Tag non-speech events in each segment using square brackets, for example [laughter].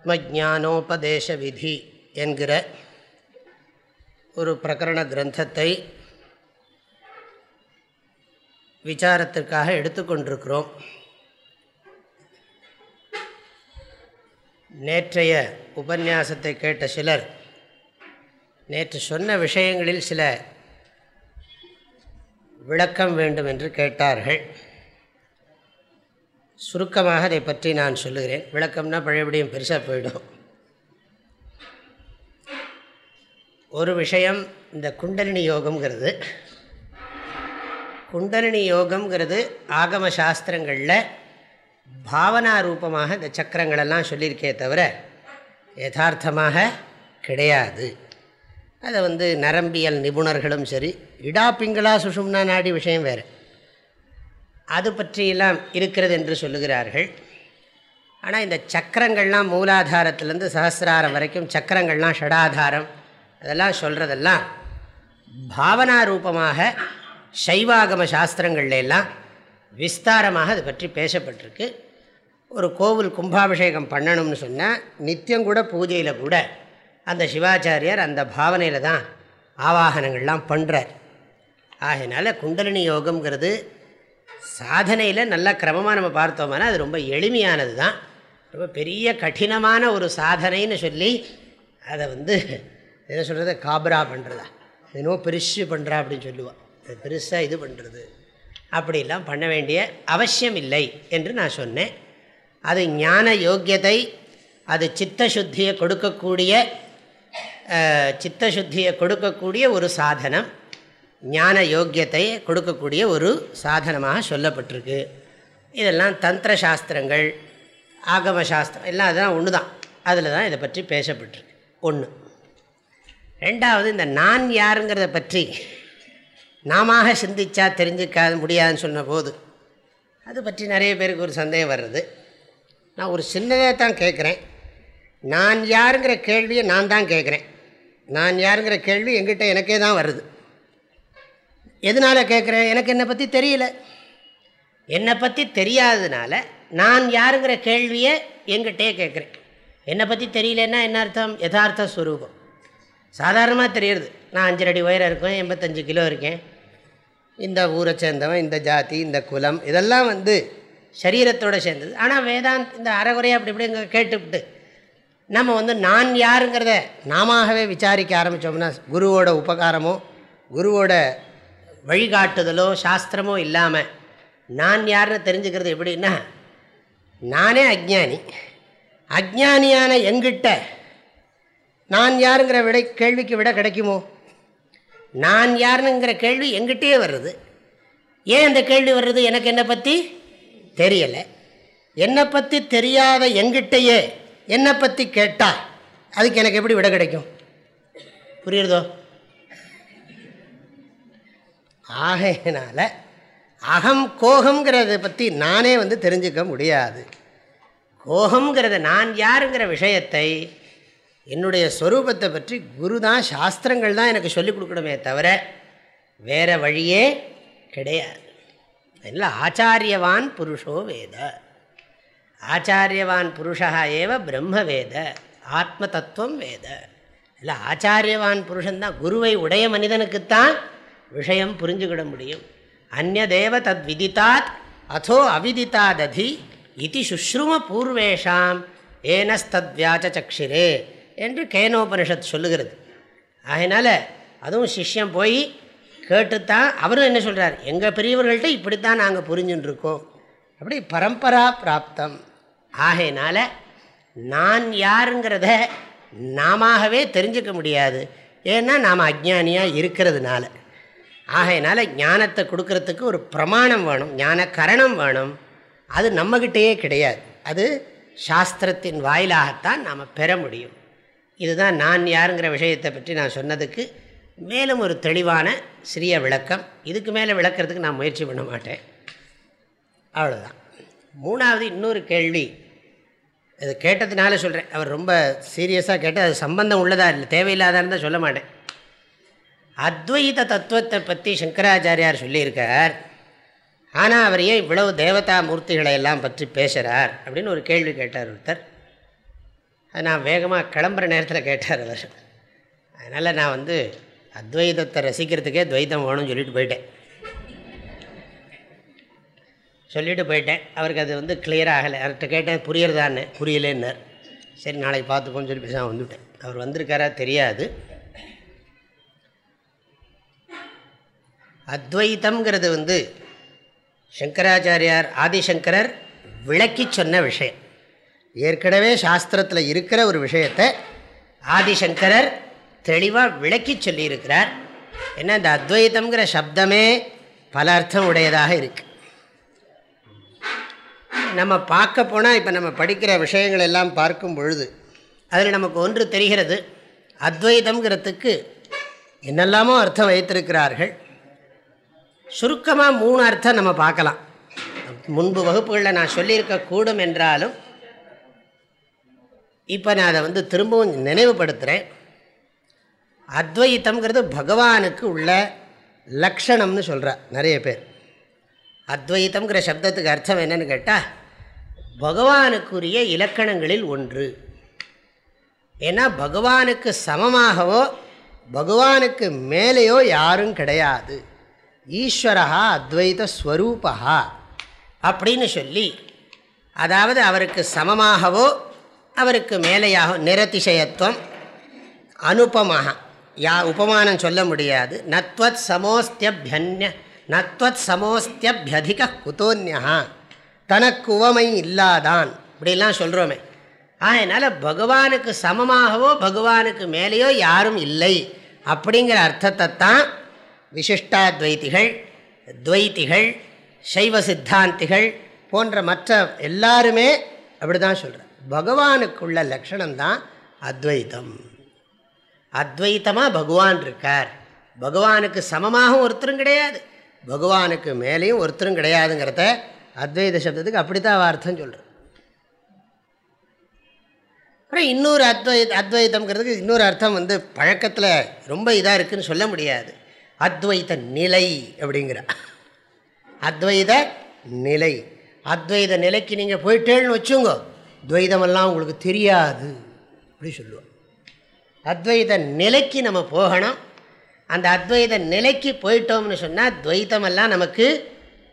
ஆத்மஜானோபதேச விதி என்கிற ஒரு பிரகரண கிரந்தத்தை விசாரத்திற்காக எடுத்துக்கொண்டிருக்கிறோம். நேற்றைய உபன்யாசத்தை கேட்ட சிலர் நேற்று சொன்ன விஷயங்களில் சில விளக்கம் வேண்டும் என்று கேட்டார்கள். சுருக்கமாக அதை பற்றி நான் சொல்லுகிறேன். விளக்கம்னா பழையபடியும் பெருசாக போயிடும். ஒரு விஷயம் இந்த குண்டலினி யோகம்ங்கிறது குண்டலினி யோகம்ங்கிறது ஆகம சாஸ்திரங்களில் பாவனா ரூபமாக இந்த சக்கரங்களெல்லாம் சொல்லியிருக்கே தவிர யதார்த்தமாக கிடையாது. அதை வந்து நரம்பியல் நிபுணர்களும் சரி இடா பிங்களா சுஷும்னா நாடி விஷயம் வேறு. அது பற்றியெல்லாம் இருக்கிறது என்று சொல்லுகிறார்கள். ஆனால் இந்த சக்கரங்கள்லாம் மூலாதாரத்திலேருந்து சகசிராரம் வரைக்கும் சக்கரங்கள்லாம் ஷடாதாரம் அதெல்லாம் சொல்கிறதெல்லாம் பாவனா ரூபமாக சைவாகம சாஸ்திரங்கள்லாம் விஸ்தாரமாக அது பற்றி பேசப்பட்டிருக்கு. ஒரு கோவில் கும்பாபிஷேகம் பண்ணணும்னு சொன்னால் நித்தியம் கூட பூஜையில் கூட அந்த சிவாச்சாரியார் அந்த பாவனையில் தான் ஆவாகனங்கள்லாம் பண்ணுறார் ஆகையினால குண்டலினி யோகம்ங்கிறது சாதனையில் நல்ல கிரமமாக நம்ம பார்த்தோம்னா அது ரொம்ப எளிமையானது தான் ரொம்ப பெரிய கடினமான ஒரு சாதனைன்னு சொல்லி அதை வந்து என்ன சொல்கிறது காப்ரா பண்ணுறதா என்னவோ பெருசு பண்ணுறா அப்படின்னு சொல்லுவாள் அது பெருசாக இது பண்ணுறது அப்படிலாம் பண்ண வேண்டிய அவசியம் இல்லை என்று நான் சொன்னேன். அது ஞான யோக்கியத்தை அது சித்தசுத்தியை கொடுக்கக்கூடிய சித்தசுத்தியை கொடுக்கக்கூடிய ஒரு சாதனம். ஞான யோக்கியத்தை கொடுக்கக்கூடிய ஒரு சாதனமாக சொல்லப்பட்டிருக்கு. இதெல்லாம் தந்திர சாஸ்திரங்கள் ஆகம சாஸ்திரம் எல்லாம் அதெல்லாம் ஒன்று தான் அதில் தான் இதை பற்றி பேசப்பட்டிருக்கு. ஒன்று ரெண்டாவது இந்த நான் யாருங்கிறத பற்றி நாம சிந்திச்சா தெரிஞ்சுக்க முடியாதுன்னு சொன்ன போது அது பற்றி நிறைய பேருக்கு ஒரு சந்தேகம் வர்றது. நான் ஒரு சின்னதாக தான் கேட்குறேன். நான் யாருங்கிற கேள்வியை நான் தான் கேட்குறேன். நான் யாருங்கிற கேள்வி எங்கிட்ட எனக்கே தான் வருது. எதனால் கேட்குறேன் எனக்கு என்னை பற்றி தெரியல. என்னை பற்றி தெரியாததுனால நான் யாருங்கிற கேள்வியை எங்கிட்டே கேட்குறேன் என்னை பற்றி தெரியலன்னா என்ன அர்த்தம்? யதார்த்த ஸ்வரூபம் சாதாரணமாக தெரியுது நான் அஞ்சு அடி உயரம் இருக்கேன் எண்பத்தஞ்சு கிலோ இருக்கேன். இந்த ஊரை சேர்ந்தவன் இந்த ஜாதி இந்த குலம் இதெல்லாம் வந்து சரீரத்தோடு சேர்ந்தது. ஆனால் வேதாந்த் இந்த அறகுறையை அப்படி இப்படி கேட்டுவிட்டு நம்ம வந்து நான் யாருங்கிறத நாமவே விசாரிக்க ஆரம்பித்தோம்னா குருவோட உபகாரமோ குருவோட வழிகாட்டுதலோ சாஸ்திரமோ இல்லாமல் நான் யாருன்னு தெரிஞ்சுக்கிறது எப்படின்னா நானே அஜ்ஞானி. அஜ்ஞானியான எங்கிட்ட நான் யாருங்கிற விடை கேள்விக்கு விட கிடைக்குமோ? நான் யாருனுங்கிற கேள்வி எங்கிட்டே வருது ஏன் அந்த கேள்வி வர்றது? எனக்கு என்னை பற்றி தெரியலை. என்னை பற்றி தெரியாத எங்கிட்டையே என்னை பற்றி கேட்டால் அதுக்கு எனக்கு எப்படி விட கிடைக்கும்? புரியுறதோ? ஆகையினால் அகம் கோகம்ங்கிறத பற்றி நானே வந்து தெரிஞ்சுக்க முடியாது. கோகம்ங்கிறத நான் யாருங்கிற விஷயத்தை என்னுடைய ஸ்வரூபத்தை பற்றி குரு தான் சாஸ்திரங்கள் தான் எனக்கு சொல்லிக் கொடுக்கணுமே தவிர வேறு வழியே கிடையாது. அதனால் ஆச்சாரியவான் புருஷோ வேத. ஆச்சாரியவான் புருஷா ஏவ பிரம்ம வேத. ஆத்ம தத்துவம் வேத. இல்லை ஆச்சாரியவான் புருஷன்தான் குருவை உடைய மனிதனுக்குத்தான் விஷயம் புரிஞ்சுக்கிட முடியும். அந்நதேவ தத் விதித்தாத் அதோ அவிதித்தாததி இது சுஷ்ரும பூர்வேஷாம் ஏனஸ்தத் சக்ஷிரே என்று கேனோபனிஷத் சொல்லுகிறது. அதனால் அதுவும் சிஷ்யம் போய் கேட்டுத்தான் அவரும் என்ன சொல்கிறார் எங்கள் பெரியவர்கள்ட்ட இப்படித்தான் நாங்கள் புரிஞ்சுட்டுருக்கோம் அப்படி பரம்பரா பிராப்தம். ஆகையினால நான் யாருங்கிறத நாமவே தெரிஞ்சுக்க முடியாது. ஏன்னா நாம் அஜ்ஞானியாக இருக்கிறதுனால. ஆகையினால ஞானத்தை கொடுக்கறதுக்கு ஒரு பிரமாணம் வேணும் ஞான கரணம் வேணும். அது நம்மக்கிட்டேயே கிடையாது. அது சாஸ்திரத்தின் வாயிலாகத்தான் நாம் பெற முடியும். இதுதான் நான் யாருங்கிற விஷயத்தை பற்றி நான் சொன்னதுக்கு மேலும் ஒரு தெளிவான சிறிய விளக்கம். இதுக்கு மேலே விளக்கிறதுக்கு நான் முயற்சி பண்ண மாட்டேன். அவ்வளோதான் மூணாவது இன்னொரு கேள்வி. இது கேட்டதுனால சொல்கிறேன் அவர் ரொம்ப சீரியஸாக கேட்டால் அது சம்பந்தம் உள்ளதாக இல்லை தேவையில்லாதான்னு தான் சொல்ல மாட்டேன். அத்வைத தத்துவத்தை பற்றி சங்கராச்சாரியார் சொல்லியிருக்கார். ஆனால் அவர் ஏன் இவ்வளவு தேவதா மூர்த்திகளை எல்லாம் பற்றி பேசுகிறார் அப்படின்னு ஒரு கேள்வி கேட்டார் ஒருத்தர். அது நான் வேகமாக கிளம்புற நேரத்தில் கேட்டார் அவர். அதனால் நான் வந்து அத்வைதத்தை ரசிக்கிறதுக்கே துவைதம் வேணும்னு சொல்லிட்டு போயிட்டேன். சொல்லிட்டு போயிட்டேன். அவருக்கு அது வந்து கிளியர் ஆகலை. அவர்கிட்ட கேட்டேன் புரியறதான்னு? புரியலேன்னார். சரி நாளைக்கு பார்த்துப்போன்னு சொல்லி பேசாமல் வந்துவிட்டேன் அவர் வந்திருக்காரா தெரியாது. அத்வைத்தம்ங்கிறது வந்து சங்கராச்சாரியார் ஆதிசங்கரர் விளக்கி சொன்ன விஷயம். ஏற்கனவே சாஸ்திரத்தில் இருக்கிற ஒரு விஷயத்தை ஆதிசங்கரர் தெளிவாக விளக்கி சொல்லியிருக்கிறார். ஏன்னா இந்த அத்வைத்தம்ங்கிற சப்தமே பல அர்த்தம் உடையதாக இருக்குது நம்ம பார்க்க போனால் இப்போ நம்ம படிக்கிற விஷயங்கள் எல்லாம் பார்க்கும் பொழுது அதில் நமக்கு ஒன்று தெரிகிறது. அத்வைதம்ங்கிறதுக்கு என்னெல்லாமோ அர்த்தம் வைத்திருக்கிறார்கள். சுருக்கமாக மூணு அர்த்தம் நம்ம பார்க்கலாம். முன்பு வகுப்புகளில் நான் சொல்லியிருக்க கூடும் என்றாலும் இப்போ நான் அதை வந்து திரும்பவும் நினைவுபடுத்துகிறேன் அத்வைத்தம்ங்கிறது பகவானுக்கு உள்ள லக்ஷணம்னு சொல்கிறார் நிறைய பேர். அத்வைத்தம்ங்கிற சப்தத்துக்கு அர்த்தம் என்னன்னு கேட்டால் பகவானுக்குரிய இலக்கணங்களில் ஒன்று. ஏன்னா பகவானுக்கு சமமாகவோ பகவானுக்கு மேலேயோ யாரும் கிடையாது. ஈஸ்வரா அத்வைத ஸ்வரூபா அப்படின்னு சொல்லி அதாவது அவருக்கு சமமாகவோ அவருக்கு மேலேயாகவோ நிரதிசயத்துவம் அனுபமாக யா உபமானம் சொல்ல முடியாது. நத்வத் சமோஸ்தியபியன்ய நத்வத் சமோஸ்தியபியதிக குதோன்யா தனக்கு உவமை இல்லாதான். இப்படிலாம் சொல்கிறோமே அதனால் பகவானுக்கு சமமாகவோ பகவானுக்கு மேலேயோ யாரும் இல்லை. அப்படிங்கிற அர்த்தத்தை தான் விசிஷ்டாத்வைத்திகள் துவைத்திகள் சைவ சித்தாந்திகள் போன்ற மற்ற எல்லாருமே அப்படி தான் சொல்கிறார் பகவானுக்குள்ள லக்ஷணம் தான் அத்வைத்தம் அத்வைத்தமாக பகவான் இருக்கார். பகவானுக்கு சமமாகவும் ஒருத்தரும் கிடையாது. பகவானுக்கு மேலேயும் ஒருத்தரும் கிடையாதுங்கிறத அத்வைத சப்தத்துக்கு அப்படி தான் அர்த்தம் சொல்கிறேன் அப்புறம் இன்னொரு அத்வை அத்வைத்தம்ங்கிறதுக்கு இன்னொரு அர்த்தம் வந்து பழக்கத்தில் ரொம்ப இதாக இருக்குதுன்னு சொல்ல முடியாது. அத்வைத நிலை அப்படிங்கிற. அத்வைத நிலை. அத்வைத நிலைக்கு நீங்கள் போயிட்டேன்னு வச்சுங்க துவைதமெல்லாம் உங்களுக்கு தெரியாது அப்படி சொல்லுவோம். அத்வைத நிலைக்கு நம்ம போகணும். அந்த அத்வைத நிலைக்கு போயிட்டோம்னு சொன்னால் துவைத்தமெல்லாம் நமக்கு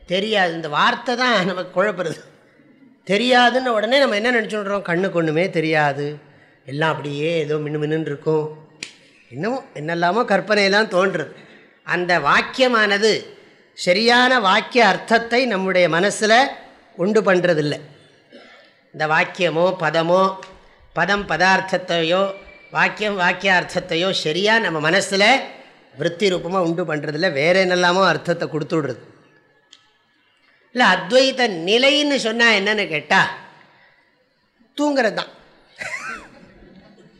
தெரியாது. இந்த வார்த்தை தான் நமக்கு குழப்புறது. தெரியாதுன்னு உடனே நம்ம என்ன நினச்சிடுறோம் கண்ணுக்கு ஒன்றுமே தெரியாது. எல்லாம் அப்படியே ஏதோ மின்னு மின்னு இருக்கும். இன்னமும் என்னெல்லாமோ கற்பனையெல்லாம் தோன்றுறது. அந்த வாக்கியமானது சரியான வாக்கிய அர்த்தத்தை நம்முடைய மனசில் உண்டு பண்ணுறதில்லை இந்த வாக்கியமோ பதமோ பதம் பதார்த்தத்தையோ வாக்கியம் வாக்கியார்த்தத்தையோ சரியாக நம்ம மனசில் விற்பி ரூபமாக உண்டு பண்ணுறதில்ல வேறு என்னெல்லாமோ அர்த்தத்தை கொடுத்து விடுறது இல்லை அத்வைத நிலைன்னு சொன்னால் என்னென்னு கேட்டால் தூங்குறது தான்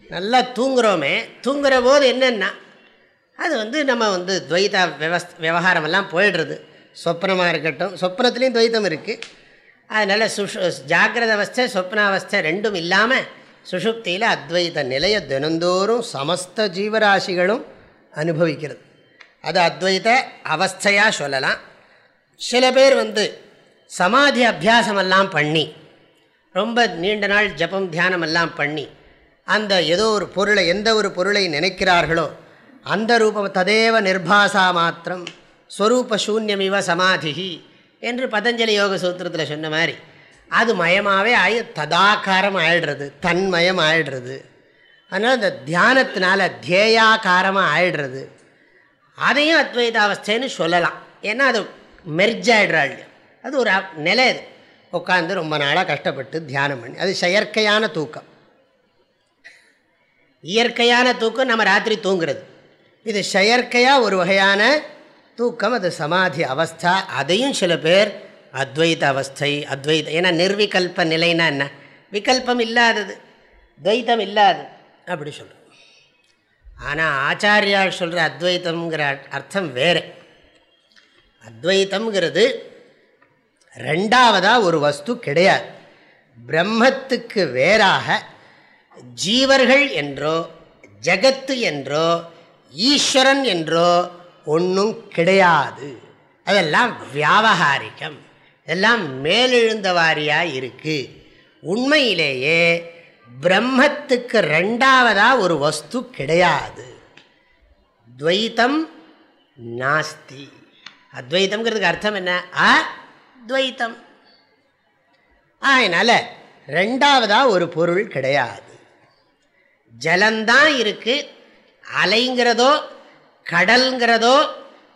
நல்லா தூங்குறோமே தூங்குற போது என்னென்னா அது வந்து நம்ம வந்து துவைத விவஸ் விவகாரமெல்லாம் போயிடுறது. சொப்னமாக இருக்கட்டும். சொப்னத்துலேயும் துவைத்தம் இருக்குது அதனால் சுஷு ஜாகிரத அவஸ்தை சொப்னாவஸ்தை ரெண்டும் இல்லாமல் சுஷுப்தியில் அத்வைத நிலையை தினந்தோறும் சமஸ்த ஜீவராசிகளும் அனுபவிக்கிறது. அது அத்வைத அவஸ்தையாக சொல்லலாம். சில பேர் வந்து சமாதி அபியாசமெல்லாம் பண்ணி ரொம்ப நீண்ட நாள் ஜபம் தியானமெல்லாம் பண்ணி அந்த ஏதோ ஒரு பொருளை எந்த ஒரு பொருளை நினைக்கிறார்களோ அந்த ரூபம் ததேவ நிர்பாசா மாத்திரம். ஸ்வரூப சூன்யமிவ சமாதி என்று பதஞ்சலி யோக சூத்திரத்தில் சொன்ன மாதிரி. அது மயமாகவே ஆகி ததாக்காரம் ஆயிடுறது தன்மயம் ஆயிடுறது. அதனால் இந்த தியானத்தினால தியேயாக்காரமாக ஆயிடுறது. அதையும் அத்வைதாவஸ்தைன்னு சொல்லலாம். ஏன்னா அது மெர்ஜ் ஆகிடுறாள் அது ஒரு நிலை அது. உட்காந்து ரொம்ப நாளாக கஷ்டப்பட்டு தியானம் பண்ணி. அது செயற்கையான தூக்கம். இயற்கையான தூக்கம் நம்ம ராத்திரி தூங்குறது. இது செயற்கையாக ஒரு வகையான தூக்கம் அது சமாதி அவஸ்தா. அதையும் சில பேர் அத்வைத அவஸ்தை அத்வைத ஏன்னா நிர்விகல்ப நிலைன்னா என்ன? விகல்பம் இல்லாதது துவைத்தம் இல்லாது அப்படி சொல்கிறோம் ஆனால் ஆச்சாரியார் சொல்கிற அத்வைத்தம்ங்கிற அர்த்தம் வேறு. அத்வைத்தம்ங்கிறது ரெண்டாவதாக ஒரு வஸ்து கிடையாது. பிரம்மத்துக்கு வேறாக ஜீவர்கள் என்றோ ஜகத்து என்றோ ஈஸ்வரன் என்றோ ஒன்றும் கிடையாது. அதெல்லாம் வியாபகாரிகம் இதெல்லாம் மேலெழுந்த வாரியாக இருக்குது உண்மையிலேயே பிரம்மத்துக்கு ரெண்டாவதாக ஒரு வஸ்து கிடையாது. துவைத்தம் நாஸ்தி. அத்வைத்தம்ங்கிறதுக்கு அர்த்தம் என்ன? அத்வைத்தம். அதனால் ரெண்டாவதாக ஒரு பொருள் கிடையாது. ஜலந்தான் இருக்குது அலைங்கிறதோ கடல்ங்கிறதோ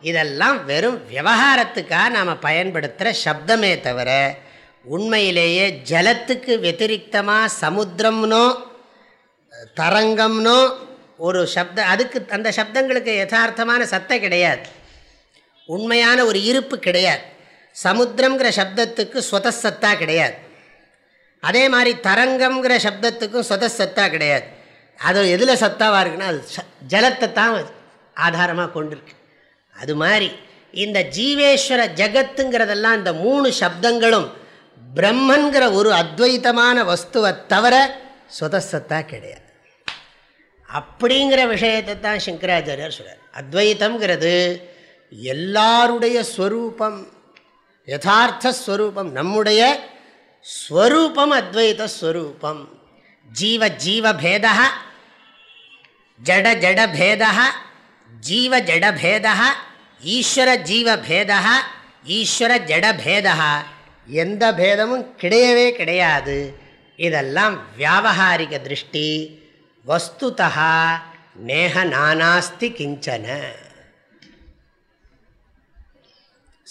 இதெல்லாம் வெறும் விவகாரத்துக்காக நாம் பயன்படுத்துகிற சப்தமே தவிர உண்மையிலேயே ஜலத்துக்கு வத்திரிகமாக சமுத்திரம்னோ தரங்கம்னோ ஒரு சப்த அதுக்கு அந்த சப்தங்களுக்கு யதார்த்தமான சத்தை கிடையாது. உண்மையான ஒரு இருப்பு கிடையாது. சமுத்திரங்கிற சப்தத்துக்கு சொதசத்தா கிடையாது. அதே மாதிரி தரங்கம்ங்கிற சப்தத்துக்கும் சொதசத்தா கிடையாது. அது எதில் சத்தாவாக இருக்குன்னா அது ஜலத்தை தான் ஆதாரமாக கொண்டிருக்கு. அது மாதிரி இந்த ஜீவேஸ்வர ஜகத்துங்கிறதெல்லாம் இந்த மூணு சப்தங்களும் பிரம்மன்கிற ஒரு அத்வைத்தமான வஸ்துவை தவிர சுதசத்தா கிடையாது. அப்படிங்கிற விஷயத்தை தான் சங்கராச்சாரியார் சொல்கிறார் அத்வைத்தம்ங்கிறது எல்லாருடைய ஸ்வரூபம் யதார்த்த ஸ்வரூபம் நம்முடைய ஸ்வரூபம் அத்வைத ஸ்வரூபம். ஜீவ ஜீவபேதா ஜட ஜடபேதா ஜீவ ஜடபேதா ஈஸ்வர ஜீவபேதா ஈஸ்வர ஜடபேதா எந்த பேதமும் கிடையவே கிடையாது. இதெல்லாம் வியாபகாரிக திருஷ்டி. வஸ்துதா நேக நானாஸ்தி கிஞ்சன.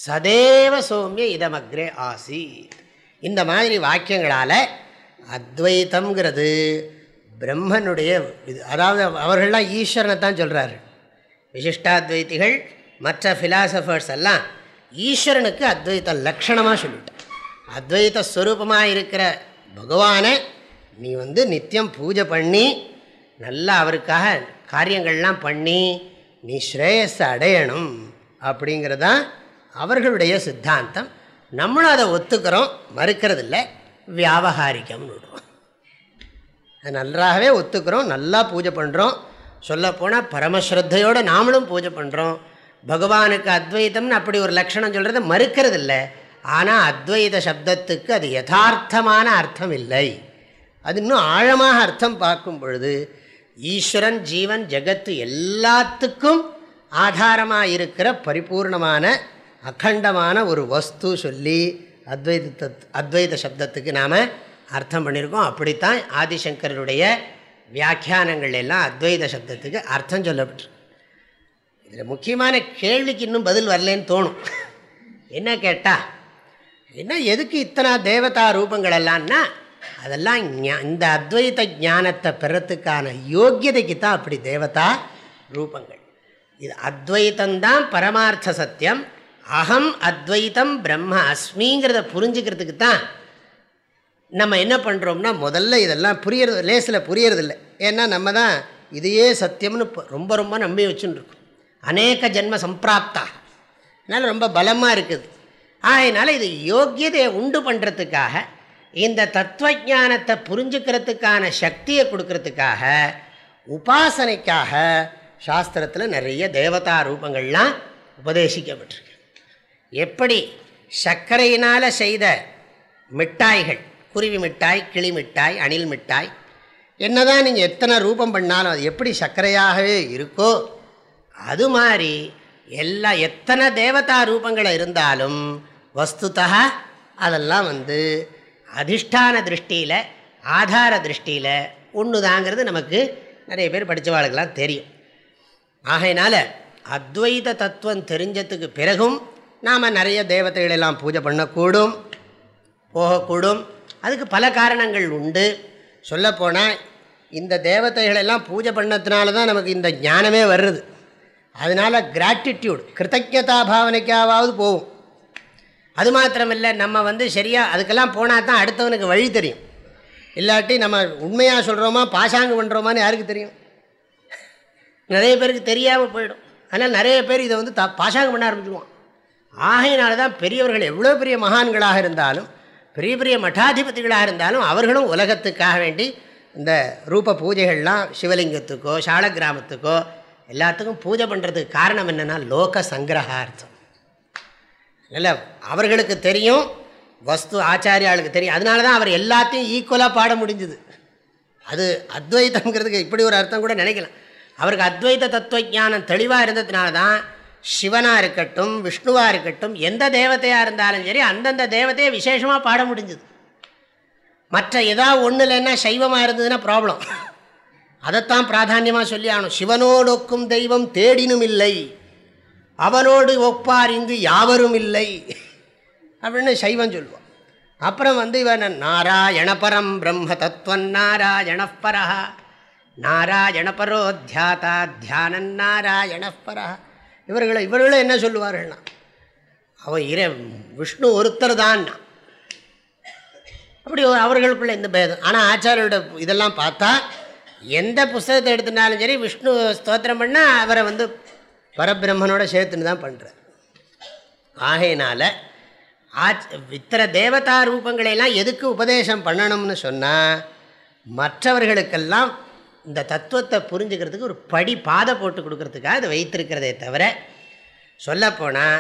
சதேவ சௌமிய இதமக்ரே ஆசீத். இந்த மாதிரி வாக்கியங்களால் அத்வைத்தம்ங்கிறது. பிரம்மனுடைய இது அதாவது அவர்கள்லாம் ஈஸ்வரனை தான் சொல்கிறாரு விசிஷ்டாத்வைத்திகள் மற்ற ஃபிலாசபர்ஸ் எல்லாம் ஈஸ்வரனுக்கு அத்வைத்த லக்ஷணமாக சொல்லிட்டார். அத்வைத ஸ்வரூபமாக இருக்கிற பகவானை நீ வந்து நித்தியம் பூஜை பண்ணி நல்லா அவருக்காக காரியங்கள்லாம் பண்ணி நீ ஸ்ரேயஸை அடையணும் அப்படிங்கிறதான் அவர்களுடைய சித்தாந்தம். நம்மளும் அதை ஒத்துக்கிறோம் மறுக்கிறது இல்லை வியாபகாரிக்கம்னு விடுவோம் அது நன்றாகவே ஒத்துக்கிறோம் நல்லா பூஜை பண்ணுறோம் சொல்லப்போனால் பரமஸ்ரத்தையோடு நாமளும் பூஜை பண்ணுறோம் பகவானுக்கு அத்வைத்தம்னு அப்படி ஒரு லக்ஷணம் சொல்கிறத மறுக்கிறது இல்லை ஆனால் அத்வைத சப்தத்துக்கு அது யதார்த்தமான அர்த்தம் இல்லை அது இன்னும் ஆழமாக அர்த்தம் பார்க்கும் பொழுது ஈஸ்வரன் ஜீவன் ஜெகத்து எல்லாத்துக்கும் ஆதாரமாக இருக்கிற பரிபூர்ணமான அகண்டமான ஒரு வஸ்து சொல்லி அத்வைத அத்வைத சப்தத்துக்கு நாம் அர்த்தம் பண்ணியிருக்கோம். அப்படித்தான் ஆதிசங்கருடைய வியாக்கியானங்கள் எல்லாம் அத்வைத சப்தத்துக்கு அர்த்தம் சொல்லப்பட்டிருக்கு. இதில் முக்கியமான கேள்விக்கு இன்னும் பதில் வரலன்னு தோணும். என்ன கேட்டால் என்ன எதுக்கு இத்தனை தேவதா ரூபங்கள் எல்லாம்னா அதெல்லாம் இந்த அத்வைத ஞானத்தை பெறத்துக்கான யோக்கியதைக்கு தான் அப்படி தேவதா ரூபங்கள். இது அத்வைத்தந்தான் பரமார்த்த சத்தியம் அகம் அத்வைத்தம் பிரம்ம அஸ்மிங்கிறத புரிஞ்சுக்கிறதுக்கு தான் நம்ம என்ன பண்ணுறோம்னா முதல்ல இதெல்லாம் புரியறது லேசில் புரியறதில்லை. ஏன்னா நம்ம தான் இதையே சத்தியம்னு ரொம்ப ரொம்ப நம்பி வச்சுருக்கோம் அநேக ஜென்ம சம்பிராப்தா. அதனால் ரொம்ப பலமாக இருக்குது. அதனால் இது யோக்கியதையை உண்டு பண்ணுறதுக்காக இந்த தத்துவஜானத்தை புரிஞ்சுக்கிறதுக்கான சக்தியை கொடுக்கறதுக்காக உபாசனைக்காக சாஸ்திரத்தில் நிறைய தேவதா ரூபங்கள்லாம் உபதேசிக்கப்பட்டிருக்கு. எப்படி? சர்க்கரையினால் செய்த மிட்டாய்கள். குருவி மிட்டாய் கிளி மிட்டாய் அணில் மிட்டாய் என்னதான் நீங்கள் எத்தனை ரூபம் பண்ணாலும் அது எப்படி சர்க்கரையாகவே இருக்கோ அது மாதிரி எல்லா எத்தனை தேவதா ரூபங்களை இருந்தாலும் வஸ்துதா அதெல்லாம் வந்து அதிஷ்டான திருஷ்டியில் ஆதார திருஷ்டியில் ஒன்று தாங்கிறது நமக்கு நிறைய பேர் படித்தவாளுக்கெல்லாம் தெரியும். ஆகையினால அத்வைத தத்துவம் தெரிஞ்சதுக்கு பிறகும் நாம் நிறைய தேவதைகளெல்லாம் பூஜை பண்ணக்கூடும் போகக்கூடும். அதுக்கு பல காரணங்கள் உண்டு. சொல்லப்போனால் இந்த தேவதைகளெல்லாம் பூஜை பண்ணதுனால தான் நமக்கு இந்த ஞானமே வருது. அதனால் கிராட்டிடியூட் கிருத்தஜதா பாவனைக்காவது போகும் அது மாத்திரமில்லை நம்ம வந்து சரியாக அதுக்கெல்லாம் போனால் தான் அடுத்தவனுக்கு வழி தெரியும். இல்லாட்டி நம்ம உண்மையாக சொல்கிறோமா பாசாங்கு பண்ணுறோமான்னு யாருக்கு தெரியும்? நிறைய பேருக்கு தெரியாமல் போயிடும். ஆனால் நிறைய பேர் இதை வந்து த பாசாங்கம் பண்ண ஆரம்பிச்சுடுவான் ஆகையினால தான் பெரியவர்கள் எவ்வளோ பெரிய மகான்களாக இருந்தாலும் பெரிய பெரிய மட்டாதிபதிகளாக இருந்தாலும் அவர்களும் உலகத்துக்காக வேண்டி இந்த ரூப பூஜைகள்லாம் சிவலிங்கத்துக்கோ சால கிராமத்துக்கோ எல்லாத்துக்கும் பூஜை பண்ணுறதுக்கு காரணம் என்னென்னா லோக சங்கிரகார்த்தம். இல்லை அவர்களுக்கு தெரியும் வஸ்து ஆச்சாரியாளுக்கு தெரியும். அதனால தான் அவர் எல்லாத்தையும் ஈக்குவலாக பாட முடிஞ்சுது. அது அத்வைத்தங்கிறதுக்கு இப்படி ஒரு அர்த்தம் கூட நினைக்கலாம். அவருக்கு அத்வைத தத்துவ ஞானம் தெளிவாக இருந்ததுனால தான் சிவனாக இருக்கட்டும் விஷ்ணுவாக இருக்கட்டும் எந்த தேவதையாக இருந்தாலும் சரி அந்தந்த தேவதையை விசேஷமாக பாட முடிஞ்சுது. மற்ற ஏதாவது ஒன்று இல்லைன்னா சைவமாக இருந்ததுன்னா ப்ராப்ளம் அதைத்தான் பிராதானியமாக சொல்லி ஆகணும். சிவனோடு ஒக்கும் தெய்வம் தேடினும் இல்லை. அவனோடு ஒப்பார் இங்கு யாவரும் இல்லை. அப்படின்னு சைவம் சொல்லுவோம் அப்புறம் வந்து இவன் நாராயணபரம் பிரம்ம தத்துவன் நாராயணப்பரா நாராயணபரோ தியாதா தியானன் நாராயணப்பரா இவர்களை இவர்களும் என்ன சொல்லுவார்கள்னா அவன் இர விஷ்ணு ஒருத்தர் தான் அப்படி அவர்களுக்குள்ள இந்த பேதம். ஆனால் ஆச்சாரியோட இதெல்லாம் பார்த்தா எந்த புஸ்தகத்தை எடுத்துனாலும் சரி விஷ்ணு ஸ்தோத்திரம் பண்ணால் அவரை வந்து பரபிரம்மனோட சேர்த்துன்னு தான் பண்ணுறார் ஆகையினால் ஆச் இத்தனை தேவதா ரூபங்களையெல்லாம் எதுக்கு உபதேசம் பண்ணணும்னு சொன்னால் மற்றவர்களுக்கெல்லாம் இந்த தத்துவத்தை புரிஞ்சுக்கிறதுக்கு ஒரு படி பாதை போட்டு கொடுக்கறதுக்காக அது வைத்திருக்கிறதே தவிர சொல்லப்போனால்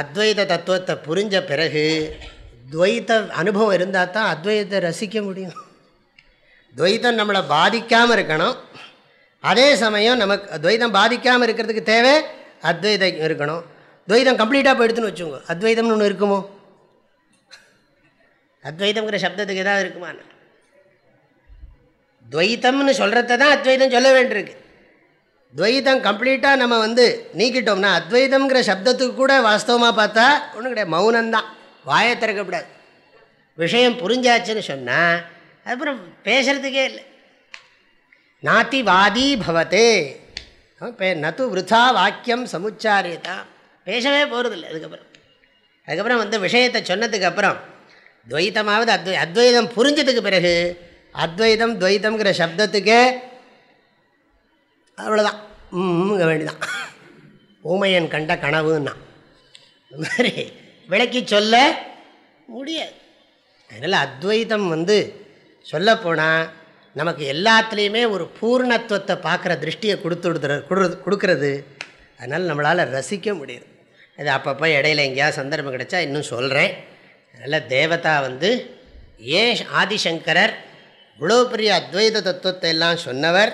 அத்வைத தத்துவத்தை புரிஞ்ச பிறகு துவைத்த அனுபவம் இருந்தால் தான் அத்வைதத்தை ரசிக்க முடியும். துவைத்தம் நம்மளை பாதிக்காமல் இருக்கணும். அதே சமயம் நமக்கு துவைதம் பாதிக்காமல் இருக்கிறதுக்கு தேவை அத்வைதம் இருக்கணும். துவைதம் கம்ப்ளீட்டாக போயிடுதுன்னு வச்சுக்கோங்க. அத்வைதம்னு ஒன்று இருக்குமோ? அத்வைதம்ங்கிற சப்தத்துக்கு எதாவது இருக்குமான்னு. துவைத்தம்னு சொல்கிறத தான் அத்வைதம் சொல்ல வேண்டியிருக்கு. துவைதம் கம்ப்ளீட்டாக நம்ம வந்து நீக்கிட்டோம்னா அத்வைதம்ங்கிற சப்தத்துக்கு கூட வாஸ்தவமாக பார்த்தா ஒன்றும் கிடையாது மௌனம்தான். வாயை திறக்கக்கூடாது விஷயம் புரிஞ்சாச்சுன்னு சொன்னால் அப்புறம் பேசுகிறதுக்கே இல்லை. நாத்தி வாதி பவத்தே நத்து விருதா வாக்கியம் சமுச்சாரியதா. பேசவே போகிறதில்ல அதுக்கப்புறம். அதுக்கப்புறம் வந்து விஷயத்தை சொன்னதுக்கப்புறம் துவைத்தமாவது அத்வை அத்வைதம் புரிஞ்சதுக்கு பிறகு அத்வைதம் துவைதம்ங்கிற சப்தத்துக்கே அவ்வளோதான் ம்ங்க வேண்டிதான். ஊமையன் கண்ட கனவுன்னா. இந்த மாதிரி விளக்கி சொல்ல முடியாது. அதனால் அத்வைதம் வந்து சொல்லப்போனால் நமக்கு எல்லாத்துலேயுமே ஒரு பூர்ணத்துவத்தை பார்க்குற திருஷ்டியை கொடுத்துடுற கொடுக்கறது. அதனால் நம்மளால் ரசிக்க முடியுது. அது அப்பப்போ இடையில எங்கேயாவது சந்தர்ப்பம் கிடைச்சா இன்னும் சொல்கிறேன் அதனால் தேவதா வந்து ஏன் ஆதிசங்கரர் இவ்வளோ பெரிய அத்வைத தத்துவத்தை எல்லாம் சொன்னவர்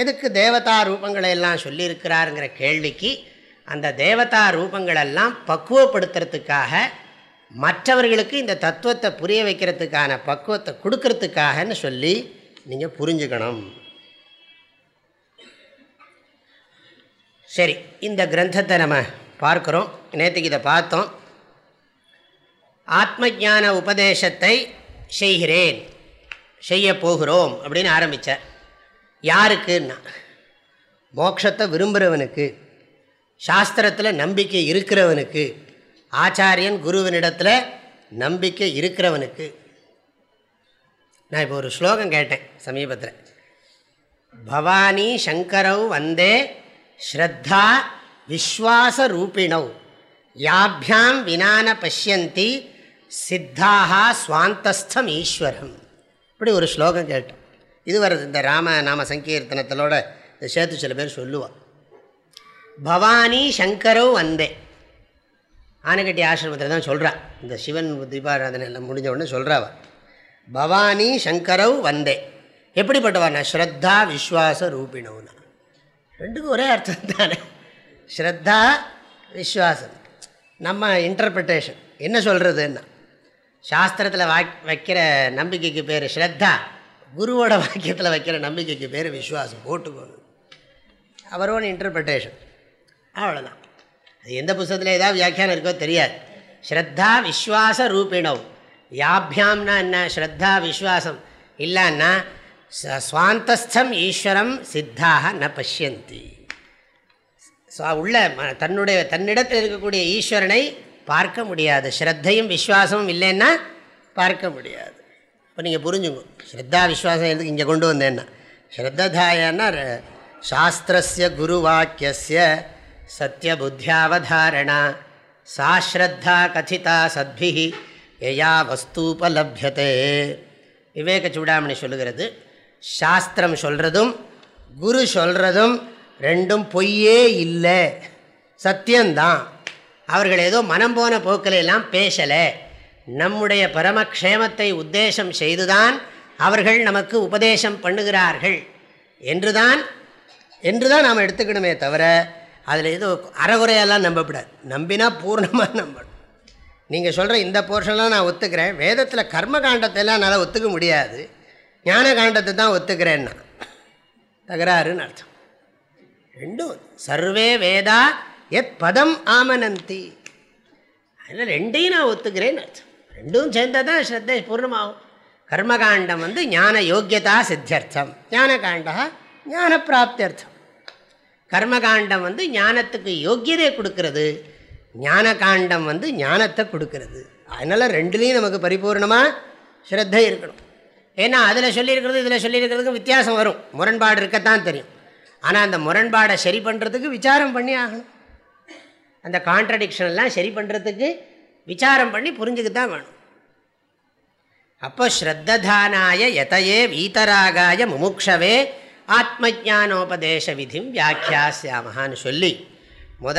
எதுக்கு தேவதா ரூபங்களை எல்லாம் சொல்லியிருக்கிறாருங்கிற கேள்விக்கு அந்த தேவதா ரூபங்களெல்லாம் பக்குவப்படுத்துறதுக்காக மற்றவர்களுக்கு இந்த தத்துவத்தை புரிய வைக்கிறதுக்கான பக்குவத்தை கொடுக்கறதுக்காகன்னு சொல்லி நீங்கள் புரிஞ்சுக்கணும். சரி இந்த கிரந்தத்தை நம்ம பார்க்குறோம். நேற்றுக்கு இதை பார்த்தோம். ஆத்ம ஜான உபதேசத்தை செய்கிறேன். செய்ய போகிறோம் அப்படின்னு ஆரம்பித்தார் யாருக்குன்னா மோட்சத்தை விரும்புகிறவனுக்கு சாஸ்திரத்தில் நம்பிக்கை இருக்கிறவனுக்கு ஆச்சாரியன் குருவனிடத்தில் நம்பிக்கை இருக்கிறவனுக்கு. நான் இப்போ ஒரு ஸ்லோகம் கேட்டேன் சமீபத்தில். பவானி சங்கரவ் வந்தே ஸ்ரத்தா விஸ்வாச ரூபிணவ் யாபியாம் வினான பசியந்தி சித்தாக சுவாந்தஸ்தம் ஈஸ்வரம். இப்படி ஒரு ஸ்லோகம் கேட்டேன் இது வருது இந்த ராம நாம சங்கீர்த்தனத்திலோட இதை சேர்த்து சில பேர் சொல்லுவாள் பவானி சங்கரோ வந்தே. ஆனைக்கட்டி ஆசிரமத்தில் தான் சொல்கிறா இந்த சிவன் தீபாராதனை எல்லாம் முடிஞ்ச உடனே சொல்கிறாவ பவானி சங்கரவ் வந்தே. எப்படிப்பட்டவாண்ணா ஸ்ரத்தா விஸ்வாச ரூபிணவுனா ரெண்டுக்கும் ஒரே அர்த்தம் தானே. ஸ்ரத்தா விஸ்வாசம். நம்ம இன்டர்பிரிட்டேஷன் என்ன சொல்கிறதுன்னா சாஸ்திரத்தில் வாக் வைக்கிற நம்பிக்கைக்கு பேர் ஸ்ரத்தா. குருவோட வாக்கியத்தில் வைக்கிற நம்பிக்கைக்கு பேர் விஸ்வாசம் போட்டுக்கோங்க அவரோட இன்டர்பிரட்டேஷன் அவ்வளோதான் அது எந்த புஸ்தகத்தில் ஏதாவது வியாக்கியானம் இருக்கோ தெரியாது. ஸ்ரத்தா விஸ்வாச ரூபிணவ். யாபியாம்னா என்ன? ஸ்ரத்தா விஸ்வாசம். இல்லைன்னா சுவாந்தஸ்தம் ஈஸ்வரம் சித்தாக ந பசியந்தி உள்ள தன்னுடைய தன்னிடத்தில் இருக்கக்கூடிய ஈஸ்வரனை பார்க்க முடியாது. ஸ்ரத்தையும் விஸ்வாசமும் இல்லைன்னா பார்க்க முடியாது. இப்போ நீங்கள் புரிஞ்சுங்க ஸ்ரத்தா விஸ்வாசம் எதுக்கு இங்கே கொண்டு வந்தேன்னா? ஸ்ரத்ததாயன்னா சாஸ்திரஸ்ய குருவாக்கிய சத்தியபுத்தியாவதாரணா சா ஸ்ரத்தா கதிதா சத்பி எயா வஸ்தூபலபியதே. விவேக சூடாமணி சொல்லுகிறது சாஸ்திரம் சொல்கிறதும் குரு சொல்கிறதும் ரெண்டும் பொய்யே இல்லை. சத்தியந்தான் அவர்கள் ஏதோ மனம் போன போக்கிலெல்லாம் பேசலை. நம்முடைய பரமக்ஷேமத்தை உத்தேசம் செய்துதான் அவர்கள் நமக்கு உபதேசம் பண்ணுகிறார்கள். என்றுதான் என்றுதான் நாம் எடுத்துக்கணுமே தவிர அதில் ஏதோ அறகுறையெல்லாம் நம்பப்படாது. நம்பினா பூர்ணமாக நம்பணும். நீங்கள் சொல்கிற இந்த போர்ஷன்லாம் நான் ஒத்துக்கிறேன். வேதத்தில் கர்ம காண்டத்தைலாம் என்னால் ஒத்துக்க முடியாது. ஞான காண்டத்தை தான் ஒத்துக்கிறேன்னா. தகராறுன்னு அர்த்தம். ரெண்டும். சர்வே வேதா எத் பதம் ஆமனந்தி. அதில் ரெண்டையும் நான் ஒத்துக்கிறேன்னு அர்த்தம் ரெண்டும் சேர்ந்தால் தான் ஸ்ரத்தை பூர்ணமாகும். கர்மகாண்டம் வந்து ஞான யோக்கியதா சித்தியர்த்தம். ஞான காண்டா ஞான பிராப்தியர்த்தம். கர்மகாண்டம் வந்து ஞானத்துக்கு யோக்கியதையை கொடுக்கறது. ஞான காண்டம் வந்து ஞானத்தை கொடுக்கறது. அதனால் ரெண்டுலேயும் நமக்கு பரிபூர்ணமாக ஸ்ரத்தை இருக்கணும். ஏன்னா அதில் சொல்லியிருக்கிறது இதில் சொல்லியிருக்கிறதுக்கு வித்தியாசம் வரும். முரண்பாடு இருக்கத்தான் தெரியும். ஆனால் அந்த முரண்பாடை சரி பண்ணுறதுக்கு விசாரம் பண்ணி ஆகணும். அந்த கான்ட்ரடிக்ஷன்லாம் சரி பண்ணுறதுக்கு விசாரம் பண்ணி புரிஞ்சுக்கு தான் வேணும். அப்போ ஸ்ரத்ததானாய எதையே வீதராகாய முமுக்ஷவே ஆத்ம ஜானோபதேச விதிம் வியாக்கியாசியாமகான்னு சொல்லி முத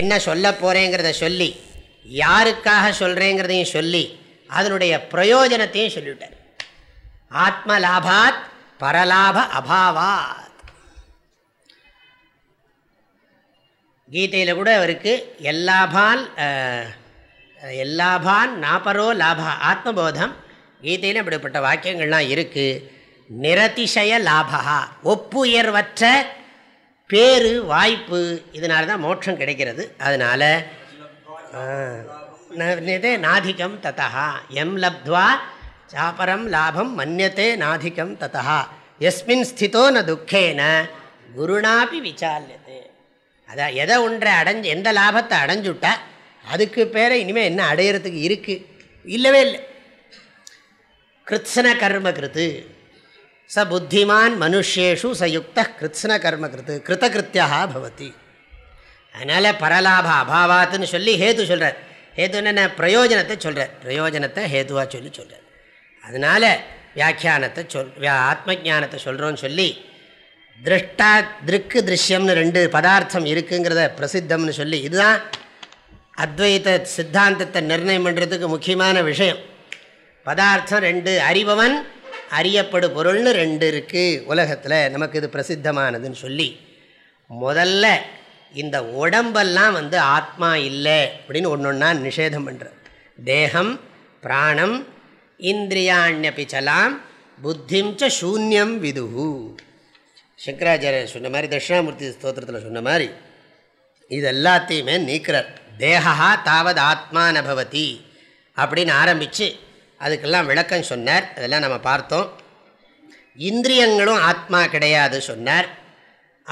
என்ன சொல்ல போகிறேங்கிறத சொல்லி யாருக்காக சொல்கிறேங்கிறதையும் சொல்லி அதனுடைய பிரயோஜனத்தையும் சொல்லிவிட்டார். ஆத்ம லாபாத் பரலாப அபாவாத். கீதையில் கூட அவருக்கு எல்லாபால் எல்லாபான் நாபரோ லாபா ஆத்மபோதம். கீதையில் அப்படிப்பட்ட வாக்கியங்கள்லாம் இருக்குது நிரதிசய லாபா ஒப்புயர்வற்ற பேரு வாய்ப்பு. இதனால தான் மோட்சம் கிடைக்கிறது. அதனால் இதே நாதிக்கம் ததா எம் லப்துவா சாபரம் லாபம் மன்யத்தே நாதிக்கம் ததா எஸ்மின் ஸ்திதோ ந துக்கேன. குருணாப்பி விசால்யது. அதான் எதை ஒன்றை அடைஞ்சு எந்த லாபத்தை அடைஞ்சுட்டா அதுக்கு பேரை இனிமேல் என்ன அடையிறதுக்கு இருக்குது இல்லவே இல்லை. கிருத்ஸன கர்ம கிருத்து ச புத்திமான் மனுஷேஷு சயுக்த கிருத்ஸ்ன கர்ம கிருத்து கிருத்தகிருத்தியா பவதி. அதனால் பரலாப அபாவாத்துன்னு சொல்லி ஹேது சொல்கிறார் ஹேது என்ன? பிரயோஜனத்தை சொல்கிறார் பிரயோஜனத்தை ஹேதுவாக சொல்லி சொல்கிறார் அதனால் வியாக்கியானத்தை சொல் ஆத்ம ஜானத்தை சொல்கிறோன்னு சொல்லி திருஷ்டா திருக்கு திருஷ்யம்னு ரெண்டு பதார்த்தம் இருக்குங்கிறத பிரசித்தம்னு சொல்லி இதுதான் அத்வைத சித்தாந்தத்தை நிர்ணயம் பண்ணுறதுக்கு முக்கியமான விஷயம். பதார்த்தம் ரெண்டு அறிபவன் அறியப்படு பொருள்னு ரெண்டு இருக்குது உலகத்தில். நமக்கு இது பிரசித்தமானதுன்னு சொல்லி முதல்ல இந்த உடம்பெல்லாம் வந்து ஆத்மா இல்லை அப்படின்னு ஒன்று ஒன்றா நிஷேதம் பண்ணுறது தேகம் பிராணம் இந்திரியாண்யபிச்சலாம் புத்திம் சூன்யம் விதுகு சங்கராச்சாரியர் சொன்ன மாதிரி தட்சிணாமூர்த்தி ஸ்தோத்திரத்தில் சொன்ன மாதிரி இது எல்லாத்தையுமே நீக்கிறார். தேகா தாவது ஆத்மா நபவதி அப்படின்னு ஆரம்பித்து அதுக்கெல்லாம் விளக்கம் சொன்னார். அதெல்லாம் நம்ம பார்த்தோம். இந்திரியங்களும் ஆத்மா கிடையாது சொன்னார்.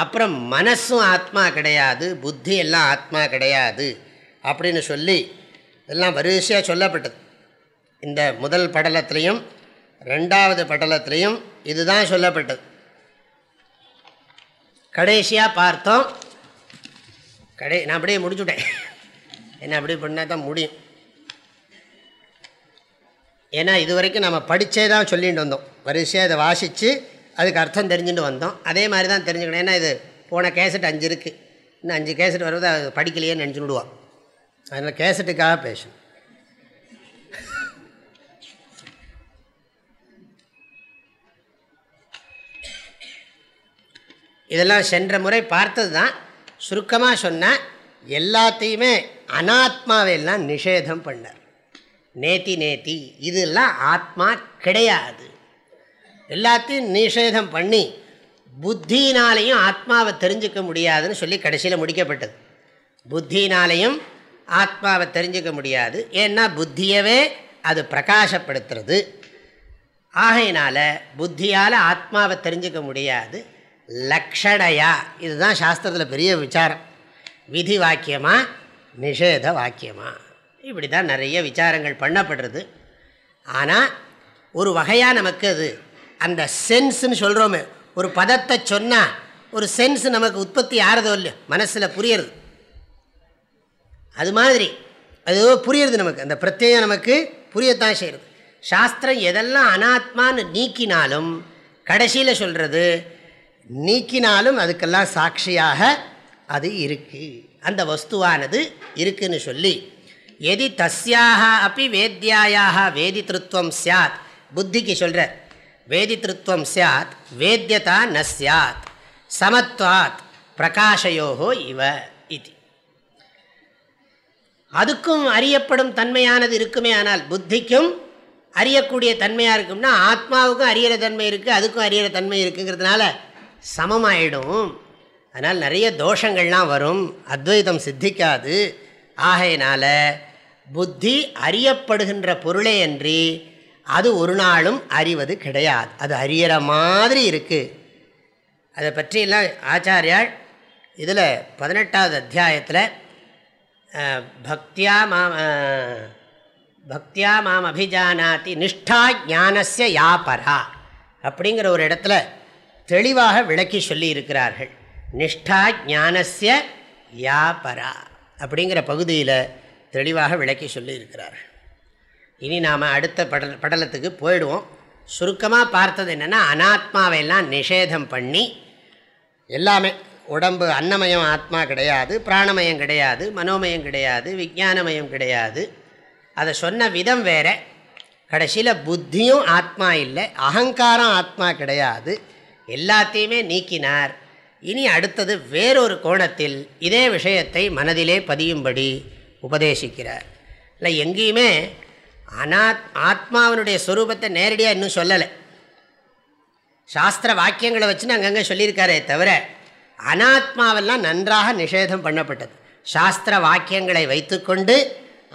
அப்புறம் மனசும் ஆத்மா கிடையாது புத்தி எல்லாம் ஆத்மா கிடையாது அப்படின்னு சொல்லி எல்லாம் வரிசையாக சொல்லப்பட்டது. இந்த முதல் படலத்திலையும் ரெண்டாவது படலத்திலையும் இதுதான் சொல்லப்பட்டது. கடைசியாக பார்த்தோம். கடை நான் அப்படியே முடிச்சுட்டேன். என்ன அப்படி பண்ணால் தான் முடியும். ஏன்னா இது வரைக்கும் நம்ம படித்தே தான் சொல்லிட்டு வந்தோம். வரிசையாக இதை வாசித்து அதுக்கு அர்த்தம் தெரிஞ்சுட்டு வந்தோம். அதே மாதிரி தான் தெரிஞ்சுக்கணும். ஏன்னா இது போன கேசட் அஞ்சு இருக்குது இன்னும் அஞ்சு கேசட் வருவது அது படிக்கலையே நினச்சிடுவான் அதனால் கேசட்டுக்காக பேசணும். இதெல்லாம் சென்ற முறை பார்த்தது தான். சுருக்கமாக சொன்னால் எல்லாத்தையுமே அனாத்மாவையெல்லாம் நிஷேதம் பண்ணார். நேத்தி நேத்தி இதெல்லாம் ஆத்மா கிடையாது. எல்லாத்தையும் நிஷேதம் பண்ணி புத்தினாலையும் ஆத்மாவை தெரிஞ்சுக்க முடியாதுன்னு சொல்லி கடைசியில் முடிக்கப்பட்டது. புத்தினாலையும் ஆத்மாவை தெரிஞ்சுக்க முடியாது. ஏன்னா புத்தியவே அது பிரகாசப்படுத்துறது. ஆகையினால் புத்தியால் ஆத்மாவை தெரிஞ்சுக்க முடியாது. லக்ஷணையா இதுதான் சாஸ்திரத்தில் பெரிய விசாரம். விதி வாக்கியமா நிஷேத வாக்கியமா. இப்படி தான் நிறைய விசாரங்கள் பண்ணப்படுறது. ஆனால் ஒரு வகையாக நமக்கு அது அந்த சென்ஸுன்னு சொல்கிறோமே ஒரு பதத்தை சொன்னால் ஒரு சென்ஸ் நமக்கு உற்பத்தி ஆகிறதோ இல்லையோ மனசில் புரியுறது. அது மாதிரி அது புரியுறது நமக்கு. அந்த பிரத்யேகம் நமக்கு புரியத்தான் செய்கிறது சாஸ்திரம் எதெல்லாம் அனாத்மான்னு நீக்கினாலும் கடைசியில் சொல்கிறது நீக்கினாலும் அதுக்கெல்லாம் சாட்சியாக அது இருக்குது அந்த வஸ்துவானது இருக்குன்னு சொல்லி எதி தஸ்யாக அப்படி வேத்யாயாக வேதித்ருத்வம் சாத் புத்திக்கு சொல்கிற வேதித்ருத்வம் சாத் வேத்தியதா ந சாத் சமத்வாத் பிரகாஷயோகோ இவ இது. அதுக்கும் அறியப்படும் தன்மையானது இருக்குமே ஆனால் புத்திக்கும் அறியக்கூடிய தன்மையாக இருக்கும்னா ஆத்மாவுக்கும் அறியிற தன்மை இருக்குது அதுக்கும் அறியிற தன்மை இருக்குங்கிறதுனால சமமாயிடும். அதனால் நிறைய தோஷங்கள்லாம் வரும் அத்வைதம் சித்திக்காது. ஆகையினால புத்தி அறியப்படுகின்ற பொருளே அன்றி அது ஒரு நாளும் அறிவது கிடையாது. அது அறியிற மாதிரி இருக்குது அதை பற்றியெல்லாம் ஆச்சாரியால் இதில் பதினெட்டாவது அத்தியாயத்தில் பக்தியா மாம் பக்தியா மாம் அபிஜானாதி நிஷ்டா ஞானஸ்ய யாபரா அப்படிங்கிற ஒரு இடத்துல தெளிவாக விளக்கி சொல்லி இருக்கிறார்கள் நிஷ்டா ஞானஸ்ய யாபரா அப்படிங்கிற பகுதியில் தெளிவாக விளக்கி சொல்லி இருக்கிறார்கள் இனி நாம் அடுத்த படல் படலத்துக்கு போயிடுவோம். சுருக்கமாக பார்த்தது என்னென்னா அனாத்மாவையெல்லாம் நிஷேதம் பண்ணி எல்லாமே உடம்பு அன்னமயம் ஆத்மா கிடையாது பிராணமயம் கிடையாது மனோமயம் கிடையாது விஜானமயம் கிடையாது. அதை சொன்ன விதம் வேறு. கடைசியில் புத்தியும் ஆத்மா இல்லை அகங்காரம் ஆத்மா கிடையாது எல்லாத்தையுமே நீக்கினார். இனி அடுத்தது வேறொரு கோணத்தில் இதே விஷயத்தை மனதிலே பதியும்படி உபதேசிக்கிறார். இல்லை எங்கேயுமே அனாத் ஆத்மாவனுடைய ஸ்வரூபத்தை நேரடியாக இன்னும் சொல்லலை. சாஸ்திர வாக்கியங்களை வச்சுன்னு அங்கங்கே சொல்லியிருக்காரே தவிர அனாத்மாவெல்லாம் நன்றாக நிஷேதம் பண்ணப்பட்டது. சாஸ்திர வாக்கியங்களை வைத்துக்கொண்டு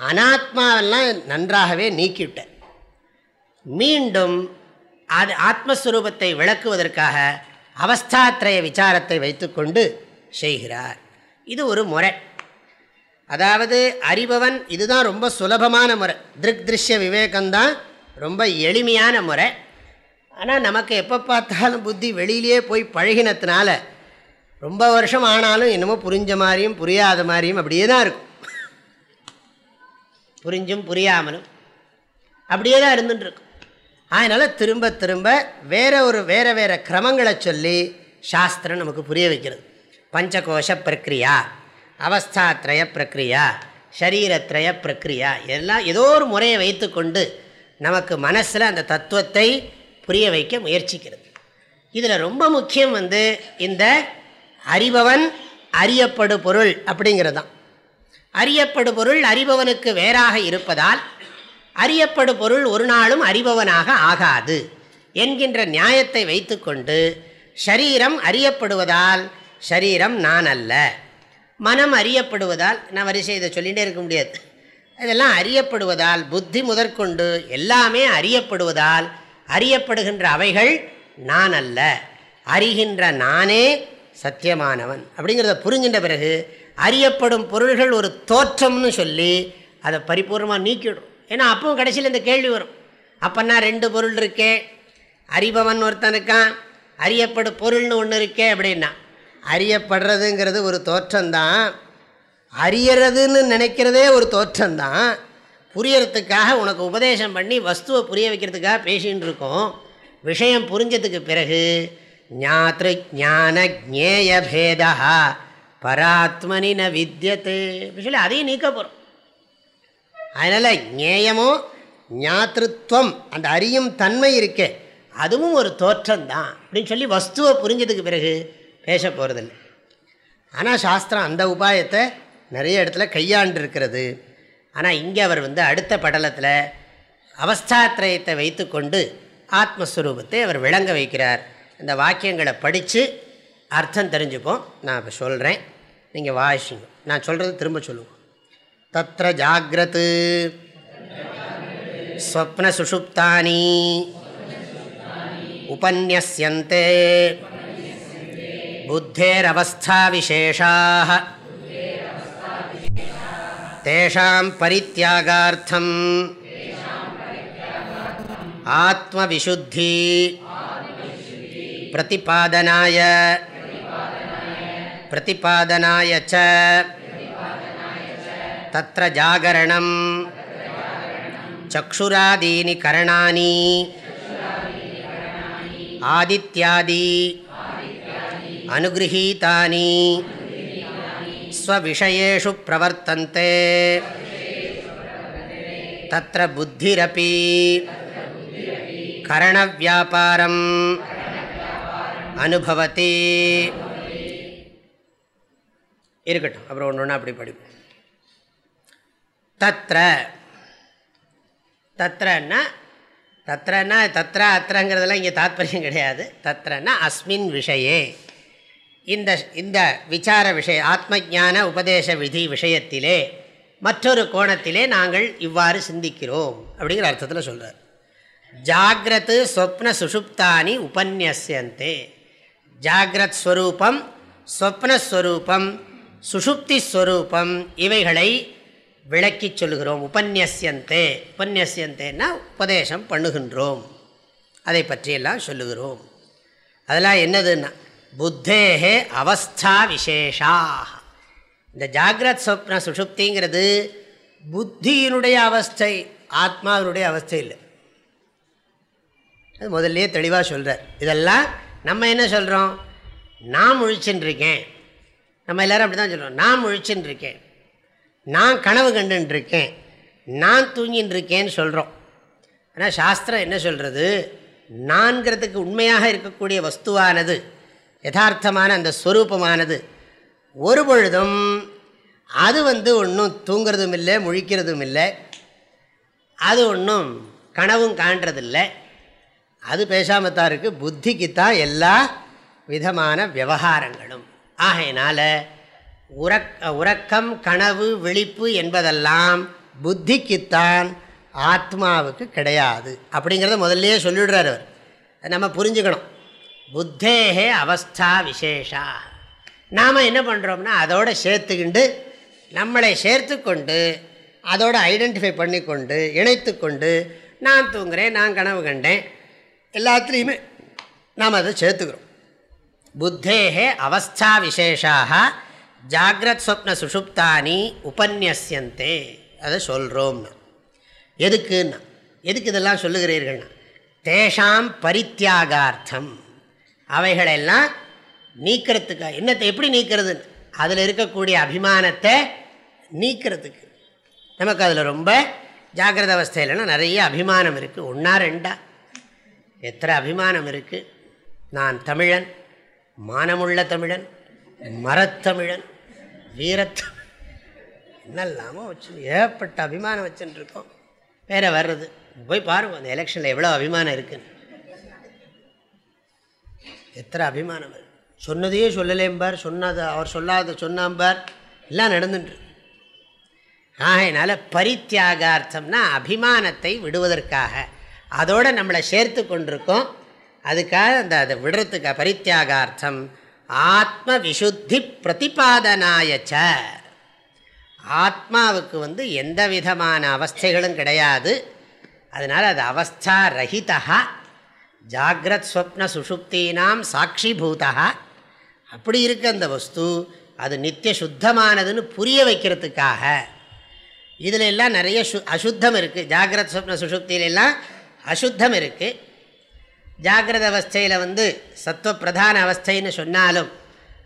அனாத்மாவெல்லாம் நன்றாகவே நீக்கிவிட்டார் மீண்டும் அது ஆத்மஸ்வரூபத்தை விளக்குவதற்காக அவஸ்தாத்திரய விசாரத்தை வைத்துக்கொண்டு செய்கிறார். இது ஒரு முறை. அதாவது அறிபவன் இதுதான் ரொம்ப சுலபமான முறை. திருக் திருஷ்ய விவேகம்தான் ரொம்ப எளிமையான முறை. ஆனால் நமக்கு எப்போ பார்த்தாலும் புத்தி வெளியிலேயே போய் பழகினத்தினால ரொம்ப வருஷம் ஆனாலும் என்னமோ புரிஞ்ச மாதிரியும் புரியாத மாதிரியும் அப்படியே தான் இருக்கும். புரிஞ்சும் புரியாமலும் அப்படியே தான் இருந்துட்டுருக்கும் அதனால் திரும்ப திரும்ப வேற ஒரு வேறு வேறு கிரமங்களை சொல்லி சாஸ்திரம் நமக்கு புரிய வைக்கிறது. பஞ்சகோஷ பிரக்ரியா. அவஸ்தாத்ரய பிரக்ரியா ஷரீரத்ரய பிரக்ரியா எல்லாம் ஏதோ ஒரு முறையை வைத்துக்கொண்டு நமக்கு மனசில் அந்த தத்துவத்தை புரிய வைக்க முயற்சிக்கிறது. இதில் ரொம்ப முக்கியம் வந்து இந்த அறிபவன் அறியப்படு பொருள் அப்படிங்கிறது தான் அறியப்படு பொருள் அறிபவனுக்கு வேறாக இருப்பதால் அறியப்படு பொருள் ஒரு நாளும் அறிபவனாக ஆகாது என்கின்ற நியாயத்தை வைத்துக்கொண்டு ஷரீரம் அறியப்படுவதால் ஷரீரம் நான் அல்ல மனம் அறியப்படுவதால் நான் வரிசை இதை சொல்லிகிட்டே இருக்க முடியாது. இதெல்லாம் அறியப்படுவதால் புத்தி முதற்கொண்டு எல்லாமே அறியப்படுவதால் அறியப்படுகின்ற அவைகள் நான் அல்ல. அறிகின்ற நானே சத்தியமானவன். அப்படிங்கிறத புரிஞ்சின்ற பிறகு அறியப்படும் பொருள்கள் ஒரு தோற்றம்னு சொல்லி அதை பரிபூர்ணமாக நீக்கிடும் ஏன்னா அப்பவும் கடைசியில் இந்த கேள்வி வரும். அப்போன்னா ரெண்டு பொருள் இருக்கே. அறிபவன் ஒருத்தனுக்கான் அறியப்படும் பொருள்னு ஒன்று இருக்கே அப்படின்னா. அறியப்படுறதுங்கிறது ஒரு தோற்றம்தான். அறியறதுன்னு நினைக்கிறதே ஒரு தோற்றம்தான். புரியறதுக்காக உனக்கு உபதேசம் பண்ணி வஸ்துவை புரிய வைக்கிறதுக்காக பேசின்னு இருக்கோம். விஷயம் புரிஞ்சதுக்கு பிறகு ஞாத்ரு ஞான ஜேய பேதா பராத்மனி ந வித்தியத்து சொல்லி அதையும் நீக்க போகிறோம் அதனால் ஞேயமோ ஞாத்திருவம் அந்த அறியும் தன்மை இருக்கே அதுவும் ஒரு தோற்றம்தான். அப்படின்னு சொல்லி வஸ்துவை புரிஞ்சதுக்கு பிறகு பேச போகிறதில்ல ஆனால் சாஸ்திரம் அந்த உபாயத்தை நிறைய இடத்துல கையாண்டிருக்கிறது. ஆனால் இங்கே அவர் வந்து அடுத்த படலத்தில் அவஸ்தாத்திரயத்தை வைத்துக்கொண்டு ஆத்மஸ்வரூபத்தை அவர் விளங்க வைக்கிறார். இந்த வாக்கியங்களை படித்து அர்த்தம் தெரிஞ்சுப்போம். நான் இப்போ சொல்கிறேன் நீங்கள் வாசிங்க. நான் சொல்கிறது திரும்ப சொல்லுவோம் தத்திர ஜாகிரத் ஸ்வப்ன சுஷுப்தானி. உபன்யசியந்தே புத்தேரவஸ்தாவிசேஷாः தேஷாம் பரித்தியாகார்த்தம் ஆத்மவிசுத்தி பிரதிபாதனாய பிரதிபாதனாய ச தத்ர ஜாகரணம் சக்ஷுராதீனி கரணானி ஆதித்யாதி அனுகிரகீதானி ஸ்வவிஷயேஷு பிரவர்த்தந்தே. தத்திர புத்திரபி. கரணவியாபாரம். அனுபவத்தி இருக்கட்டும் அப்புறம் ஒன்று ஒன்று அப்படி படிப்போம். தத்திர தத்ரன்னா தத்திரன்னா தத்திர அத்திரங்கிறதெல்லாம் இங்கே தாத்பரியம் கிடையாது. தத்ரன்னா அஸ்மின் விஷயே. இந்த இந்த விசார விஷய ஆத்ம ஜான உபதேச விதி விஷயத்திலே மற்றொரு கோணத்திலே நாங்கள் இவ்வாறு சிந்திக்கிறோம் அப்படிங்கிற அர்த்தத்தில் சொல்கிறார் ஜாகிரத்து ஸ்வப்ன சுஷுப்தானி உபன்யசியந்தே ஜாகிரத் ஸ்வரூபம் ஸ்வப்னஸ்வரூபம் சுஷுப்தி ஸ்வரூபம் இவைகளை விளக்கி சொல்லுகிறோம். உபன்யசியந்தே உபன்யசியந்தேன்னா உபதேசம் பண்ணுகின்றோம். அதை பற்றியெல்லாம் சொல்லுகிறோம். அதெல்லாம் என்னதுன்னா புத்தேகே அவஸ்தா விசேஷா இந்த ஜாகிரத் சொப்ன சுஷுப்திங்கிறது புத்தியினுடைய அவஸ்தை ஆத்மாவினுடைய அவஸ்தை இல்லை. அது முதல்லையே தெளிவாக சொல்கிறார் இதெல்லாம் நம்ம என்ன சொல்கிறோம் நான் முழிச்சுன்னு இருக்கேன் நம்ம எல்லோரும் அப்படி தான் சொல்கிறோம் நான் முழிச்சுட்டுருக்கேன் நான் கனவு கண்டுருக்கேன் நான் தூங்கின்னு இருக்கேன்னு சொல்கிறோம் ஆனால் சாஸ்திரம் என்ன சொல்கிறது நான்கிறதுக்கு உண்மையாக இருக்கக்கூடிய வஸ்துவானது. யதார்த்தமான அந்த ஸ்வரூபமானது. ஒரு பொழுதும் அது வந்து ஒன்றும் தூங்கிறதும் இல்லை முழிக்கிறதும் இல்லை அது ஒன்றும் கனவும் காண்றதில்லை. அது பேசாமல் தான் இருக்குது புத்திக்கு தான் எல்லா விதமான விவகாரங்களும். ஆகையினால் உறக் உறக்கம் கனவு விழிப்பு என்பதெல்லாம் புத்திக்குத்தான் ஆத்மாவுக்கு கிடையாது. அப்படிங்கிறத முதல்லையே சொல்லிடுறார் அவர். நம்ம புரிஞ்சுக்கணும். புத்தேகே அவஸ்தா விசேஷா. நாம் என்ன பண்ணுறோம்னா அதோடு சேர்த்துக்கிண்டு நம்மளை சேர்த்து கொண்டு அதோடு ஐடென்டிஃபை பண்ணி கொண்டு இணைத்து கொண்டு நான் தூங்குறேன் நான் கனவு கண்டேன் எல்லாத்துலேயுமே நாம் அதை சேர்த்துக்கிறோம். புத்தேகே அவஸ்தா விசேஷாக ஜாகிரத் ஸ்வப்ன சுஷுப்தானி உபன்யசியந்தே அதை சொல்கிறோம்னா எதுக்குன்னா எதுக்கு இதெல்லாம் சொல்லுகிறீர்கள்னா தேஷாம் பரித்தியாகார்த்தம். அவைகளெல்லாம் நீக்கிறதுக்கு? என்னத்தை எப்படி நீக்கிறது அதில் இருக்கக்கூடிய அபிமானத்தை நீக்கிறதுக்கு. நமக்கு அதில் ரொம்ப ஜாகிரத அவஸ்தையிலனா நிறைய அபிமானம் இருக்குது ஒன்றா ரெண்டா. எத்தனை அபிமானம் இருக்குது நான் தமிழன் மானமுள்ள தமிழன் மரத்தமிழன் வீரத்த என்னெல்லாமோ வச்சு ஏகப்பட்ட அபிமானம் வச்சுட்டுருக்கோம் வேறு வர்றது. போய் பாருங்கள் அந்த எலெக்ஷனில் எவ்வளோ அபிமானம் இருக்குன்னு. எத்தனை அபிமானம் சொன்னதையே சொல்லலேம்பார் சொன்னதை அவர் சொல்லாத சொன்னாம்பார் எல்லாம் நடந்துட்டு ஆகையினால பரித்தியாகார்த்தம்னா அபிமானத்தை விடுவதற்காக. அதோடு நம்மளை சேர்த்து கொண்டிருக்கோம். அதுக்காக அந்த அதை விடுறதுக்கு பரித்தியாகார்த்தம். ஆத்ம விசுத்தி பிரதிபாதனாயச்ச ஆத்மாவுக்கு வந்து எந்த விதமான அவஸ்தைகளும் கிடையாது. அதனால் அது அவஸ்தா ரஹிதா ஜாகிரத் ஸ்வப்ன சுஷுப்தினாம் சாட்சிபூதா அப்படி இருக்க அந்த வஸ்து அது நித்திய சுத்தமானதுன்னு புரிய வைக்கிறதுக்காக. இதில் எல்லாம் நிறைய சு அசுத்தம் இருக்குது ஜாகிரத் ஸ்வப்ன சுஷுப்தியிலெல்லாம் அசுத்தம் இருக்குது ஜாகிரத அவஸ்தையில் வந்து சத்துவ பிரதான அவஸ்தைன்னு சொன்னாலும்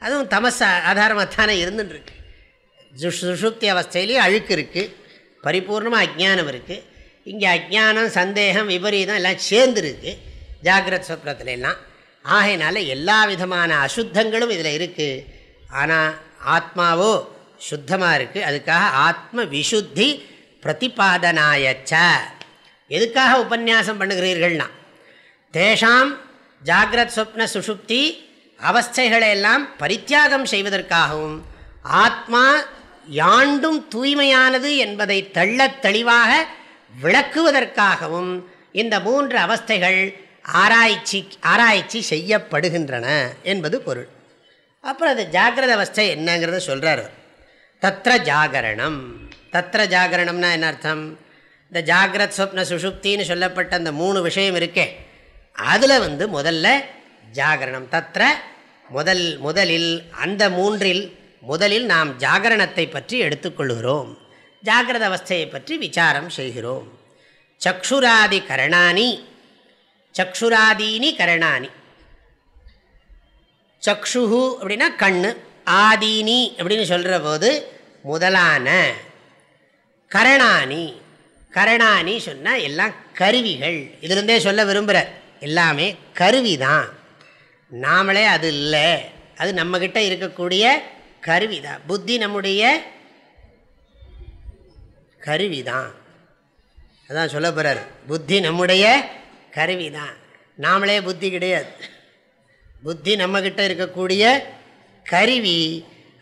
அதுவும் தமஸ் ஆதாரமாக தானே இருந்துட்டுருக்கு சுஷுப்தி அவஸ்தையிலேயே அழுக்கு இருக்குது பரிபூர்ணமாக அஜ்ஞானம் இருக்குது இங்கே அஜ்ஞானம் சந்தேகம் விபரீதம் எல்லாம் சேர்ந்துருக்கு. ஜாகிரத் சொப்னத்துல எல்லாம் ஆகையினால எல்லா விதமான அசுத்தங்களும் இதில் இருக்குது ஆனால் ஆத்மாவோ சுத்தமாக இருக்குது அதுக்காக ஆத்ம விசுத்தி பிரதிபாதனாயச்ச. எதுக்காக உபன்யாசம் பண்ணுகிறீர்கள்னா தேஷாம் ஜாகிரத் சொப்ன சுஷுப்தி அவஸ்தைகளை எல்லாம் பரித்தியாகம் செய்வதற்காகவும் ஆத்மா யாண்டும் தூய்மையானது என்பதை தள்ள தெளிவாக விளக்குவதற்காகவும் இந்த மூன்று அவஸ்தைகள் ஆராய்ச்சி ஆராய்ச்சி செய்யப்படுகின்றன என்பது பொருள். அப்புறம் அது ஜாகிரத அவஸ்தை என்னங்கிறத சொல்கிறார் தத்திர ஜாகரணம். தத்திர ஜாகரணம்னா என்ன அர்த்தம்? இந்த ஜாகிரத் சொப்ன சுஷுப்தின்னு சொல்லப்பட்ட அந்த மூணு விஷயம் இருக்கே. அதில் வந்து முதல்ல ஜாகரணம். தத்திர முதல் முதலில் அந்த மூன்றில் முதலில் நாம் ஜாகரணத்தை பற்றி எடுத்துக்கொள்கிறோம். ஜாகிரத அவஸ்தையை பற்றி விசாரம் செய்கிறோம். சக்ஷுராதி கரணானி சக்ஷுராதீனி கரணானி. சக்ஷு அப்படின்னா கண்ணு ஆதீனி அப்படின்னு சொல்கிற போது முதலான கரணானி. கரணானி சொன்னால் எல்லாம் கருவிகள். இதுலேருந்தே சொல்ல விரும்புகிறார் எல்லாமே கருவி தான் நாமளே அது இல்லை. அது நம்மக்கிட்ட இருக்கக்கூடிய கருவி தான் புத்தி நம்முடைய கருவி தான் அதான் சொல்ல போகிறார் புத்தி நம்முடைய கருவி தான் நாமளே புத்தி கிடையாது. புத்தி நம்மக்கிட்ட இருக்கக்கூடிய கருவி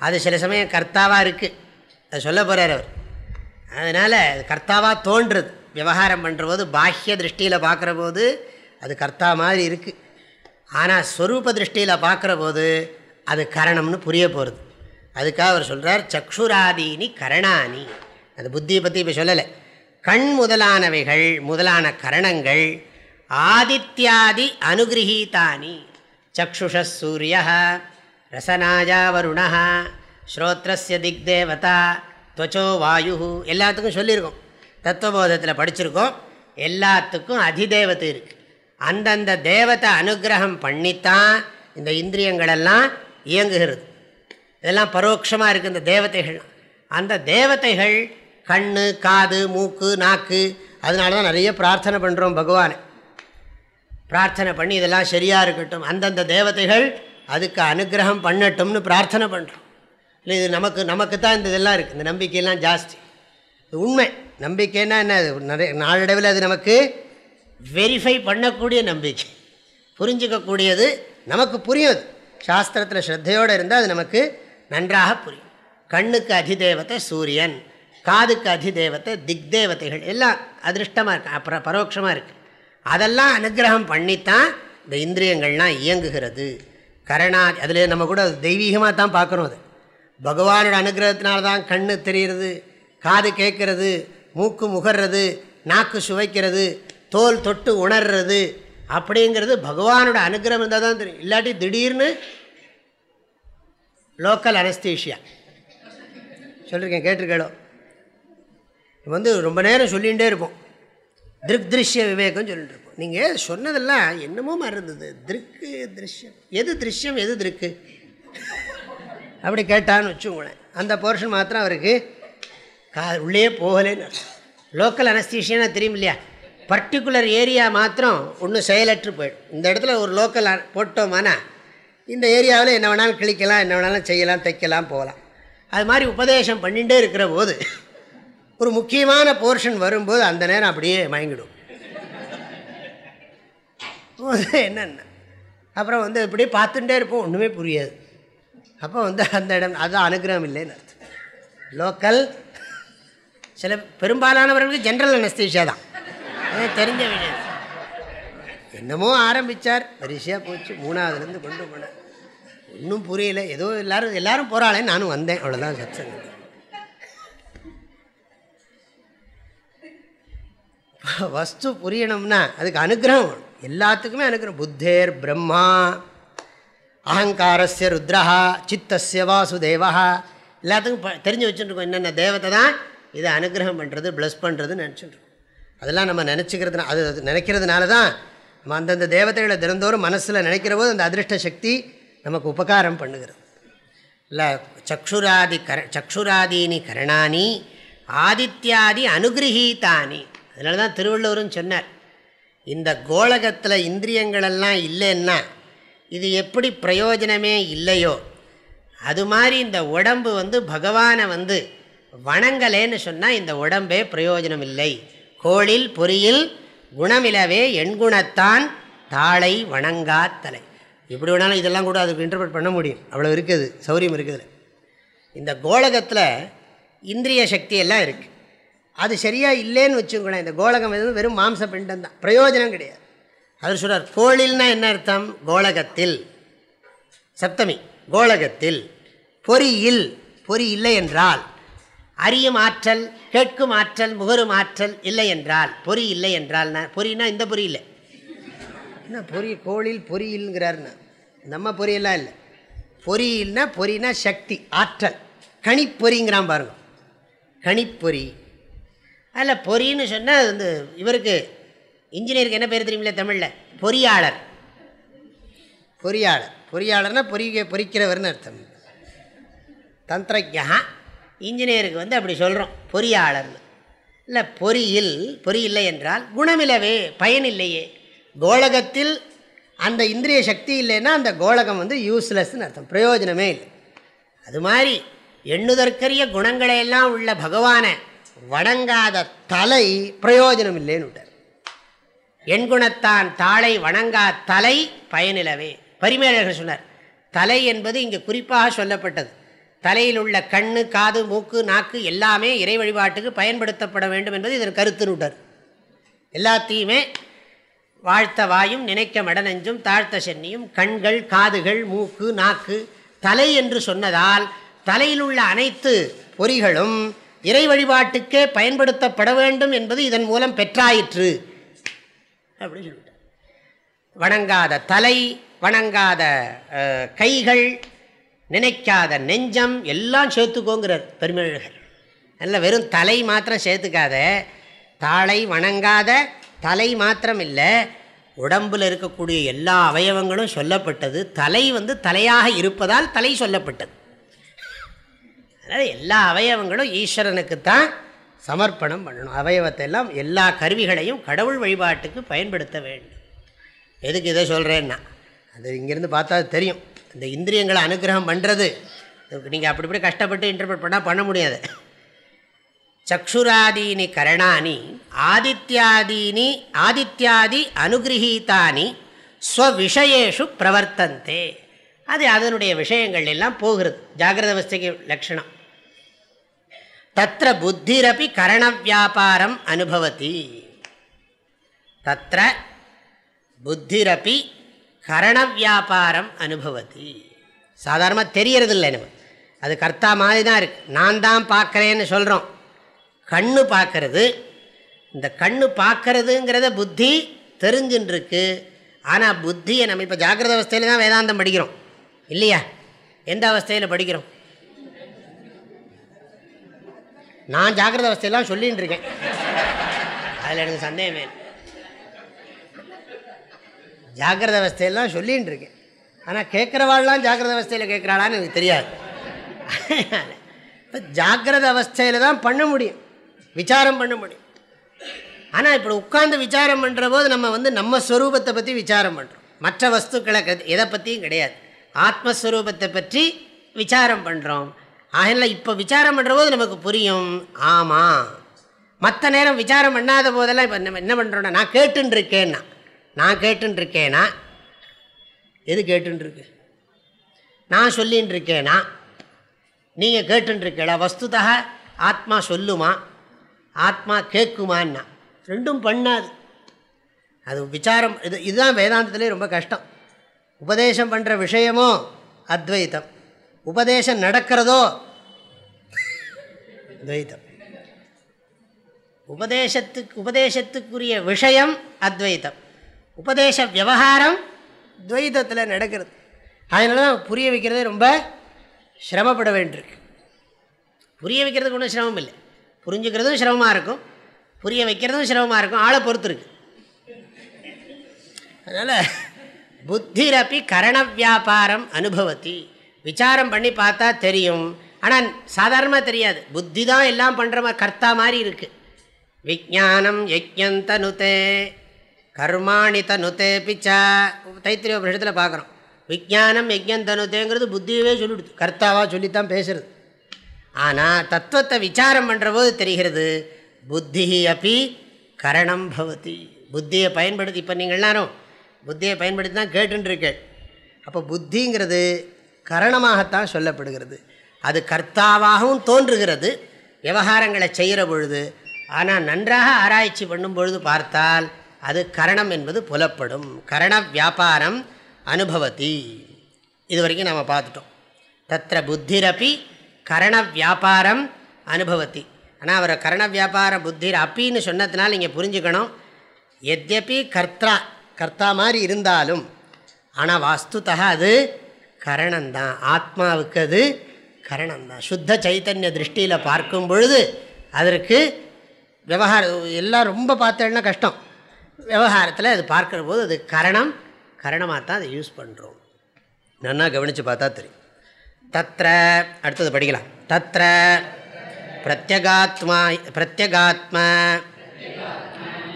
அது சில சமயம் கர்த்தாவாக இருக்குது அது சொல்ல போகிறார் அவர். அதனால் கர்த்தாவாக தோன்றுறது. விவகாரம் பண்ணுற போது பாஹ்ய திருஷ்டியில் பார்க்குற போது அது கர்த்தா மாதிரி இருக்குது ஆனால் ஸ்வரூப திருஷ்டியில் பார்க்குற போது அது கரணம்னு புரிய போகிறது அதுக்காக அவர் சொல்கிறார் சக்ஷுராதீனி கரணானி. அந்த புத்தியை பற்றி இப்போ சொல்லலை. கண் முதலானவைகள் முதலான கரணங்கள் ஆதித்யாதி அனுகிரகீதானி. சக்ஷுஷ சூரிய ரசனாஜா வருண ஸ்ரோத்ரஸ்ய திக்தேவதா துவச்சோ வாயு எல்லாத்துக்கும் சொல்லியிருக்கோம். தத்துவபோதத்தில் படிச்சிருக்கோம். எல்லாத்துக்கும் அதிதேவத்தை இருக்குது அந்தந்த தேவத்தை அனுகிரகம் பண்ணித்தான் இந்த இந்திரியங்களெல்லாம் இயங்குகிறது. இதெல்லாம் பரோட்சமாக இருக்குது இந்த தேவதைகள். அந்த தேவதைகள் கண் காது மூக்கு நாக்கு அதனால தான் நிறைய பிரார்த்தனை பண்ணுறோம் பகவானை. பிரார்த்தனை பண்ணி இதெல்லாம் சரியாக இருக்கட்டும். அந்தந்த தேவதைகள் அதுக்கு அனுகிரகம் பண்ணட்டும்னு பிரார்த்தனை பண்ணுறோம் இல்லை இது நமக்கு நமக்கு தான் இந்த இதெல்லாம் இருக்குது இந்த நம்பிக்கையெல்லாம் ஜாஸ்தி. இது உண்மை. நம்பிக்கைன்னா என்ன? நிறைய நாளடைவில் அது நமக்கு வெரிஃபை பண்ணக்கூடிய நம்பிக்கை. புரிஞ்சிக்கக்கூடியது நமக்கு புரியும். சாஸ்திரத்தில் ஸ்ரத்தையோடு இருந்தால் அது நமக்கு நன்றாக புரியும். கண்ணுக்கு அதிதேவத்தை சூரியன் காதுக்கு அதிதேவத்தை திக்தேவத்தைகள் எல்லாம் அதிருஷ்டமாக இருக்கு. அப்புறம் பரோட்சமாக இருக்குது அதெல்லாம் அனுகிரகம் பண்ணித்தான் இந்த இந்திரியங்கள்லாம் இயங்குகிறது. கரணா அதில் நம்ம கூட தெய்வீகமாக தான் பார்க்குறோம் அது. பகவானோட அனுகிரகத்தினால தான் கண்ணு தெரிகிறது காது கேட்கறது மூக்கு முகர்றது நாக்கு சுவைக்கிறது தோல் தொட்டு உணர்றது அப்படிங்கிறது பகவானோட அனுகிரகம் இருந்தால் தான் தெரியும். இல்லாட்டி திடீர்னு லோக்கல் அனஸ்தீஷியா சொல்லியிருக்கேன் கேட்டிருக்கேளோ? வந்து ரொம்ப நேரம் சொல்லிகிட்டே இருப்போம். திருக் திருஷ்ய விவேகம் சொல்லிட்டு இருப்போம் நீங்கள் சொன்னதெல்லாம் என்னமோ மாதிரி இருந்தது. திருக்கு திருஷ்யம். எது திருஷ்யம் எது திருக்கு? அப்படி கேட்டான்னு வச்சுக்கோங்களேன். அந்த போர்ஷன் மாத்திரம் அவருக்கு கா உள்ளே போகலேன்னு லோக்கல் அனஸ்தீஷியானா தெரியும் இல்லையா பர்டிகுலர் ஏரியா மாத்திரம் ஒன்றும் செயலற்று போயிடும். இந்த இடத்துல ஒரு லோக்கல் போட்டோமானா இந்த ஏரியாவில் என்ன வேணாலும் கிழிக்கலாம் என்ன வேணாலும் செய்யலாம் தைக்கலாம் போகலாம். அது மாதிரி உபதேசம் பண்ணிகிட்டே இருக்கிற போது ஒரு முக்கியமான போர்ஷன் வரும்போது அந்த நேரம் அப்படியே மயங்கிடும். என்னென்ன அப்புறம் வந்து இப்படியே பார்த்துட்டே இருப்போம் ஒன்றுமே புரியாது. அப்போ வந்து அந்த இடம் அதுதான் அனுகிரகம் இல்லைன்னு அர்த்தம். லோக்கல் சில பெரும்பாலானவர்களுக்கு ஜென்ரல் அனஸ்தீஷியா தான். தெரிஞ்ச விஷயம். என்னமோ ஆரம்பித்தார் வரிசையாக போச்சு மூணாவதுலேருந்து கொண்டு போனேன் ஒன்றும் புரியல ஏதோ எல்லோரும் எல்லோரும் போகிறாளே நானும் வந்தேன் அவ்வளோதான் சத்சங்கம் [laughs] வஸ்து புரியணும்னா அதுக்கு அனுகிரகம் எல்லாத்துக்குமே அனுகிரகம். புத்தேர் பிரம்மா அகங்காரஸ்ய ருத்ரஹா சித்தஸ்ய வாசுதேவா எல்லாத்துக்கும் தெரிஞ்சு வச்சுருக்கோம் என்னென்ன தேவத்தை தான். இதை அனுகிரகம் பண்ணுறது ப்ளஸ் பண்ணுறதுன்னு நினச்சிட்டுருக்கோம். அதெல்லாம் நம்ம நினச்சிக்கிறது அது நினைக்கிறதுனால தான் நம்ம அந்தந்த தேவதைகளை தினந்தோறும் மனசில் நினைக்கிற போது அந்த அதிருஷ்ட சக்தி நமக்கு உபகாரம் பண்ணுகிறது. இல்லை சக்ஷுராதி கர சக்ஷுராதீனி கரணானி ஆதித்யாதி அனுகிரகீதானி. அதனால தான் திருவள்ளுவரும் சொன்னார் இந்த கோலகத்தில் இந்திரியங்களெல்லாம் இல்லைன்னா இது எப்படி பிரயோஜனமே இல்லையோ? அது மாதிரி இந்த உடம்பு வந்து பகவானை வந்து வணங்கலேன்னு சொன்னால் இந்த உடம்பே பிரயோஜனம் இல்லை. கோளில் பொறியில் குணமிலவே எண்குணத்தான் தாளை வணங்காத்தலை எப்படி வேணாலும் இதெல்லாம் கூட அதுக்கு இன்டர்பிரட் பண்ண முடியும். அவ்வளோ இருக்குது சௌரியம் இருக்குது. இந்த கோலகத்தில் இந்திரிய சக்தி எல்லாம் இருக்குது அது சரியாக இல்லைன்னு வச்சுக்கோங்களேன். இந்த கோலகம் எதுவும் வெறும் மாம்ச பிண்டம் தான். பிரயோஜனம் கிடையாது. அவர் சொல்கிறார் கோளில்னா என்ன அர்த்தம்? கோலகத்தில். சப்தமி கோலகத்தில். பொறியில் பொறி இல்லை என்றால். அறியும் ஆற்றல் கேட்கும் ஆற்றல் முகரும் ஆற்றல் இல்லை என்றால். பொறி இல்லை என்றால் பொறினா இந்த பொறி இல்லை. என்ன பொறி கோளில் பொறியில்ங்கிறாருன்னா. நம்ம பொறியெல்லாம் இல்லை. பொறியில்னா பொறினா சக்தி ஆற்றல். கணிப்பொறிங்கிறான் பாருங்க. கணிப்பொறி அதில் பொறின்னு சொன்னால் அது வந்து இவருக்கு இன்ஜினியருக்கு என்ன பேர் தெரியுமில்ல தமிழில்? பொறியாளர். பொறியாளர். பொறியாளர்னால் பொறி பொறிக்கிறவர்னு அர்த்தம். தந்திரஜா இன்ஜினியருக்கு வந்து அப்படி சொல்கிறோம் பொறியாளர்னு. இல்லை பொறியில் பொறியில்லை என்றால் குணமில்லவே பயன் இல்லையே கோலகத்தில் அந்த இந்திரிய சக்தி இல்லைன்னா அந்த கோலகம் வந்து யூஸ்லெஸ்ன்னு அர்த்தம் பிரயோஜனமே இல்லை. அது மாதிரி எண்ணுதற்கரிய குணங்களையெல்லாம் உள்ள பகவானை வணங்காத தலை பிரயோஜனம் இல்லைன்னு எண்குணத்தான் தாளை வணங்கா தலை பயனிலவே. பரிமேலர்கள் சொன்னார் தலை என்பது இங்கே குறிப்பாக சொல்லப்பட்டது. தலையில் உள்ள கண்ணு காது மூக்கு நாக்கு எல்லாமே இறை வழிபாட்டுக்கு பயன்படுத்தப்பட வேண்டும் என்பது இதன் கருத்துன்னு எல்லாத்தையுமே வாழ்த்த வாயும் நினைக்க மடநெஞ்சும் தாழ்த்த சென்னியும் கண்கள் காதுகள் மூக்கு நாக்கு தலை என்று சொன்னதால் தலையில் உள்ள அனைத்து பொறிகளும் இறை வழிபாட்டுக்கே பயன்படுத்தப்பட வேண்டும் என்பது இதன் மூலம் பெற்றாயிற்று. அப்படின்னு சொல்லிட்டார். வணங்காத தலை வணங்காத கைகள் நினைக்காத நெஞ்சம் எல்லாம் சேர்த்துக்கோங்கிறார் பெருமிழகர். நல்ல வெறும் தலை மாத்திரம் சேர்த்துக்காத தாளை வணங்காத தலை மாத்திரம் இல்லை உடம்பில் இருக்கக்கூடிய எல்லா அவயவங்களும் சொல்லப்பட்டது. தலை வந்து தலையாக இருப்பதால் தலை சொல்லப்பட்டது. அதனால் எல்லா அவயவங்களும் ஈஸ்வரனுக்குத்தான் சமர்ப்பணம் பண்ணணும். அவயவத்தை எல்லாம் எல்லா கருவிகளையும் கடவுள் வழிபாட்டுக்கு பயன்படுத்த வேண்டும். எதுக்கு இதை சொல்கிறேன்னா அது இங்கேருந்து பார்த்தா தெரியும். இந்த இந்திரியங்களை அனுகிரகம் பண்ணுறது நீங்கள் அப்படி இப்படி கஷ்டப்பட்டு இன்டர்பிரட் பண்ணால் பண்ண முடியாது. சக்ஷுராதீனி கரணானி ஆதித்யாதீனி ஆதித்யாதி அனுகிரகீதானி ஸ்வவிஷயேஷு பிரவர்த்தந்தே. அது அதனுடைய விஷயங்கள் எல்லாம் போகிறது. ஜாகிரத அவஸ்தைக்கு லட்சணம். தத்திர புத்திரப்பி கரண வியாபாரம் அனுபவதி. தத்திர புத்திரப்பி கரண வியாபாரம் அனுபவதி. சாதாரணமாக தெரியறதில்லை நம்ம. அது கர்த்தா மாதிரி தான் இருக்குது நான் தான் பார்க்குறேன்னு சொல்கிறோம் கண்ணு பார்க்கறது. இந்த கண்ணு பார்க்கறதுங்கிறத புத்தி தெரிஞ்சுட்டுருக்கு ஆனால் புத்தியை நம்ம இப்போ ஜாகிரத அவஸ்தையில் தான் வேதாந்தம் படிக்கிறோம். இல்லையா? எந்த அவஸ்தையில் படிக்கிறோம்? நான் ஜாகிரத அவஸ்தையெல்லாம் சொல்லின்னு இருக்கேன். அதில் எனக்கு சந்தேகமே ஜாகிரத அவஸ்தையெல்லாம் சொல்லின்னு இருக்கேன். ஆனால் கேட்குறவாள்லாம் ஜாகிரத அவஸ்தையில் கேட்குறாளான்னு எனக்கு தெரியாது. இப்போ ஜாகிரத அவஸ்தையில் தான் பண்ண முடியும். விசாரம் பண்ண முடியும். ஆனால் இப்படி உட்காந்து விசாரம் பண்ணுற போது நம்ம வந்து நம்ம ஸ்வரூபத்தை பற்றி விசாரம் பண்ணுறோம் மற்ற வஸ்துக்களை எதை பற்றியும் கிடையாது. ஆத்மஸ்வரூபத்தை பற்றி விசாரம் பண்ணுறோம் ஆகல இப்போ விசாரம் பண்ணுற போது நமக்கு புரியும். ஆமாம் மற்ற நேரம் விசாரம் பண்ணாத போதெல்லாம் இப்போ நம்ம என்ன பண்ணுறோன்னா நான் கேட்டுருக்கேன்னா நான் கேட்டுருக்கேனா எது கேட்டுருக்கு நான் சொல்லின்னு இருக்கேனா நீங்கள் கேட்டுருக்கேளா வஸ்துதா ஆத்மா சொல்லுமா? ஆத்மா கேட்குமான்னா. ரெண்டும் பண்ணாது. அது விசாரம் இது இதுதான் வேதாந்தத்துலேயே ரொம்ப கஷ்டம். உபதேசம் பண்ணுற விஷயமோ அத்வைத்தம் உபதேசம் நடக்கிறதோ? துவைத்தம் உபதேசத்துக்கு உபதேசத்துக்குரிய விஷயம் அத்வைத்தம் உபதேச விவகாரம் துவைதத்தில் நடக்கிறது. அதனால தான் புரிய வைக்கிறதே ரொம்ப சிரமப்பட வேண்டியிருக்கு. புரிய வைக்கிறதுக்கு ஒன்றும் சிரமம் இல்லை. புரிஞ்சுக்கிறதும் சிரமமாக இருக்கும். புரிய வைக்கிறதும் சிரமமாக இருக்கும். ஆளை பொறுத்து இருக்கு. அதனால் புத்திரப்பி கரண வியாபாரம் அனுபவத்தி விசாரம் பண்ணி பார்த்தா தெரியும். ஆனால் சாதாரணமாக தெரியாது. புத்தி தான் எல்லாம் பண்ணுற மாதிரி கர்த்தா மாதிரி இருக்குது விஜானம் யஜ்யம் கர்மாணி தனுத்தே பிச்சா. தைத்திரிய உபனிஷத்தில் பார்க்குறோம் விஜானம் யஜ்யந்தனுத்தேங்கிறது புத்தியவே சொல்லிடுது. கர்த்தாவாக சொல்லித்தான் பேசுறது. ஆனால் தத்துவத்தை விசாரம் பண்ணுற போது தெரிகிறது புத்தி அப்பி கரணம் பவதி. புத்தியை பயன்படுத்தி இப்போ நீங்கள் எல்லாரும் புத்தியை பயன்படுத்தி தான் கேட்டுருக்கேன் அப்போ புத்திங்கிறது கரணமாகத்தான் சொல்லப்படுகிறது. அது கர்த்தாவாகவும் தோன்றுகிறது. விவகாரங்களை செய்கிற பொழுது ஆனால் நன்றாக ஆராய்ச்சி பண்ணும் பொழுது பார்த்தால் அது கரணம் என்பது புலப்படும். கரண வியாபாரம் அனுபவத்தி இது வரைக்கும் நாம் பார்த்துட்டோம். தத்திர புத்திரப்பி கரண வியாபாரம் அனுபவத்தி ஆனால் அவரை கரண வியாபார புத்திர் அப்பின்னு சொன்னதுனால நீங்கள் புரிஞ்சுக்கணும். எத்யப்பி கர்த்தா கர்த்தா மாதிரி இருந்தாலும் ஆனால் வாஸ்துதா அது கரணந்தான். ஆத்மாவுக்கு அது கரணந்தான். சுத்த சைத்தன்ய திருஷ்டியில் பார்க்கும் பொழுது அதற்கு விவகாரம் எல்லாம் ரொம்ப பார்த்தேன்னா கஷ்டம். விவகாரத்தில் அது பார்க்குற போது அது கரணம் கரணமாக தான் அதை யூஸ் பண்ணுறோம் நன்னா கவனித்து பார்த்தா தெரியும். தத்திர அடுத்தது படிக்கலாம். தத்திர பிரத்யகாத்மா பிரத்யகாத்ம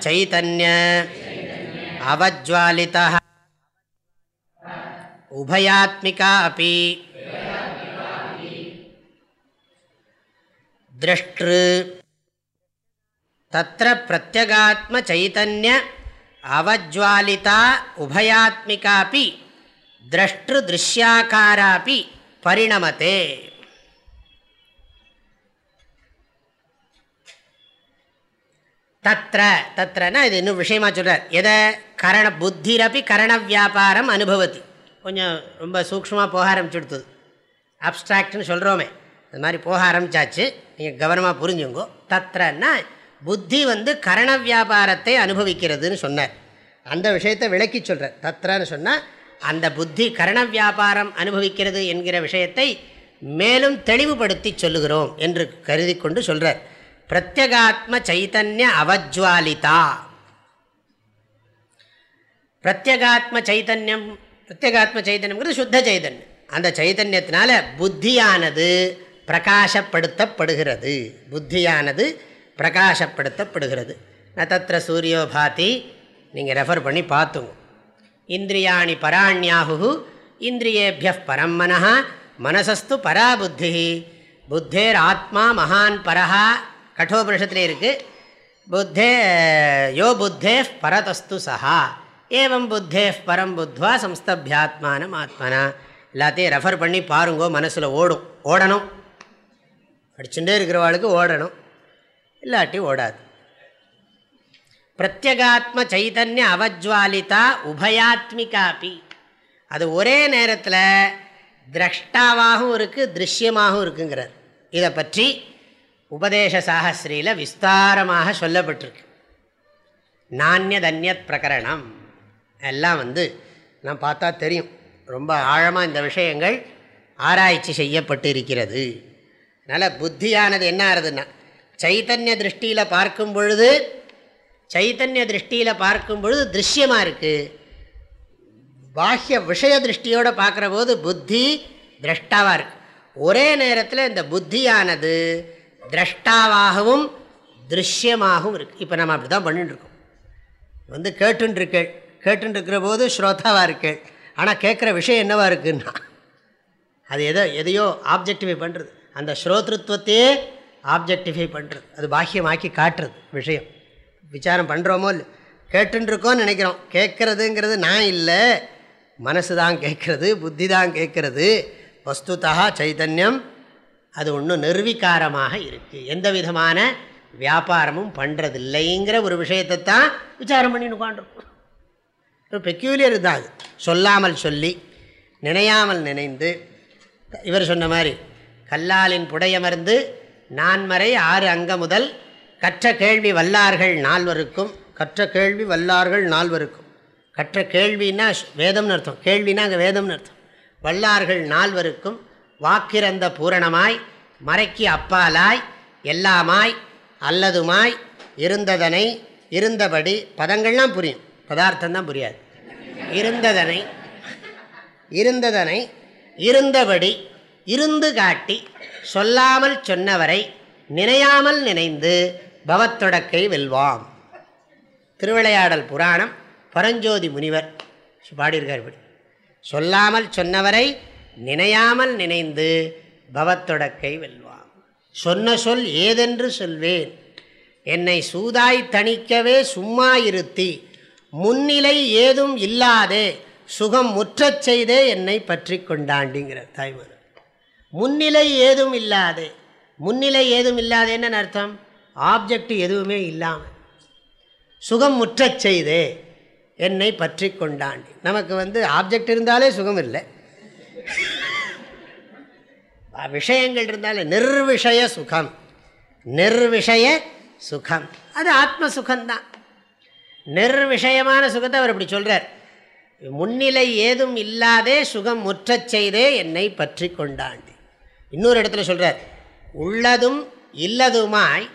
சைத்தன்ய அவஜ்வாலிதா. உபயாத்மிகா அப்பி திரஷ்டு தத்திர பிரத்யகாத்ம சைத்தன்ய அவஜ்வாலிதா உபயாத்மிகாபி திரஷ்டு திருஷ்யாக்காராபி பரிணமத்தே தத்ர தத்ரன்னா இது இன்னும் விஷயமா சொல்கிறார் எதை? கரண புத்திரப்பி கரண வியாபாரம் அனுபவத்து கொஞ்சம் ரொம்ப சூக்ஷமாக போக ஆரம்பிச்சுடுத்துது. அப்ட்ராக்ட்னு சொல்கிறோமே அது மாதிரி போக ஆரம்பித்தாச்சு நீங்கள் கவனமாக புரிஞ்சுங்கோ. தத்திரன்னா புத்தி வந்து கரண வியாபாரத்தை அனுபவிக்கிறதுன்னு சொன்னார். அந்த விஷயத்தை விளக்கி சொல்கிறார் தத்திரன்னு சொன்னால் அந்த புத்தி கரண வியாபாரம் அனுபவிக்கிறது என்கிற விஷயத்தை மேலும் தெளிவுபடுத்தி சொல்லுகிறோம் என்று கருதி கொண்டு சொல்கிறார் பிரத்யகாத்ம சைத்தன்ய அவஜ்வாலிதா. பிரத்யகாத்ம சைத்தன்யம் பிரத்யேகாத்ம சைதன்யம்ங்கிறது சுத்த சைதன்யம். அந்த சைதன்யத்தினால புத்தியானது பிரகாசப்படுத்தப்படுகிறது. புத்தியானது பிரகாசப்படுத்தப்படுகிறது. ந தத்திர சூரியோ நீங்கள் ரெஃபர் பண்ணி பார்த்துங்க இந்திரியாணி பராணியாகு இந்திரியேபிய பரம் மனஹா மனசஸ்து பராபுத்தி புத்தேர் ஆத்மா மகான் பரஹா கட்டோபனிஷத்துலேயே இருக்குது புத்தே யோ புத்தே பரதஸ்து சஹா. ஏவம் புத்தே பரம் புத்வா சம்ஸ்தபியாத்மானம் ஆத்மனா. எல்லாத்தையும் ரெஃபர் பண்ணி பாருங்கோ மனசில் ஓடும். ஓடணும். படிச்சுட்டே இருக்கிறவாளுக்கு ஓடணும். இல்லாட்டி ஓடாது. பிரத்யகாத்ம சைதன்ய அவஜ்வாலிதா உபயாத்மிகாபி. அது ஒரே நேரத்தில் திரஷ்டாவாகவும் இருக்குது திருஷ்யமாகவும் இருக்குங்கிறார். இதை பற்றி உபதேச சாகஸ்ரீயில் விஸ்தாரமாக சொல்லப்பட்டிருக்கு. நானியதன்யத் பிரகரணம். எல்லாம் வந்து நான் பார்த்தா தெரியும். ரொம்ப ஆழமாக இந்த விஷயங்கள் ஆராய்ச்சி செய்யப்பட்டு இருக்கிறது அதனால் புத்தியானது என்ன ஆகுதுன்னா சைத்தன்ய திருஷ்டியில் பார்க்கும் பொழுது சைத்தன்ய திருஷ்டியில் பார்க்கும் பொழுது திருஷ்யமாக இருக்குது பாஹ்ய விஷய திருஷ்டியோடு பார்க்குற போது புத்தி திரஷ்டாவாக இருக்குது ஒரே நேரத்தில் இந்த புத்தியானது திரஷ்டாவாகவும் திருஷ்யமாகவும் இருக்குது இப்போ நம்ம அப்படி தான் பண்ணிட்டுருக்கோம் வந்து கேட்டுருக்கேள் கேட்டுருக்கிற போது ஸ்ரோத்தாவாக இருக்கேள் ஆனால் கேட்குற விஷயம் என்னவாக இருக்குன்னா அது எதோ எதையோ ஆப்ஜெக்டிஃபை பண்ணுறது அந்த ஸ்ரோத்ருத்வத்தையே ஆப்ஜெக்டிஃபை பண்ணுறது அது பாக்கியமாக்கி காட்டுறது விஷயம். விசாரம் பண்ணுறோமோ இல்லை கேட்டுருக்கோன்னு நினைக்கிறோம். கேட்குறதுங்கிறது நான் இல்லை மனசு தான் கேட்குறது புத்தி தான் கேட்குறது வஸ்துதா சைதன்யம் அது ஒன்றும் நிர்வீகாரமாக இருக்குது எந்த விதமான வியாபாரமும் பண்ணுறதில்லைங்கிற ஒரு விஷயத்தை தான் விசாரம் பண்ணி உட்காண்டிருக்கோம் ஒரு பெக்யூலியர் தான் அது சொல்லாமல் சொல்லி நினையாமல் நினைந்து இவர் சொன்ன மாதிரி கல்லாலின் புடையமர்ந்து நான்மறை ஆறு அங்க முதல் கற்ற கேள்வி வல்லார்கள் நால்வருக்கும் கற்ற கேள்வி வல்லார்கள் நால்வருக்கும். கற்ற கேள்வின்னா வேதம்னு அர்த்தம். கேள்வினா அங்கே வேதம்னு அர்த்தம். வல்லார்கள் நால்வருக்கும் வாக்கிறந்த பூரணமாய் மறைக்கு அப்பாலாய் எல்லாமாய் அல்லதுமாய் இருந்ததனை இருந்தபடி பதங்கள்லாம் புரியும். பதார்த்தம் தான் புரியாது. இருந்ததனை இருந்ததனை இருந்தபடி இருந்து காட்டி சொல்லாமல் சொன்னவரை நினையாமல் நினைந்து பவத்தொடக்கை வெல்வாம். திருவிளையாடல் புராணம் பரஞ்சோதி முனிவர் பாடியிருக்கார் இப்படி. சொல்லாமல் சொன்னவரை நினையாமல் நினைந்து பவத்தொடக்கை வெல்வாம். சொன்ன சொல் ஏதென்று சொல்வேன். என்னை சூதாய் தணிக்கவே சும்மா இருத்தி முன்னிலை ஏதும் இல்லாதே சுகம் முற்றச் செய்தே என்னை பற்றி கொண்டாண்டிங்கிற தாய்மர். முன்னிலை ஏதும் இல்லாதே முன்னிலை ஏதும் இல்லாதேன்னு அர்த்தம்? ஆப்ஜெக்ட் எதுவுமே இல்லாமல் சுகம் முற்றச் செய்தே என்னை பற்றி கொண்டாண்டி. நமக்கு வந்து ஆப்ஜெக்ட் இருந்தாலே சுகம் இல்லை. விஷயங்கள் இருந்தாலே நிர்விஷய சுகம். நிர்விஷய சுகம். அது ஆத்ம சுகம்தான். நிர்விஷயமான சுகத்தை அவர் இப்படி சொல்கிறார் முன்னிலை ஏதும் இல்லாதே சுகம் முற்றச் செய்தே என்னை பற்றி கொண்டாண்டி. இன்னொரு இடத்துல சொல்கிறார் உள்ளதும் இல்லதுமாய்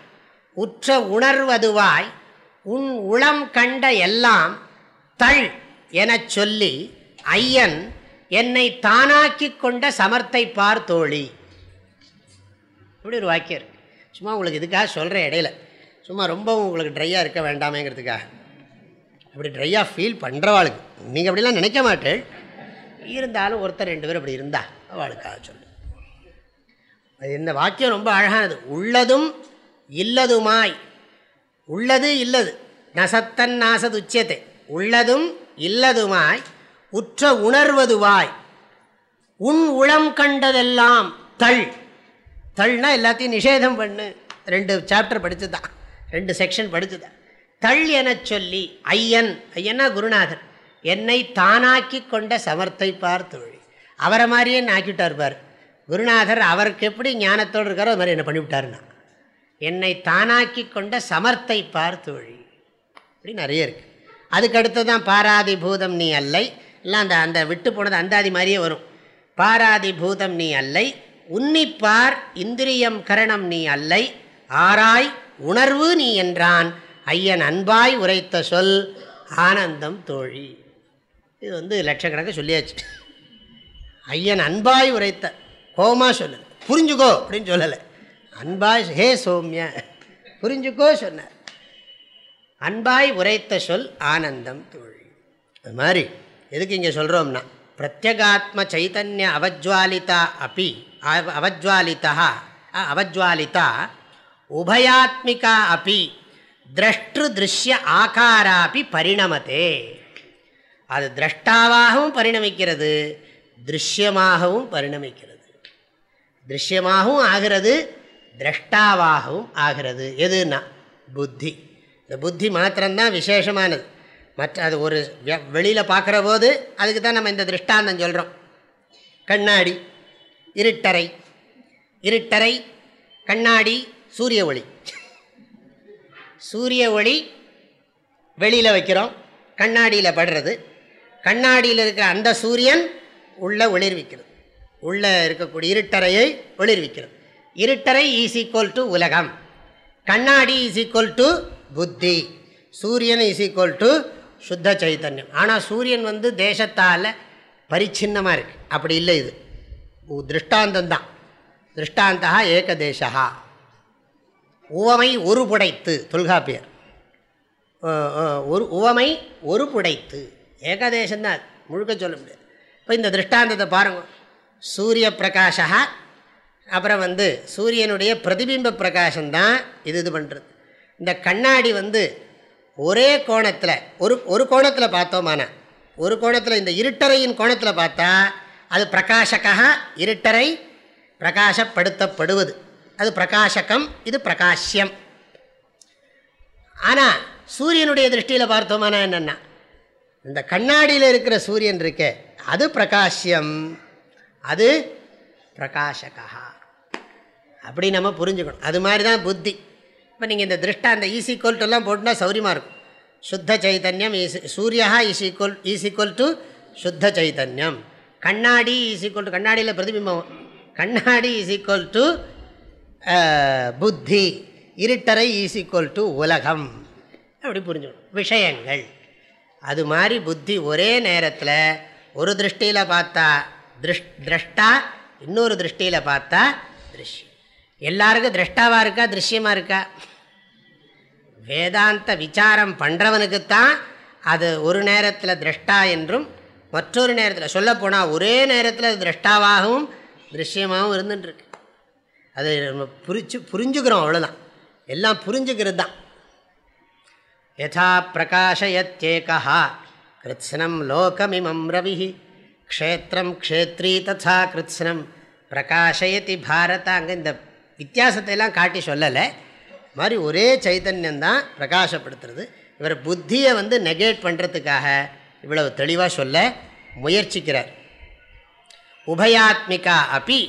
உற்ற உணர்வதுவாய் உன் உளம் கண்ட எல்லாம் தள் எனச் சொல்லி ஐயன் என்னை தானாக்கி கொண்ட சமர்த்தை பார் தோழி. இப்படி ஒரு வாக்கியம் இருக்கு. சும்மா உங்களுக்கு இதுக்காக சொல்கிறேன் இடையில. சும்மா ரொம்பவும் உங்களுக்கு ட்ரையாக இருக்க வேண்டாமேங்கிறதுக்காக. அப்படி ட்ரையாக ஃபீல் பண்ணுறவாளுக்கு நீங்கள் அப்படிலாம் நினைக்க மாட்டேன். இருந்தாலும் ஒருத்தர் ரெண்டு பேர் அப்படி இருந்தா அவளுக்காக சொல்லு. அது இந்த வாக்கியம் ரொம்ப அழகானது. உள்ளதும் இல்லதுமாய். உள்ளது இல்லது. நசத்தன் நாசது உச்சத்தை. உள்ளதும் இல்லதுமாய். உற்ற உணர்வதுவாய். உன் உளம் கண்டதெல்லாம் தள். தள்னா எல்லாத்தையும் நிஷேதம் பண்ணு. ரெண்டு சாப்டர் படித்து தான் ரெண்டு செக்ஷன் படித்து தான் தள் எனச் சொல்லி ஐயன் ஐயன்னா குருநாதர் என்னை தானாக்கி கொண்ட சமர்த்தை பார் தொழில் அவரை மாதிரியே ஆக்கிவிட்டார் பார். குருநாதர் அவருக்கு எப்படி ஞானத்தோடு இருக்காரோ அது மாதிரி என்ன பண்ணிவிட்டாருன்னா. என்னை தானாக்கி கொண்ட சமர்த்தை பார் தொழில் இப்படி நிறைய இருக்குது அதுக்கடுத்து தான் பாராதி பூதம் நீ அல்லை. எல்லாம் அந்த அந்த விட்டு போனது அந்தாதி மாதிரியே வரும். பாராதி பூதம் நீ அல்லை. உன்னிப்பார் இந்திரியம் கரணம் நீ அல்லை. ஆராய் உணர்வு நீ என்றான். ஐயன் அன்பாய் உரைத்த சொல் ஆனந்தம் தோழி. இது வந்து லட்சக்கணக்காக சொல்லியாச்சு. ஐயன் அன்பாய் உரைத்த கோமா சொல்லு. புரிஞ்சுக்கோ அப்படின்னு சொல்லலை. அன்பாய் ஹே சோம்ய. புரிஞ்சுக்கோ சொன்னார் அன்பாய் உரைத்த சொல் ஆனந்தம் தோழி. அது மாதிரி எதுக்கு இங்கே சொல்கிறோம்னா பிரத்யகாத்ம சைத்தன்ய அவஜ்வாலிதா அப்பி அவஜ்வாலிதா அவஜ்வாலிதா உபயாத்மிகா அப்பி திரஷ்டு திருஷ்ய ஆகாராப்பி பரிணமத்தே அது திரஷ்டாவாகவும் பரிணமிக்கிறது திருஷ்யமாகவும் பரிணமிக்கிறது. திருஷ்யமாகவும் ஆகிறது திரஷ்டாவாகவும் ஆகிறது. எதுன்னா? புத்தி. இந்த புத்தி மாத்திரம்தான் விசேஷமானது. மற்ற அது ஒரு வெளியில் பார்க்குற போது அதுக்கு தான் நம்ம இந்த திருஷ்டாந்தம் சொல்கிறோம் கண்ணாடி இருட்டறை. இருட்டறை கண்ணாடி சூரிய ஒளி. சூரிய ஒளி வெளியில் வைக்கிறோம் கண்ணாடியில் படுறது. கண்ணாடியில் இருக்கிற அந்த சூரியன் உள்ளே ஒளிர்விக்கிறது. உள்ளே இருக்கக்கூடிய இருட்டறையை ஒளிர்விக்கிறது. இருட்டறை இஸ் ஈக்குவல் டு உலகம். கண்ணாடி இஸ் ஈக்குவல் டு புத்தி. சூரியன் இஸ் ஈக்குவல் டு சுத்த சைத்தன்யம் ஆனால் சூரியன் வந்து தேசத்தால் பரிச்சின்னமாக இருக்குது அப்படி இல்லை இது. திருஷ்டாந்தம் தான் திருஷ்டாந்தா ஏகதேசா உவமை ஒரு புடைத்து தொல்காப்பியர். ஒரு உவமை ஒரு புடைத்து. ஏகதேசம்தான் முழுக்க சொல்ல முடியாது. இப்போ இந்த திருஷ்டாந்தத்தை பாருங்கள் சூரிய பிரகாஷா அப்புறம் வந்து சூரியனுடைய பிரதிபிம்ப பிரகாசம்தான் இது இது பண்ணுறது இந்த கண்ணாடி வந்து ஒரே கோணத்தில் ஒரு ஒரு கோணத்தில் பார்த்தோமான ஒரு கோணத்தில் இந்த இருட்டறையின் கோணத்தில் பார்த்தா அது பிரகாசகா இருட்டறை பிரகாசப்படுத்தப்படுவது அது பிரகாசகம் இது பிரகாஷ்யம். ஆனால் சூரியனுடைய திருஷ்டியில் பார்த்தோம்னா என்னென்னா இந்த கண்ணாடியில் இருக்கிற சூரியன் இருக்கே அது பிரகாஷ்யம். அது பிரகாஷகா. அப்படி நம்ம புரிஞ்சுக்கணும். அது மாதிரி தான் புத்தி. இப்போ நீங்கள் இந்த திருஷ்டா அந்த ஈஸ் e ஈக்குவல் டுலாம் போட்டுனா சௌரியமாக இருக்கும். சுத்த சைதன்யம் e is Surya is equal is equal to சுத்த சைதன்யம். கண்ணாடி e ஈஸ் ஈக்குவல் டு கண்ணாடியில் பிரதிபிம்பம். கண்ணாடி இஸ் ஈக்குவல் டு புத்தி. இருட்டரை ஈஸ் ஈக்குவல் டு உலகம். அப்படி புரிஞ்சுக்கணும். விஷயங்கள். அது மாதிரி புத்தி ஒரே நேரத்தில் ஒரு திருஷ்டியில் பார்த்தா திருஷ் திரஷ்டா இன்னொரு திருஷ்டியில் பார்த்தா திருஷ்யம் எல்லாருக்கும் திரஷ்டாவாக இருக்கா திருஷ்யமாக இருக்கா? வேதாந்த விசாரம் பண்ணுறவனுக்குத்தான் அது ஒரு நேரத்தில் திரஷ்டா என்றும் மற்றொரு நேரத்தில் சொல்லப்போனால் ஒரே நேரத்தில் அது திரஷ்டாவாகவும் திருஷ்யமாகவும் இருந்துட்டுருக்கு. அதை நம்ம புரிச்சு புரிஞ்சுக்கிறோம் அவ்வளோதான் எல்லாம் புரிஞ்சுக்கிறது தான் யதா பிரகாஷயத்தேகா கிருத்ஸ்னம் லோகமிமம் ரவி க்ஷேத்திரம் க்ஷேத்ரி ததா கிருத்ஸ்னம் பிரகாஷயதி பாரத அங்கே இந்த வித்தியாசத்தை எல்லாம் காட்டி சொல்லலை. மாதிரி ஒரே சைத்தன்யந்தான் பிரகாசப்படுத்துறது. இவர் புத்தியை வந்து நெகேட் பண்ணுறதுக்காக இவ்வளவு தெளிவாக சொல்ல முயற்சிக்கிறார். உபயாத்மிகா அப்படி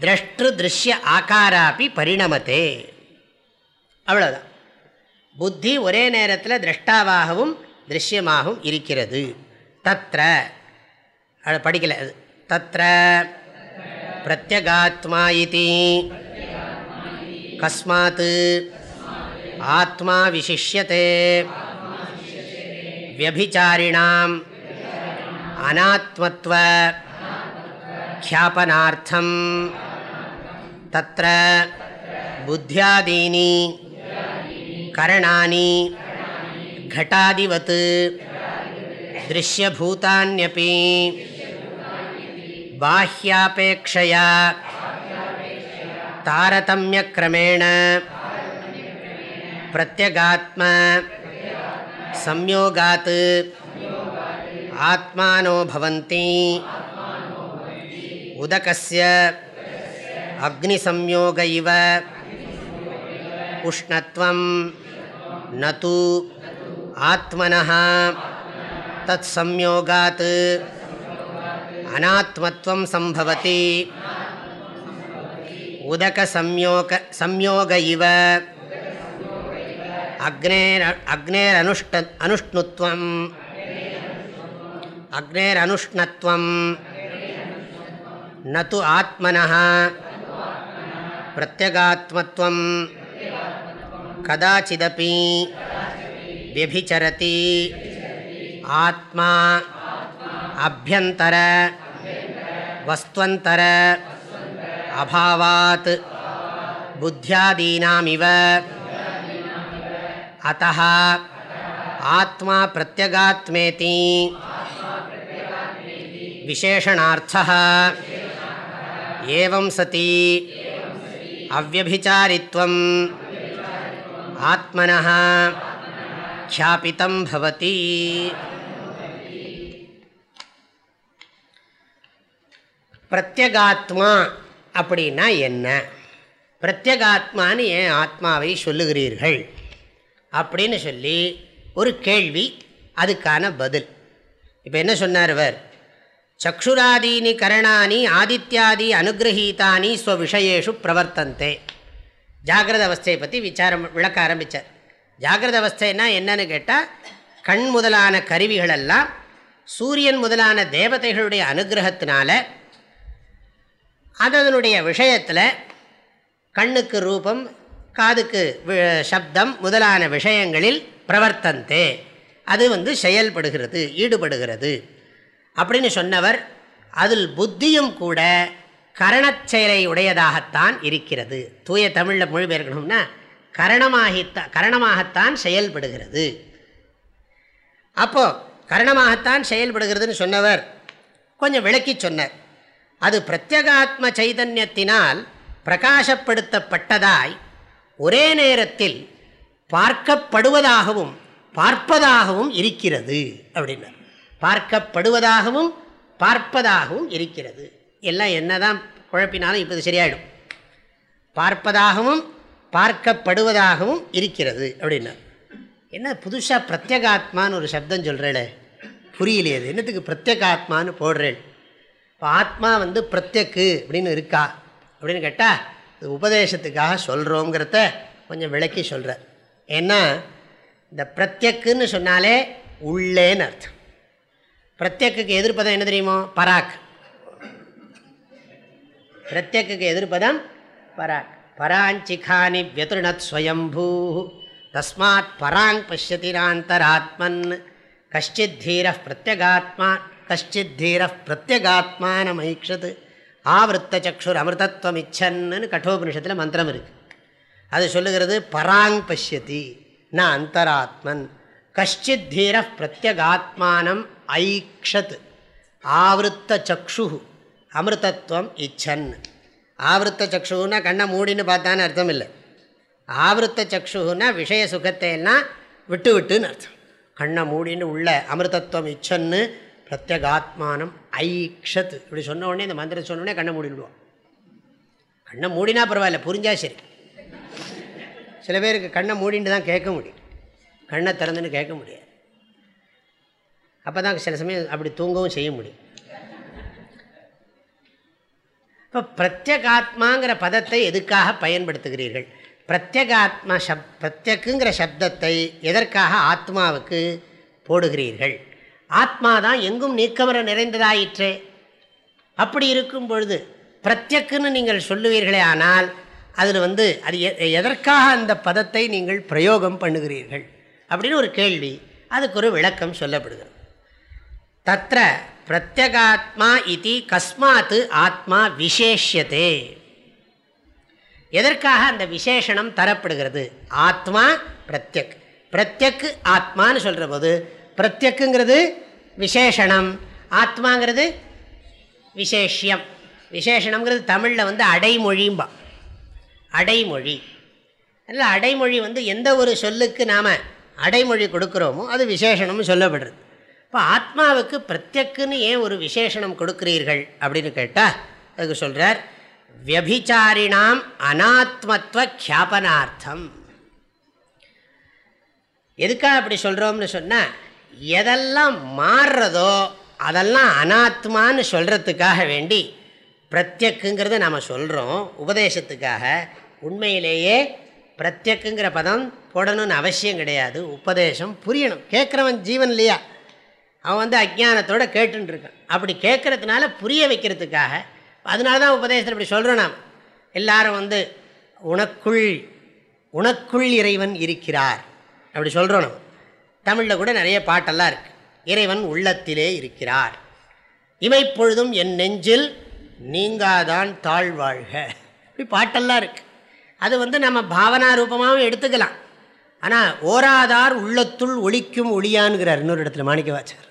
திரஷ்டு திருஷ்ய ஆக்காராப்பி பரிணமத்தே அவ்வளோதான் புத்தி ஒரே நேரத்தில் திரஷ்டாவாகவும் திருஷ்யமாகவும் இருக்கிறது தத்திர படிக்கலை அது தத்திர பிரத்யகாத்மா இது கஸ்மாத் ஆத்மா விசிஷ்யத்தை வியபிச்சாரிணாம் அநாத்மத்வ ख्यापनार्थं तत्र बुद्ध्यादीनि करणानि घटादिवत् दृश्यभूतान्यपि बाह्यापेक्षया तारतम्यक्रमेण प्रत्यगात्म संयोगात् आत्मानो அக்னிசம்யோக இவ உஷ்ணத்வம் நூ ஆத்மன தத் சம்யோகாத் அநாத்மத்வம் சம்பவதி. உதக சம்யோக சம்யோக இவ அக்னேர் அக்னேரனுஷ்ட அனுஷ்ணுத்வம். அக்னேரனுஷ்ணத்வம். ந ஆத்மனா प्रत्यगात्मत्वं कदाचिदपि व्यभिचरति। आत्मा अभ्यन्तर वस्त्वन्तर अभावात्। बुद्ध्यादीनामिव। अतः आत्मा प्रत्यगात्मेति। विशेषणार्थः। एवं सति। अव्यभिचारित्वम् आत्मनः ख्यापितं भवति பிரத்யகாத்மா அப்படின்னா என்ன பிரத்யகாத்மான்னு ஏன் ஆத்மாவை சொல்லுகிறீர்கள் அப்படின்னு சொல்லி ஒரு கேள்வி அதுக்கான பதில் இப்போ என்ன சொன்னார் அவர் சக்ஷுராதீனி கரணானி ஆதித்யாதி அனுகிரகீதானி ஸ்வவிஷயேஷு பிரவர்த்தந்தே ஜாகிரத அவஸ்தையை பற்றி விசாரம் விளக்க ஆரம்பித்தார் ஜாகிரத அவஸ்தைன்னா என்னன்னு கேட்டால் கண் முதலான கருவிகளெல்லாம் சூரியன் முதலான தேவதைகளுடைய அனுகிரகத்தினால அதனுடைய விஷயத்தில் கண்ணுக்கு ரூபம் காதுக்கு சப்தம் முதலான விஷயங்களில் பிரவர்த்தந்தே அது வந்து செயல்படுகிறது ஈடுபடுகிறது அப்படின்னு சொன்னவர் அதில் புத்தியும் கூட கரணச்செயலை உடையதாகத்தான் இருக்கிறது. தூய தமிழில் மொழிபெயர்க்கணும்னா கரணமாகித்தான் கரணமாகத்தான் செயல்படுகிறது. அப்போது கரணமாகத்தான் செயல்படுகிறதுன்னு சொன்னவர் கொஞ்சம் விளக்கி சொன்னார். அது பிரத்யகாத்ம சைதன்யத்தினால் பிரகாசப்படுத்தப்பட்டதாய் ஒரே நேரத்தில் பார்க்கப்படுவதாகவும் பார்ப்பதாகவும் இருக்கிறது அப்படின்னார். பார்க்கப்படுவதாகவும் பார்ப்பதாகவும் இருக்கிறது. எல்லாம் என்னதான் குழப்பினாலும் இப்போது சரியாயிடும். பார்ப்பதாகவும் பார்க்கப்படுவதாகவும் இருக்கிறது அப்படின்னா. என்ன புதுசாக பிரத்யேகாத்மான்னு ஒரு சப்தம் சொல்கிறேளே புரியலையே அது. என்னத்துக்கு பிரத்யேகாத்மான்னு போடுறேன் இப்போ ஆத்மா வந்து பிரத்யக்கு அப்படின்னு இருக்கா? அப்படின்னு கேட்டால் இது உபதேசத்துக்காக சொல்கிறோங்கிறத கொஞ்சம் விளக்கி சொல்கிறார் ஏன்னா இந்த பிரத்யக்குன்னு சொன்னாலே உள்ளேன்னு அர்த்தம். பிரத்யக்குக்கு எதிர்ப்பதம் என்ன தெரியுமோ? பராக். பிரத்யக்குக்கு எதிர்ப்பதம் பராக். பராஞ்சிகானி வியதுணத் ஸ்வயம்பூ. தஸ்மாத் பராங் பசியதிராந்தராத்மன் கஷ்டித் தீர பிரத்யகாத்மா கஷ்டித் தீர பிரத்யகாத்மானமைக்ஷத் ஆவருத்த சக்ஷுர் அமிர்தத்வம் இச்சன்னு கட்டோபனிஷத்தில் மந்திரம் இருக்குது அது சொல்லுகிறது பராங் பசியதி ந அந்தராத்மன் கஷ்டித் தீர பிரத்யகாத்மானம் ஐக்ஷத். ஆவருத்த சக்ஷு அமிர்தத்வம் இச்சன். ஆவருத்த சக்ஷுன்னா கண்ணை மூடின்னு பார்த்தான்னு அர்த்தம் இல்லை ஆவருத்த சக்ஷுன்னா விஷய சுகத்தைன்னா விட்டு விட்டுன்னு அர்த்தம். கண்ணை மூடின்னு உள்ள அமிர்தத்துவம் இச்சன்னு பிரத்யகாத்மானம் ஐக்ஷத். இப்படி சொன்ன உடனே இந்த மந்திரம் சொன்ன உடனே கண்ணை மூடிடுவோம் கண்ணை மூடினா பரவாயில்ல புரிஞ்சா சரி. சில பேருக்கு கண்ணை மூடின்னு தான் கேட்க முடியும். கண்ணை திறந்துன்னு கேட்க முடியாது. அப்போ தான் சில சமயம் அப்படி தூங்கவும் செய்ய முடியும். இப்போ பிரத்யகாத்மாங்கிற பதத்தை எதுக்காக பயன்படுத்துகிறீர்கள்? பிரத்யகாத்மா சப் பிரத்யக்குங்கிற சப்தத்தை எதற்காக ஆத்மாவுக்கு போடுகிறீர்கள்? ஆத்மா தான் எங்கும் நீக்கமர நிறைந்ததாயிற்றே. அப்படி இருக்கும் பொழுது பிரத்யக்குன்னு நீங்கள் சொல்லுவீர்களே ஆனால் அதில் வந்து அது எதற்காக அந்த பதத்தை நீங்கள் பிரயோகம் பண்ணுகிறீர்கள்? அப்படின்னு ஒரு கேள்வி. அதுக்கு ஒரு விளக்கம் சொல்லப்படுகிறது. தத்த பிரத்யகாத்மா இது கஸ்மாத்து ஆத்மா விசேஷியதே எதற்காக அந்த விசேஷனம் தரப்படுகிறது? ஆத்மா பிரத்யக். பிரத்யக் ஆத்மான்னு சொல்கிற போது பிரத்யக்குங்கிறது விசேஷனம் ஆத்மாங்கிறது விசேஷியம். விசேஷனம்ங்கிறது தமிழில் வந்து அடைமொழிம்பா. அடைமொழி. இல்லை அடைமொழி வந்து எந்த ஒரு சொல்லுக்கு நாம் அடைமொழி கொடுக்குறோமோ அது விசேஷனம்னு சொல்லப்படுறது. இப்போ ஆத்மாவுக்கு பிரத்யக்குன்னு ஏன் ஒரு விசேஷனம் கொடுக்குறீர்கள் அப்படின்னு கேட்டால் அதுக்கு சொல்கிறார் வியபிச்சாரிணாம் அனாத்மத்துவ கியாபனார்த்தம் எதுக்காக அப்படி சொல்கிறோம்னு சொன்னால் எதெல்லாம் மாறுறதோ அதெல்லாம் அனாத்மான்னு சொல்கிறதுக்காக வேண்டி பிரத்யக்குங்கிறத நாம் சொல்கிறோம் உபதேசத்துக்காக உண்மையிலேயே பிரத்யக்குங்கிற பதம் போடணும்னு அவசியம் கிடையாது. உபதேசம் புரியணும். கேட்குறவன் ஜீவன் இல்லையா? அவன் வந்து அஜானத்தோடு கேட்டுருக்கான் அப்படி கேட்குறதுனால புரிய வைக்கிறதுக்காக அதனால தான் உபதேசத்தில் இப்படி சொல்கிறோம் நாம். எல்லாரும் வந்து உனக்குள் உனக்குள் இறைவன் இருக்கிறார். அப்படி சொல்கிறோம் நம்ம தமிழில் கூட நிறைய பாட்டெல்லாம் இருக்குது இறைவன் உள்ளத்திலே இருக்கிறார். இமைப்பொழுதும் என் நெஞ்சில் நீங்காதான் தாழ்வாழ்க இப்படி பாட்டெல்லாம் இருக்குது அது வந்து நம்ம பாவனா ரூபமாகவும் எடுத்துக்கலாம். ஆனால் ஓராதார் உள்ளத்துள் ஒழிக்கும் ஒளியான்கிறார். இன்னொரு இடத்துல மாணிக்க வாச்சார்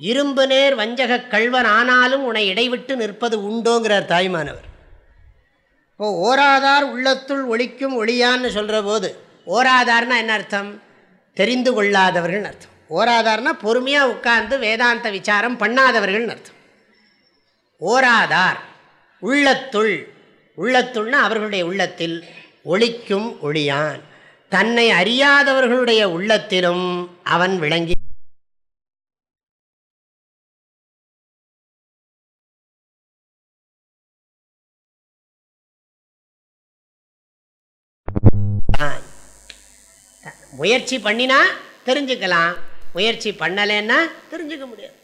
இரும்பு நேர் வஞ்சக கல்வன் ஆனாலும் உன்னை இடைவிட்டு நிற்பது உண்டோங்கிறார் தாய்மானவர். இப்போ ஓராதார் உள்ளத்துள் ஒழிக்கும் ஒளியான்னு சொல்கிற போது ஓராதார்னா என்ன அர்த்தம்? தெரிந்து கொள்ளாதவர்கள் அர்த்தம். ஓராதார்னா பொறுமையாக உட்கார்ந்து வேதாந்த விசாரம் பண்ணாதவர்கள்னு அர்த்தம். ஓராதார் உள்ளத்துள் உள்ளத்துள்னா அவர்களுடைய உள்ளத்தில் ஒளிக்கும் ஒளியான். தன்னை அறியாதவர்களுடைய உள்ளத்திலும் அவன் விளங்கி முயற்சி பண்ணினா தெரிஞ்சுக்கலாம். முயற்சி பண்ணலைன்னா தெரிஞ்சுக்க முடியாது.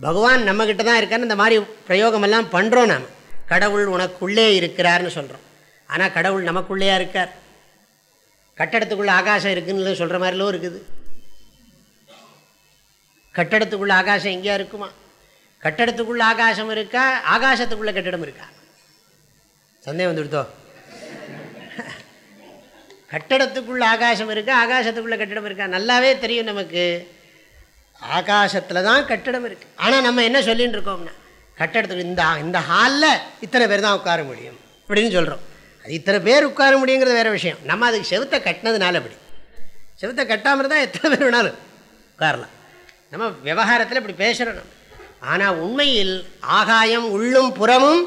பகவான் நம்மக்கிட்ட தான் இருக்கான்னு இந்த மாதிரி பிரயோகமெல்லாம் பண்ணுறோம் நாம். கடவுள் உனக்குள்ளே இருக்கிறார்னு சொல்கிறோம் ஆனால் கடவுள் நமக்குள்ளேயா இருக்கார்? கட்டடத்துக்குள்ளே ஆகாசம் இருக்குன்னு சொல்கிற மாதிரிலும் இருக்குது. கட்டடத்துக்குள்ளே ஆகாசம் எங்கேயா இருக்குமா? கட்டடத்துக்குள்ளே ஆகாசம் இருக்கா? ஆகாசத்துக்குள்ளே கட்டிடம் இருக்கா? சந்தேகம் வந்துடுத்தோ கட்டடத்துக்குள்ளே ஆகாசம் இருக்கா? ஆகாசத்துக்குள்ளே கட்டிடம் இருக்கா? நல்லாவே தெரியும் நமக்கு. ஆகாசத்தில் தான் கட்டிடம் இருக்குது ஆனால் நம்ம என்ன சொல்லின்னு இருக்கோம்னா கட்டடத்துக்கு இந்த இந்த ஹாலில் இத்தனை பேர் தான் உட்கார முடியும் அப்படின்னு சொல்கிறோம் அது இத்தனை பேர் உட்கார முடியுங்கிறது வேறு விஷயம். நம்ம அதுக்கு செவுத்தை கட்டினதுனால அப்படி. செவுத்தை கட்டாமல் இருந்தால் எத்தனை பேர் வேணாலும் உட்காரலாம். நம்ம விவகாரத்தில் இப்படி பேசுகிறோம் நம்ம. ஆனால் உண்மையில் ஆகாயம் உள்ளும் புறமும்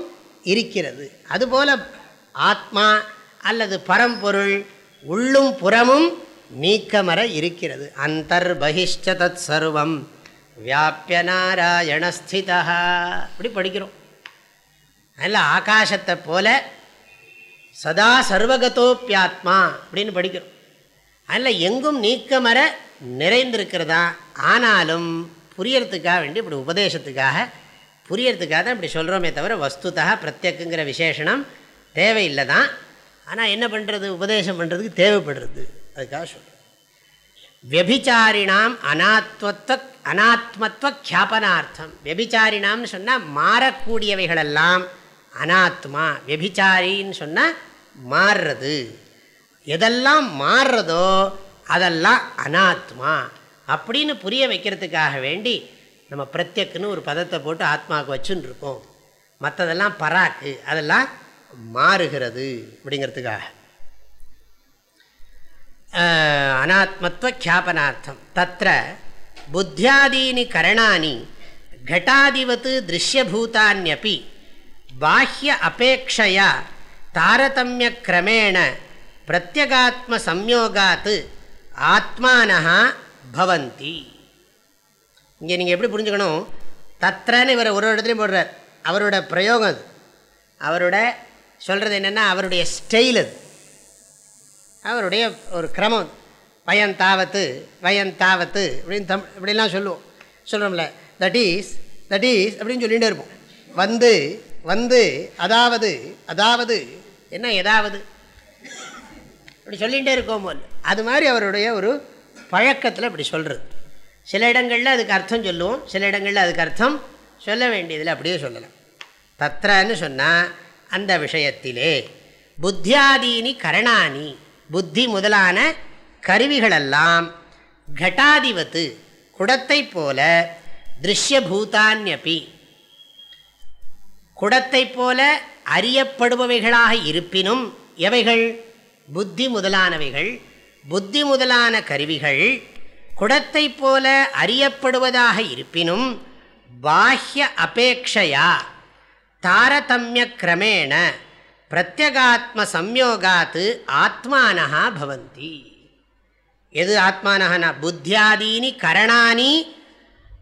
இருக்கிறது. அதுபோல் ஆத்மா அல்லது பரம்பொருள் உள்ளும் புறமும் நீக்கமர இருக்கிறது. அந்தர் பகிஷ்ட தத் சர்வம் வியாபிய நாராயணஸ்திதா இப்படி படிக்கிறோம். அதில் ஆகாசத்தை போல சதா சர்வகதோப்பியாத்மா அப்படின்னு படிக்கிறோம். அதில் எங்கும் நீக்கமர நிறைந்திருக்கிறதா? ஆனாலும் புரியறதுக்காக வேண்டி இப்படி உபதேசத்துக்காக புரியறதுக்காக தான் இப்படி சொல்கிறோமே தவிர வஸ்துதா பிரத்யக்குங்கிற விசேஷனம் தேவையில்லை தான் ஆனால் என்ன பண்ணுறது உபதேசம் பண்ணுறதுக்கு தேவைப்படுறது. அதுக்காக சொல்கிறோம் வெபிச்சாரிணாம் அனாத்வத்வ அனாத்மத்துவ கியாபனார்த்தம் வெபிச்சாரினாம்னு சொன்னால் மாறக்கூடியவைகளெல்லாம் அனாத்மா. வெபிச்சாரின்னு சொன்னால் மாறுறது. எதெல்லாம் மாறுறதோ அதெல்லாம் அனாத்மா. அப்படின்னு புரிய வைக்கிறதுக்காக வேண்டி நம்ம பிரத்யக்குன்னு ஒரு பதத்தை போட்டு ஆத்மாவுக்கு வச்சுன்னு இருக்கோம் மற்றதெல்லாம் பராக்கு. அதெல்லாம் மாறுகிறது அப்படிங்கிறதுக்காக. அனாத்மத்துவ கியாபனார்த்தம் தத்திர புத்தியாதீனி கரணானி கட்டாதிவத்து திருஷ்யபூதான்யப்பி பாஹ்ய அபேட்சையா தாரதமிய கிரமேண பிரத்யகாத்ம சம்யோகாத்து ஆத்மானஹா பவந்தி இங்கே நீங்கள் எப்படி புரிஞ்சுக்கணும் தத்திரன்னு இவர் ஒரு இடத்துலையும் போடுறார் அவரோட பிரயோகம் அது அவரோட சொல்கிறது என்னென்னா அவருடைய ஸ்டைல் அது. அவருடைய ஒரு கிரமம். வயன் தாவத்து வயன் தாவத்து அப்படின்னு தம் இப்படிலாம் சொல்லுவோம். சொல்கிறோம்ல தட் இஸ் தட் இஸ் அப்படின்னு சொல்லிகிட்டே இருப்போம். வந்து வந்து அதாவது அதாவது என்ன ஏதாவது. இப்படி சொல்லிகிட்டே இருக்கோம் போல். அது மாதிரி அவருடைய ஒரு பழக்கத்தில் இப்படி சொல்கிறது சில இடங்களில் அதுக்கு அர்த்தம் சொல்லுவோம். சில இடங்களில் அதுக்கு அர்த்தம் சொல்ல வேண்டியதில் அப்படியே சொல்லலாம். தத்ரன்னு சொன்னால் அந்த விஷயத்திலே புத்தியாதீனி கரணானி புத்தி முதலான கருவிகளெல்லாம் கட்டாதிவத்து குடத்தை போல திருஷ்யபூதான்யபி. குடத்தை போல அறியப்படுபவைகளாக இருப்பினும் எவைகள்? புத்தி முதலானவைகள். புத்தி முதலான கருவிகள் குடத்தை போல அறியப்படுவதாக இருப்பினும் பாஹ்ய அபேக்ஷையா தாரதமிய கிரமேண பிரத்யகாத்ம சம்யோகாத்து ஆத்மானஹா பவந்தி. எது ஆத்மானஹனா? புத்தியாதீனி கரணானி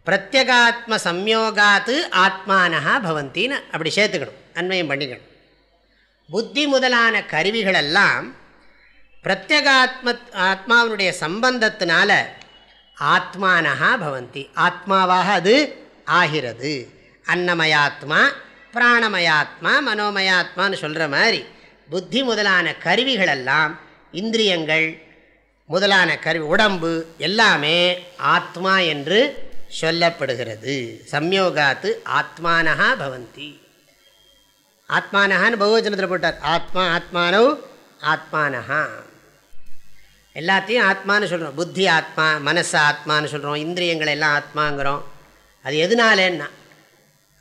பிரத்யகாத்ம சம்யோகாத்து ஆத்மானஹா பவந்தின்னு அப்படி சேர்த்துக்கணும் அன்வயம் பண்ணிக்கணும். புத்தி முதலான கருவிகளெல்லாம் பிரத்யகாத்ம ஆத்மாவினுடைய சம்பந்தத்தினால ஆத்மானஹா பவந்தி. ஆத்மாவாக அது ஆகிறது. அன்னமயாத்மா பிராணமயாத்மா மனோமயாத்மான்னு சொல்கிற மாதிரி புத்தி முதலான கருவிகளெல்லாம் இந்திரியங்கள் முதலான கருவி உடம்பு எல்லாமே ஆத்மா என்று சொல்லப்படுகிறது. சம்யோகாத்து ஆத்மானஹா பவந்தி. ஆத்மானஹான்னு பகுவச்சனத்தில் போட்டார். ஆத்மா ஆத்மானவ் ஆத்மானஹா. எல்லாத்தையும் ஆத்மான்னு சொல்கிறோம் புத்தி ஆத்மா மனசு ஆத்மான்னு சொல்கிறோம் இந்திரியங்கள் எல்லாம் ஆத்மாங்கிறோம். அது எதுனாலேன்னா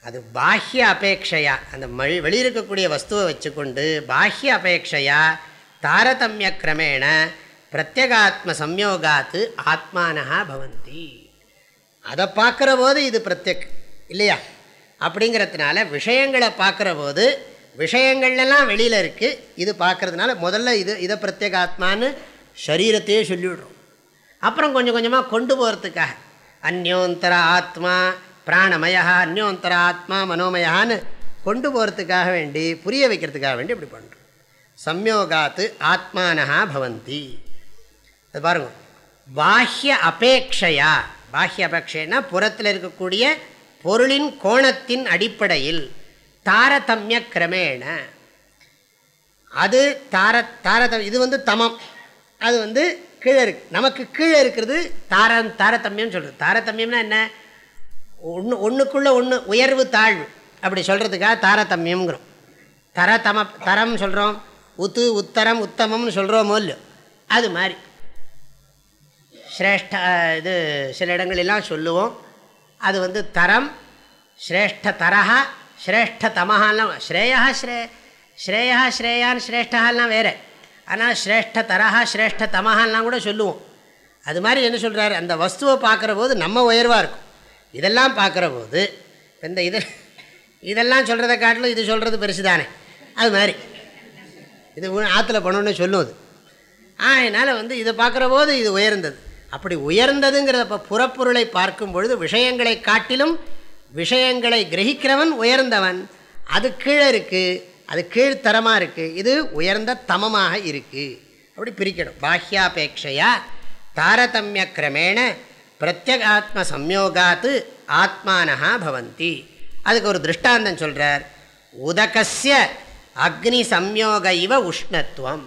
அது பாஹ்ய அபேட்சையா அந்த மழி வெளியிருக்கக்கூடிய வஸ்துவை வச்சுக்கொண்டு பாஹ்ய அபேட்சையா தாரதமிய கிரமேண பிரத்யகாத்ம சம்யோகாத்து ஆத்மானஹா பவந்தி. அதை பார்க்குற போது இது பிரத்யக் இல்லையா? அப்படிங்கிறதுனால விஷயங்களை பார்க்குற போது விஷயங்கள்லாம் வெளியில் இருக்குது இது பார்க்குறதுனால முதல்ல இது இதை பிரத்யேகாத்மான்னு சரீரத்தையே சொல்லிவிடுறோம். அப்புறம் கொஞ்சம் கொஞ்சமாக கொண்டு போகிறதுக்காக அந்யோந்தர ஆத்மா பிராணமயா அந்யோந்தராத்மா மனோமயான்னு கொண்டு போகிறதுக்காக வேண்டி புரிய வைக்கிறதுக்காக வேண்டி இப்படி பண்ணுறோம் சம்யோகாத்து ஆத்மானஹா பவந்தி. அது பாருங்க பாஹ்ய அபேக்ஷையா பாஹ்ய அபேட்சைன்னா புறத்தில் இருக்கக்கூடிய பொருளின் கோணத்தின் அடிப்படையில் தாரதமிய கிரமேண. அது தார தாரதம் இது வந்து தமம். அது வந்து கீழே இருக்கு நமக்கு கீழே இருக்கிறது தார தாரதமியம் சொல்கிறது தாரதமியம்னா என்ன? ஒன்று ஒன்றுக்குள்ளே ஒன்று உயர்வு தாழ்வு. அப்படி சொல்கிறதுக்காக தாரதமியம்ங்கிறோம். தரதம தரம் சொல்கிறோம் உத்து உத்தரம் உத்தமம்னு சொல்கிறோமோ இல்லையோ? அது மாதிரி. ஸ்ரேஷ்ட இது சில இடங்களெல்லாம் சொல்லுவோம். அது வந்து தரம் ஸ்ரேஷ்ட தரஹா ஸ்ரேஷ்ட தமஹாலாம் ஸ்ரேயா ஸ்ரே ஸ்ரேயா ஸ்ரேயான் ஸ்ரேஷ்டஹாலாம் வேறு. ஆனால் ஸ்ரேஷ்ட தரஹா ஸ்ரேஷ்ட தமஹாலாம் கூட சொல்லுவோம். அது மாதிரி என்ன சொல்கிறாரு அந்த வஸ்துவை பார்க்குற போது நம்ம உயர்வாக இருக்கும். இதெல்லாம் பார்க்குற போது இந்த இது இதெல்லாம் சொல்கிறத காட்டிலும் இது சொல்கிறது பெருசு தானே அது மாதிரி. இது ஆற்றுல பண்ணணுன்னு சொல்லும் அது. அதனால் வந்து இதை பார்க்குற போது இது உயர்ந்தது. அப்படி உயர்ந்ததுங்கிறத இப்போ புறப்பொருளை பார்க்கும் பொழுது விஷயங்களை காட்டிலும் விஷயங்களை கிரகிக்கிறவன் உயர்ந்தவன். அது கீழே இருக்குது அது கீழ்த்தரமாக இருக்குது இது உயர்ந்த தமமாக இருக்குது அப்படி பிரிக்கணும். பாஹ்யாபேட்சையா தாரதமிய கிரமேண பிரத்யகாத்ம சம்யோகாத்து ஆத்மானஹா பவந்தி அதுக்கு ஒரு திருஷ்டாந்தம் சொல்கிறார் உதகசிய அக்னி சம்யோக இவ உஷ்ணத்துவம்.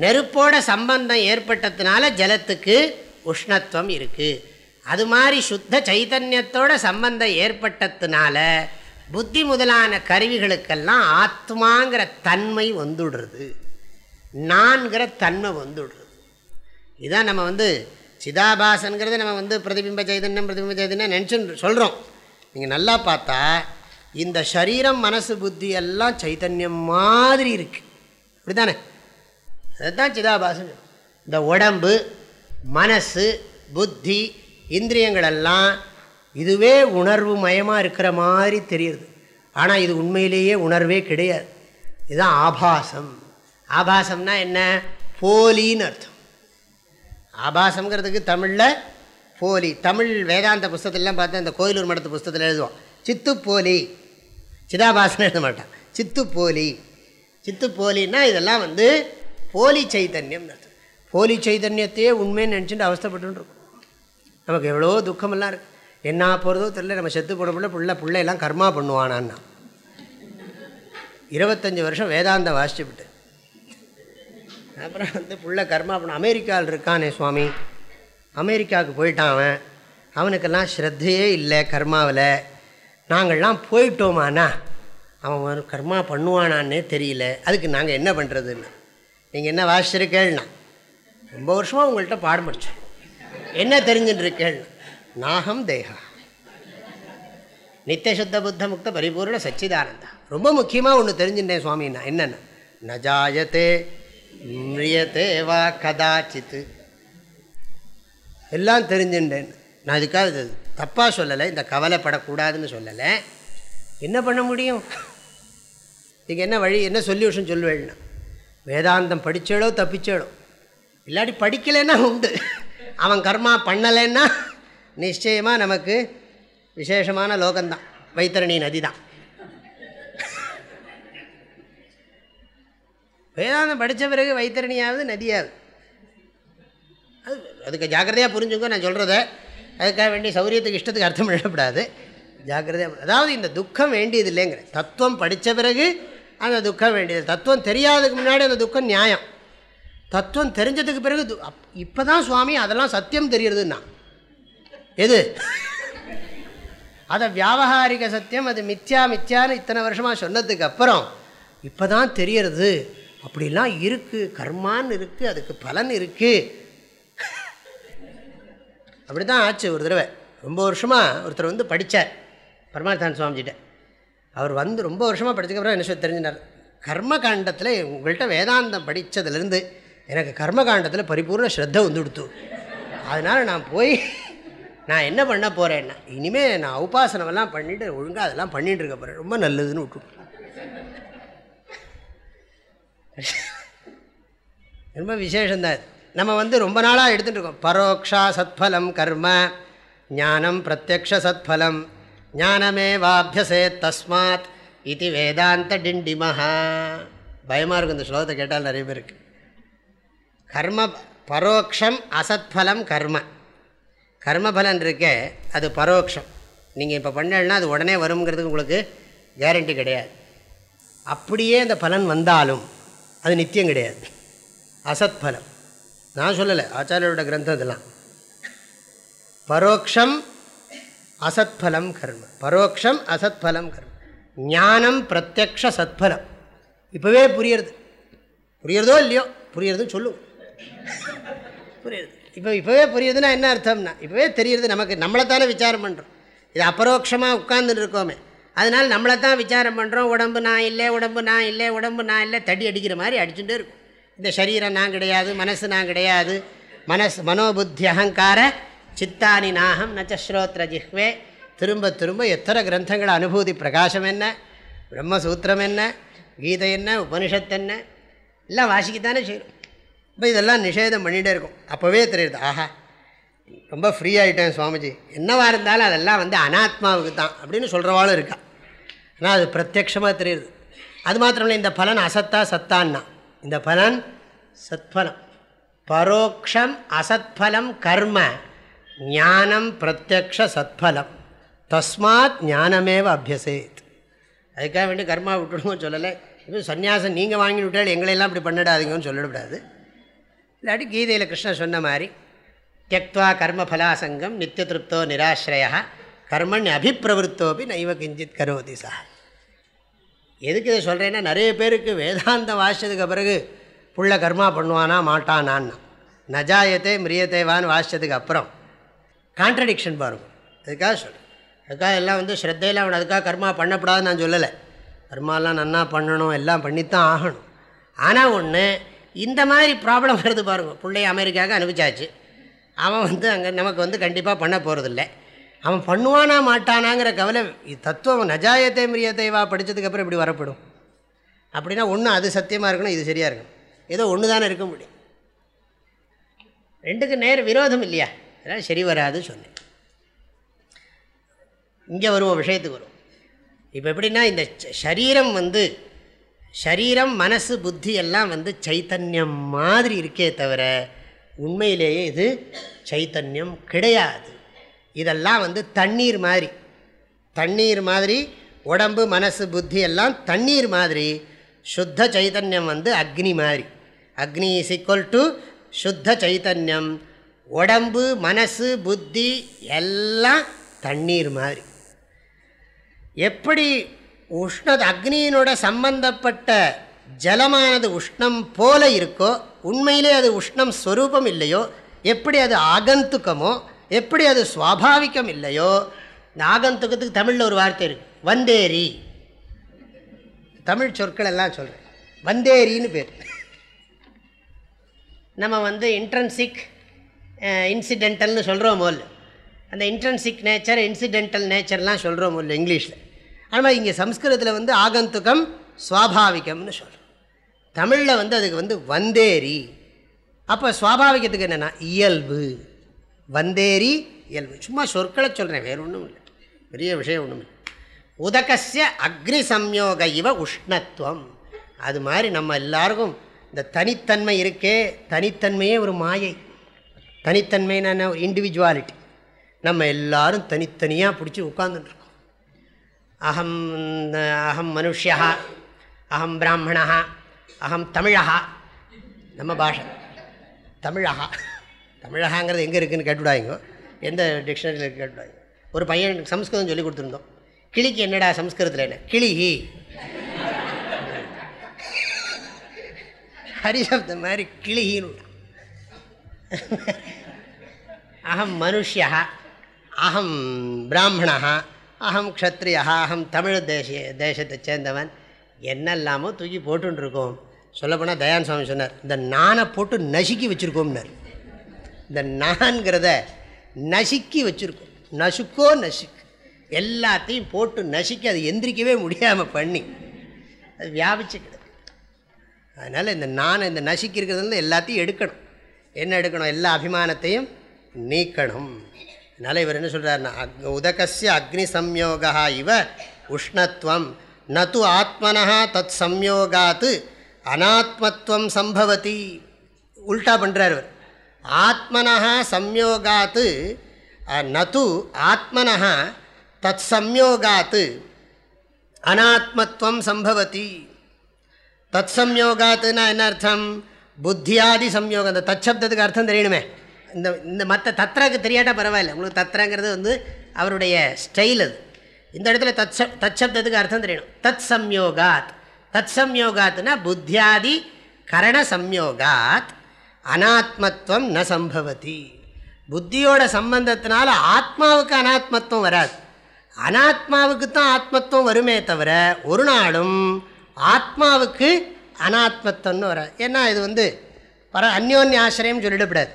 நெருப்போட சம்பந்தம் ஏற்பட்டதுனால ஜலத்துக்கு உஷ்ணத்துவம் இருக்குது அது மாதிரி சுத்த சைத்தன்யத்தோட சம்பந்தம் ஏற்பட்டதுனால புத்தி முதலான கருவிகளுக்கெல்லாம் ஆத்மாங்கிற தன்மை வந்துடுறது. நான்கிற தன்மை வந்துடுறது. இதுதான் நம்ம வந்து சிதாபாசங்கிறத நம்ம வந்து பிரதிபிம்ப சைதன்யம் பிரதிபிம்ப சைதன்யம் நினச்சுன்னு சொல்கிறோம் நீங்கள் நல்லா பார்த்தா இந்த சரீரம் மனசு புத்தி எல்லாம் சைத்தன்யம் மாதிரி இருக்குது அப்படி தானே அதுதான் சிதாபாசன் இந்த உடம்பு மனசு புத்தி இந்திரியங்களெல்லாம் இதுவே உணர்வு மயமாக இருக்கிற மாதிரி தெரியுது. ஆனால் இது உண்மையிலேயே உணர்வே கிடையாது. இதுதான் ஆபாசம். ஆபாசம்னா என்ன? போலின்னு அர்த்தம். ஆபாசங்கிறதுக்கு தமிழில் போலி தமிழ் வேதாந்த புஸ்தத்திலாம் பார்த்தா இந்த கோயிலூர் மடத்து புஸ்தகத்தில் எழுதுவோம். சித்து போலி. சிதாபாசன் எழுத மாட்டான். சித்து போலி. சித்து போலின்னா இதெல்லாம் வந்து போலி சைத்தன்யம் அர்த்தம். போலி சைத்தன்யத்தையே உண்மைன்னு நினச்சிட்டு அவஸ்தப்பட்டுருக்கும் நமக்கு எவ்வளோ துக்கமெல்லாம் இருக்குது என்ன போகிறதோ தெரியல நம்ம செத்து போன பிள்ளை பிள்ளை பிள்ளையெல்லாம் கர்மா பண்ணுவானான்னா. இருபத்தஞ்சி வருஷம் வேதாந்த வாசிச்சுவிட்டு அப்புறம் வந்து புள்ள கர்மா பண்ண அமெரிக்காவில் இருக்கானே சுவாமி. அமெரிக்காவுக்கு போயிட்டான் அவன். அவனுக்கெல்லாம் ஸ்ரத்தையே இல்லை கர்மாவில். நாங்கள்லாம் போயிட்டோமாண்ணா. அவன் கர்மா பண்ணுவானான்னே தெரியல. அதுக்கு நாங்கள் என்ன பண்ணுறதுன்னு நீங்கள் என்ன வாசிச்சிருக்கேள்னா ரொம்ப வருஷமாக உங்கள்கிட்ட பாடம் படித்தேன் என்ன தெரிஞ்சுட்டுருக்கேள்னா நாகம் தேகா. நித்தியசுத்த புத்த முக்த பரிபூர்ண சச்சிதானந்தா. ரொம்ப முக்கியமாக ஒன்று தெரிஞ்சுட்டேன் சுவாமின்னா என்னென்ன? நஜாயத்தே மிரியத்தே வா கதாச்சித்து எல்லாம் தெரிஞ்சுட்டேன் நான் இதுக்காக இது தப்பாக சொல்லலை இந்த கவலைப்படக்கூடாதுன்னு சொல்லலை. என்ன பண்ண முடியும்? இதுக்கு என்ன வழி என்ன சொல்யூஷன் சொல்லுவேன்னா வேதாந்தம் படித்தேடோ தப்பிச்சேடோ இல்லாட்டி படிக்கலைன்னா உண்டு. அவன் கர்மா பண்ணலைன்னா நிச்சயமாக நமக்கு விசேஷமான லோகம்தான். வைத்தரணி நதி தான் வேதாந்தம் படித்த பிறகு வைத்தரணியாவது நதியாவது அது அதுக்கு ஜாக்கிரதையாக புரிஞ்சுங்க நான் சொல்கிறத அதுக்காக வேண்டிய சௌரியத்துக்கு இஷ்டத்துக்கு அர்த்தம் எழுதப்படாது. ஜாக்கிரதையாக அதாவது இந்த துக்கம் வேண்டியது இல்லைங்கிற தத்துவம் படித்த பிறகு அந்த துக்கம் வேண்டியது. தத்துவம் தெரியாததுக்கு முன்னாடி அந்த துக்கம் நியாயம். தத்துவம் தெரிஞ்சதுக்கு பிறகு இப்போ தான் சுவாமி அதெல்லாம் சத்தியம் தெரியுறதுன்னா. எது? அதை வியாபகாரிக சத்தியம் அது மித்யா மித்யான்னு இத்தனை வருஷமாக சொன்னதுக்கு அப்புறம் இப்போ தான் தெரியறது. அப்படிலாம் இருக்குது கர்மான்னு இருக்குது அதுக்கு பலன் இருக்குது அப்படி தான் ஆச்சு ஒரு தடவை. ரொம்ப வருஷமாக ஒருத்தர் வந்து படித்தார் பரமாத்தான் சுவாமிஜிட்ட. அவர் வந்து ரொம்ப வருஷமாக படித்ததுக்கப்புறம் என்ன சொல்லி தெரிஞ்சினார். கர்மகாண்டத்தில் உங்கள்கிட்ட வேதாந்தம் படித்ததுலேருந்து எனக்கு கர்மகாண்டத்தில் பரிபூர்ண ஸ்ரத்தை வந்து கொடுத்து அதனால் நான் போய் நான் என்ன பண்ண போகிறேன்னா இனிமேல் நான் உபாசனமெல்லாம் பண்ணிவிட்டு ஒழுங்காக அதெல்லாம் பண்ணிகிட்டு இருக்க போகிறேன் ரொம்ப நல்லதுன்னு விட்டு [laughs] ரொம்ப விசேஷந்தான் நம்ம வந்து ரொம்ப நாளாக எடுத்துகிட்டு இருக்கோம் பரோக்ஷா சத்ஃபலம் கர்ம ஞானம் பிரத்யக்ஷ சத்ஃபலம் ஞானமே வாபியசே தஸ்மாத் இது வேதாந்த டிண்டிமஹா. பயமாக இருக்கும் இந்த ஸ்லோகத்தை கேட்டால் நிறைய பேருக்கு கர்ம பரோக்ஷம் அசத்ஃபலம் கர்ம. கர்மபலன் இருக்கே அது பரோக்ஷம். நீங்கள் இப்போ பண்ணலன்னா அது உடனே வருங்கிறதுக்கு உங்களுக்கு கேரண்டி கிடையாது. அப்படியே அந்த பலன் வந்தாலும் அது நித்தியம் கிடையாது. அசத்பலம். நான் சொல்லலை ஆச்சாரியோட கிரந்தம் இதெல்லாம். பரோக்ஷம் அசத்பலம் கர்ம. பரோக்ஷம் அசத்பலம் கர்ம. ஞானம் பிரத்யக்ஷ சத்பலம். இப்போவே புரியறது. புரியறதோ இல்லையோ புரியறதுன்னு சொல்லும் புரியுது இப்போ இப்போவே புரியுதுன்னா என்ன அர்த்தம்னா இப்போவே தெரியுது நமக்கு நம்மளைத்தானே விசாரம் பண்ணுறோம் இது அபரோக்ஷமாக உட்கார்ந்துட்டு இருக்கோமே. அதனால் நம்மளை தான் விசாரம் பண்ணுறோம் உடம்பு நான் இல்லை உடம்பு நான் இல்லை உடம்பு நான் இல்லை தடி அடிக்கிற மாதிரி அடிச்சுட்டே இருக்கும். இந்த சரீரம் நான் கிடையாது மனசு நான் கிடையாது. மனஸ் மனோபுத்தி அகங்கார சித்தானி நாகம் நச்சஸ்ரோத்ர ஜிஹ்வே. திரும்ப திரும்ப எத்தனை கிரந்தங்கள் அனுபூதி பிரகாசம் என்ன? பிரம்மசூத்திரம் என்ன? கீதை என்ன? உபனிஷத்து என்ன? எல்லாம் வாசிக்கத்தானே செய்யும் இப்போ இதெல்லாம் நிஷேதம் பண்ணிகிட்டே இருக்கும். அப்போவே தெரியுது ஆஹா ரொம்ப ஃப்ரீ ஆகிட்டேன் சுவாமிஜி. என்னவாக இருந்தாலும் அதெல்லாம் வந்து அனாத்மாவுக்கு தான் அப்படின்னு சொல்கிறவாளும் இருக்கா. ஆனால் அது பிரத்யக்ஷமாக தெரியுது. அது மாத்திரம் இல்லை இந்த பலன் அசத்தா சத்தான்னா. இந்த பலன் சத்பலம். பரோக்ஷம் அசத்ஃபலம் கர்ம ஞானம் பிரத்யக்ஷ சத்ஃபலம் தஸ்மாத் ஞானமேவ அபியசேத். அதுக்காக வேண்டி கர்மா விட்டுடுவோம் சொல்லலை. இப்போ சன்னியாசம் நீங்கள் வாங்கி விட்டால் எங்களையெல்லாம் இப்படி பண்ணிடாதீங்கன்னு சொல்லிவிடாது இல்லாட்டி கீதையில் கிருஷ்ணன் சொன்ன மாதிரி தியக்துவா கர்மஃபலாசங்கம் நித்திய திருப்தோ நிராசிரயா கர்மண் அபிப்பிரவருத்தோப்பி நைவ கிஞ்சித் கரோதி சா எதுக்கு இதை சொல்கிறேன்னா நிறைய பேருக்கு வேதாந்தம் வாசித்ததுக்கு பிறகு புள்ள கர்மா பண்ணுவானா மாட்டானான்னு. நஜாயத்தை மிரியத்தேவான்னு வாசித்ததுக்கு அப்புறம் கான்ட்ரடிக்ஷன் பாருங்க. அதுக்காக சொல்கிறேன் அதுக்காக எல்லாம் வந்து ஸ்ரத்தையில் அவன் அதுக்காக கர்மா பண்ணக்கூடாதுன்னு நான் சொல்லலை. கர்மாலாம் நன்னா பண்ணணும் எல்லாம் பண்ணித்தான் ஆகணும். ஆனால் ஒன்று இந்த மாதிரி ப்ராப்ளம் வருது பாருங்கள் பிள்ளைய அமெரிக்காவுக்கு அனுப்பிச்சாச்சு. அவன் வந்து அங்கே நமக்கு வந்து கண்டிப்பாக பண்ண போகிறதில்ல அவன் பண்ணுவானா மாட்டானாங்கிற கவலை தத்துவம் நஜாயத்தை மிரியத்தைவா படித்ததுக்கப்புறம் இப்படி வரப்படும். அப்படின்னா ஒன்று அது சத்தியமாக இருக்கணும் இது சரியாக இருக்கணும். ஏதோ ஒன்று தானே இருக்க முடியும். ரெண்டுக்கு நேர் விரோதம் இல்லையா? அதனால் சரி வராது சொன்னேன். இங்கே வருவோம் விஷயத்துக்கு வரும் இப்போ எப்படின்னா இந்த சரீரம் வந்து சரீரம் மனசு புத்தி எல்லாம் வந்து சைத்தன்யம் மாதிரி இருக்கே தவிர உண்மையிலேயே இது சைத்தன்யம் கிடையாது. இதெல்லாம் வந்து தண்ணீர் மாதிரி. தண்ணீர் மாதிரி உடம்பு மனசு புத்தி எல்லாம் தண்ணீர் மாதிரி சுத்த சைத்தன்யம் வந்து அக்னி மாதிரி. அக்னி இஸ் ஈக்குவல் டு சுத்த சைத்தன்யம் உடம்பு மனசு புத்தி எல்லாம் தண்ணீர் மாதிரி. எப்படி உஷ்ண அக்னியினோட சம்பந்தப்பட்ட ஜலமானது உஷ்ணம் போல இருக்கோ உண்மையிலே அது உஷ்ணம் ஸ்வரூபம் இல்லையோ எப்படி அது ஆகந்துக்கமோ எப்படி அது சுவாபாவிகம் இல்லையோ இந்த ஆகந்துக்கத்துக்கு தமிழில் ஒரு வார்த்தை இருக்குது வந்தேரி. தமிழ் சொற்கள் எல்லாம் சொல்கிறேன் வந்தேரின்னு பேர். நம்ம வந்து இன்ட்ரன்சிக் இன்சிடென்டல்னு சொல்கிறோம் போல் அந்த இன்ட்ரன்சிக் நேச்சர் இன்சிடென்டல் நேச்சர்லாம் சொல்கிறோம் போல் இங்கிலீஷில்? ஆனால் இங்கே சம்ஸ்கிருதத்தில் வந்து ஆகந்துக்கம் சுவாபாவிகம்னு சொல்கிறோம் தமிழில் வந்து அதுக்கு வந்து வந்தேரி. அப்போ சுவாபாவிகத்துக்கு என்னென்னா இயல்பு. வந்தேரி இயல்பு. சும்மா சொற்களை சொல்கிறேன் வேறு ஒன்றும் இல்லை. பெரிய விஷயம் ஒன்றும் இல்லை. உதகசிய அக்னி சம்யோக இவ உஷ்ணத்துவம். அது மாதிரி நம்ம எல்லாருக்கும் இந்த தனித்தன்மை இருக்கே தனித்தன்மையே ஒரு மாயை. தனித்தன்மைன்னு ஒரு இண்டிவிஜுவாலிட்டி நம்ம எல்லாரும் தனித்தனியாக பிடிச்சி உட்காந்துட்டுருக்கோம் அகம் அகம் மனுஷியா அகம் பிராமணா அகம் தமிழா. நம்ம பாஷை. தமிழகா தமிழகாங்கிறது எங்கே இருக்குதுன்னு கேட்டுவிடாங்க எந்த டிக்ஷனரியில் இருக்குது கேட்டுவிடாங்க ஒரு பையன் சம்ஸ்கிருதம் சொல்லி கொடுத்துருந்தோம். கிளிக்கு என்னடா சம்ஸ்கிருதத்தில் என்ன? கிளிஹி ஹரிசப்த மாதிரி கிளிகின்னு அகம் மனுஷியா அகம் பிராமணா அகம் க்ஷத்ரியா அகம் தமிழ் தேசிய தேசத்தை சேர்ந்தவன். என்னெல்லாமோ தூக்கி போட்டுருக்கோம் சொல்லப்போனால் தயான் சுவாமி சொன்னார் இந்த நானை போட்டு நசுக்கி வச்சுருக்கோம்னார். இந்த நான்கிறத நசுக்கி வச்சுருக்கோம். நசுக்கோ நசுக்கு எல்லாத்தையும் போட்டு நசுக்கி அது எந்திரிக்கவே முடியாமல் பண்ணி. அது வியாபிச்சு கிடக்கு. அதனால் இந்த நான் இந்த நசுக்கி இருக்கிறதுல எல்லாத்தையும் எடுக்கணும். என்ன எடுக்கணும்? எல்லா அபிமானத்தையும் நீக்கணும். அதனால் இவர் என்ன சொல்கிறாருன்னா அக் உதகசிய அக்னி சம்யோகா இவ உஷ்ணத்துவம் நது ஆத்மனா தத் சம்யோகாத்து அனாத்மத்துவம் சம்பவதி. உல்டா பண்ணுறார் இவர். ஆத்மனா சம்யோகாத்து நது ஆத்மனா தத் சம்யோகாத்து. அனாத்மத்துவம் சம்பவதி. தத் சம்யோகாத்துனா என்ன அர்த்தம்? புத்தியாதி சம்யோகம். அந்த தச்சப்தத்துக்கு அர்த்தம் தெரியணுமே. இந்த இந்த மற்ற தத்ராக்கு தெரியாட்டா பரவாயில்ல. உங்களுக்கு தத்ராங்கிறது வந்து அவருடைய ஸ்டைல் அது. இந்த இடத்துல தச்ச தச்சப்தத்துக்கு அர்த்தம் தெரியணும். தத் சம்யோகாத். தத் சம்யோகாத்னா புத்தியாதி கரண சம்யோகாத். அனாத்மத்துவம் ந சம்பவதி. புத்தியோட சம்பந்தத்தினால ஆத்மாவுக்கு அனாத்மத்துவம் வராது. அனாத்மாவுக்கு தான் ஆத்மத்துவம் வருமே தவிர ஒரு நாளும் ஆத்மாவுக்கு அனாத்மத்துவம்னு வராது. ஏன்னா இது வந்து பர அந்யோன்ய ஆசிரியம் சொல்லிடப்படாது.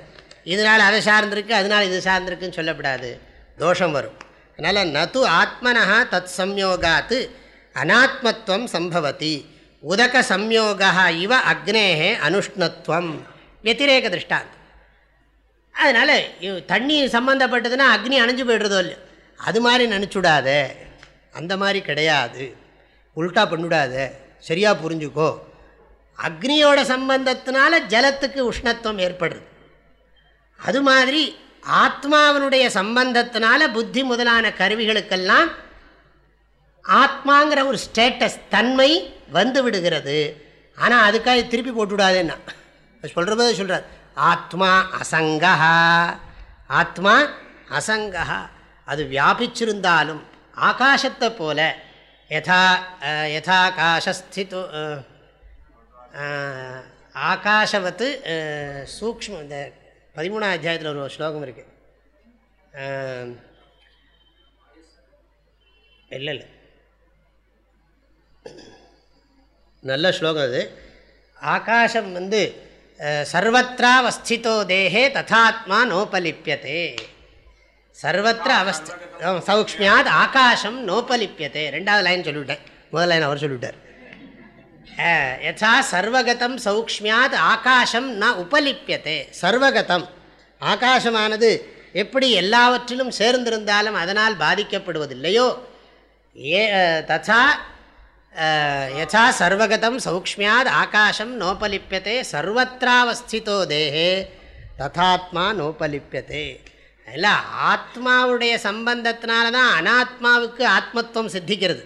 இதனால் அதை சார்ந்திருக்கு அதனால் இது சார்ந்திருக்குன்னு சொல்லப்படாது. தோஷம் வரும். அதனால் நது ஆத்மனா தத் சம்யோகாத்து அனாத்மத்துவம் சம்பவதி. உதக சம்யோகா இவ அக்னேகே அனுஷ்ணத்துவம் வத்திரேக திருஷ்டாந்த் அதனால் தண்ணி சம்மந்தப்பட்டதுன்னா அக்னி அணைஞ்சு போய்டுறதோ இல்லை அது மாதிரி நினச்சுடாத. அந்த மாதிரி கிடையாது. உல்ட்டா பண்ணிவிடாத சரியாக புரிஞ்சுக்கோ. அக்னியோட சம்பந்தத்தினால ஜலத்துக்கு உஷ்ணத்துவம் ஏற்படுறது. அது மாதிரி ஆத்மாவனுடைய சம்பந்தத்தினால புத்தி முதலான கருவிகளுக்கெல்லாம் ஆத்மாங்கிற ஒரு ஸ்டேட்டஸ் தன்மை வந்து விடுகிறது. ஆனால் அதுக்காக திருப்பி போட்டுவிடாதேன்னா. சொல்கிற சொல்கிறார் ஆத்மா அசங்கா ஆத்மா அசங்கா அது வியாபிச்சிருந்தாலும் ஆகாசத்தை போல யதா யதாகாசஸ்திதோ ஆகாஷவத்து சூக்ம இந்த பதிமூணாம் அத்தியாயத்தில் ஒரு ஸ்லோகம் இருக்குது இல்லை இல்லை. நல்ல ஸ்லோகம் அது. ஆகாசம் வந்து சர்வத்திராவஸ்திதோ தேகே ததாத்மா நோபலிப்பியதே சர்வத்திர அவஸ்தி சௌக்மியாத் ஆகாஷம் நோபலிப்பியதே ரெண்டாவது லைன் சொல்லிவிட்டேன். முதல் லைன் அவர் சொல்லிவிட்டார். யதா சர்வகதம் சௌக்மியாத் ஆகாஷம் ந உபலிப்பியதே சர்வகதம். ஆகாசமானது எப்படி எல்லாவற்றிலும் சேர்ந்திருந்தாலும் அதனால் பாதிக்கப்படுவதில்லையோ? ஏ ததா யசா சர்வகதம் சௌக்மியாத் ஆகாஷம் நோபலிப்பியதே சர்வத்திராவஸ்திதோ தேகே ததாத்மா நோபலிப்பியதே இல்லை ஆத்மாவுடைய சம்பந்தத்தினால தான் அனாத்மாவுக்கு ஆத்மத்துவம் சித்திக்கிறது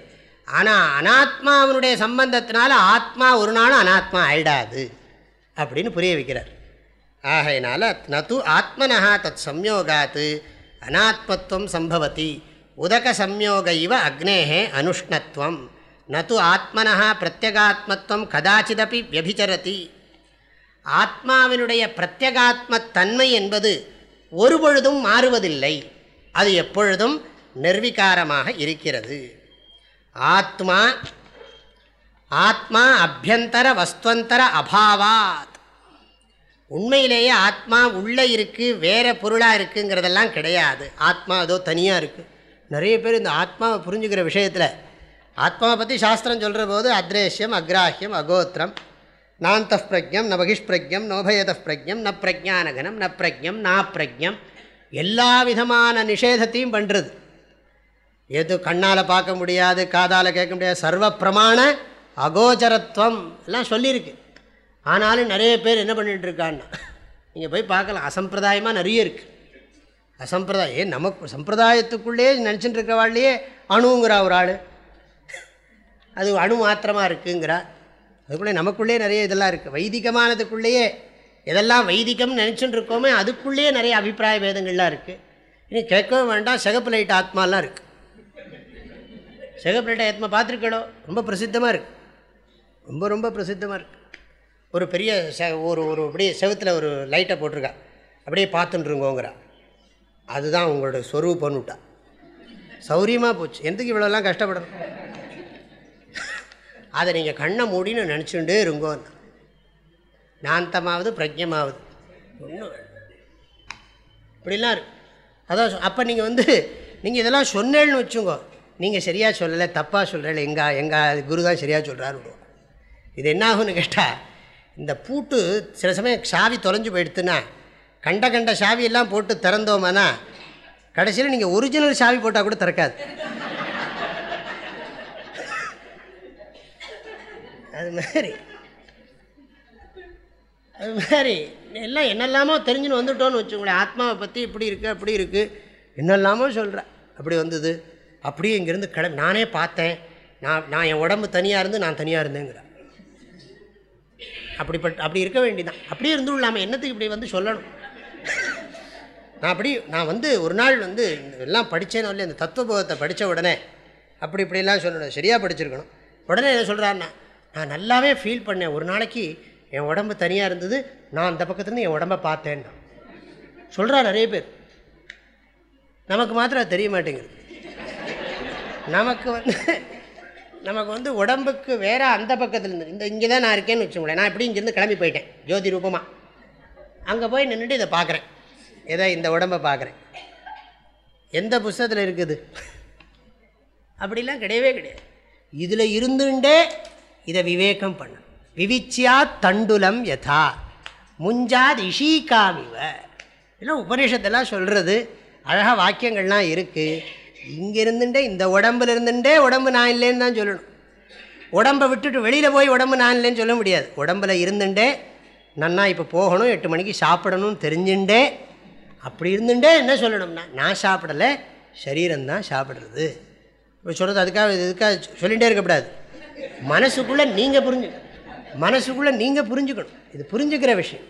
ஆனால் அனாத்மாவனுடைய சம்பந்தத்தினால ஆத்மா ஒரு நாளும் அனாத்மா ஆயிடாது அப்படின்னு புரிய வைக்கிறார் ஆகையினால நது ஆத்மனஹா தத் சம்யோகாத்து அனாத்மத்துவம் சம்பவதி உதக சம்யோக இவ அக்னேகே அனுஷ்ணத்துவம் நது ஆத்மனா பிரத்யகாத்மத்துவம் கதாச்சிதப்பி வியபிச்சரதி. ஆத்மாவினுடைய பிரத்யகாத்மத்தன்மை என்பது ஒரு பொழுதும் மாறுவதில்லை. அது எப்பொழுதும் நிர்விகாரமாக இருக்கிறது. ஆத்மா ஆத்மா அபியந்தர வஸ்துவந்தர அபாவாத். உண்மையிலேயே ஆத்மா உள்ளே இருக்குது வேறு பொருளாக இருக்குங்கிறதெல்லாம் கிடையாது. ஆத்மா அதோ தனியாக இருக்குது நிறைய பேர் இந்த ஆத்மாவை புரிஞ்சுக்கிற விஷயத்தில் ஆத்மாவை பற்றி சாஸ்திரம் சொல்கிற போது அத்ரேஷ்யம் அக்ராஹ்யம் அகோத்திரம். நாந்த பிரஜம் ந பகிஷ்பிரஜம் நோபயத பிரஜம் ந பிரஜானகனம் ந பிரஜம் நா பிரஜம் எல்லா விதமான நிஷேதத்தையும் பண்ணுறது எது கண்ணால் பார்க்க முடியாது காதால் கேட்க முடியாது சர்வ பிரமாண அகோச்சரத்துவம் எல்லாம் சொல்லியிருக்கு. ஆனாலும் நிறைய பேர் என்ன பண்ணிகிட்டு நீங்கள் போய் பார்க்கலாம் அசம்பிரதாயமாக நிறைய இருக்குது அசம்பிரதாயம் ஏன் நமக்கு சம்பிரதாயத்துக்குள்ளேயே நினச்சிட்டு இருக்கிறவாள்லையே அணுங்கிற ஒரு ஆள். அது அணு மாத்திரமாக இருக்குங்கிறா. அதுக்குள்ளே நமக்குள்ளேயே நிறைய இதெல்லாம் இருக்குது வைதிகமானதுக்குள்ளேயே எதெல்லாம் வைதிகம்னு நினச்சிட்டு இருக்கோமே அதுக்குள்ளேயே நிறைய அபிப்பிராய பேதங்கள்லாம் இருக்குது இனி கேட்கவும் வேண்டாம். சிகப்பு லைட் ஆத்மாலாம் இருக்குது சிகப்பு லைட் ஆத்மா பார்த்துருக்கணும் ரொம்ப பிரசித்தமாக இருக்குது ரொம்ப ரொம்ப பிரசித்தமாக இருக்குது ஒரு பெரிய செ ஒரு ஒரு அப்படியே செவத்தில் ஒரு லைட்டை போட்டிருக்கா. அப்படியே பார்த்துட்டுருங்கோங்கிறா. அதுதான் உங்களோட ஸ்வரூபன்னுட்டா சௌரியமாக போச்சு. எதுக்கு இவ்வளோலாம் கஷ்டப்படணும் அதை நீங்கள் கண்ணை மூடின்னு நினச்சிட்டே இருங்கோ நாந்தமாவது பிரஜமாவது ஒன்றும் இப்படிலாம் இருக்கு அதான் அப்போ நீங்கள் வந்து நீங்கள் இதெல்லாம் சொன்னேன்னு வச்சுங்கோ. நீங்கள் சரியாக சொல்லலை தப்பாக சொல்லலை எங்கள் எங்கள் குரு தான் சரியாக சொல்கிறாரு இது என்ன ஆகும்னு கேட்டால் இந்த பூட்டு சில சமயம் சாவி தொலைஞ்சு போயிடுத்துன்னா கண்ட கண்ட சாவியெல்லாம் போட்டு திறந்தோமானா கடைசியில் நீங்கள் ஒரிஜினல் சாவி போட்டால் கூட திறக்காது. அது மாதிரி. அது மாதிரி. எல்லாம் என்னெல்லாமோ தெரிஞ்சுன்னு வந்துட்டோன்னு வச்சுக்கோங்களேன். ஆத்மாவை பற்றி இப்படி இருக்குது அப்படி இருக்குது என்னெல்லாமோ சொல்கிறேன் அப்படி வந்தது. அப்படியே இங்கேருந்து கிளம்பி நானே பார்த்தேன். நான் நான் என் உடம்பு தனியாக இருந்து நான் தனியாக இருந்தேங்கிறேன் அப்படிப்பட்ட அப்படி இருக்க வேண்டியதான் அப்படியே இருந்தும் இல்லாமல் என்னத்துக்கு இப்படி வந்து சொல்லணும்? நான் அப்படி நான் வந்து ஒரு நாள் வந்து எல்லாம் படித்தேன்னு இல்லை இந்த தத்துவபோகத்தை படித்த உடனே அப்படி இப்படிலாம் சொல்லணும். சரியாக படிச்சிருக்கணும். உடனே என்ன சொல்கிறாருன்னா நான் நல்லாவே ஃபீல் பண்ணேன். ஒரு நாளைக்கு என் உடம்பு தனியாக இருந்தது. நான் அந்த பக்கத்துலேருந்து என் உடம்பை பார்த்தேன்னா சொல்கிறா நிறைய பேர். நமக்கு மாத்திரம் அது தெரிய மாட்டேங்குது. நமக்கு வந்து நமக்கு வந்து உடம்புக்கு வேறு அந்த பக்கத்தில் இருந்து இந்த இங்கே தான் நான் இருக்கேன்னு வச்சுக்கோங்களேன். நான் இப்படி இங்கேருந்து கிளம்பி போயிட்டேன் ஜோதி ரூபமாக அங்கே போய் நின்றுட்டு இதை பார்க்குறேன். ஏதோ இந்த உடம்பை பார்க்குறேன். எந்த புஸ்தகத்தில் இருக்குது? அப்படிலாம் கிடையவே கிடையாது. இதில் இருந்துட்டே இதை விவேகம் பண்ணும் விவிச்சியா தண்டுலம் யதா. முஞ்சாத் இஷீகாமிவ இதெல்லாம் உபநிஷத்தெல்லாம் சொல்கிறது அழகாக வாக்கியங்கள்லாம் இருக்குது இங்கே இருந்துட்டே இந்த உடம்புல இருந்துட்டே உடம்பு நான் இல்லைன்னு தான் சொல்லணும். உடம்பை விட்டுட்டு வெளியில் போய் உடம்பு நான் இல்லைன்னு சொல்ல முடியாது. உடம்புல இருந்துட்டே நன்னா இப்போ போகணும் எட்டு மணிக்கு சாப்பிடணும்னு தெரிஞ்சுட்டே அப்படி இருந்துட்டே என்ன சொல்லணும்னா நான் சாப்பிடலை சரீரம்தான் சாப்பிட்றது. இப்போ சொல்கிறது அதுக்காக இதுக்காக சொல்லிகிட்டே இருக்கக்கூடாது மனசுக்குள்ளே நீங்கள் புரிஞ்சு மனசுக்குள்ளே நீங்கள் புரிஞ்சுக்கணும். இது புரிஞ்சுக்கிற விஷயம்.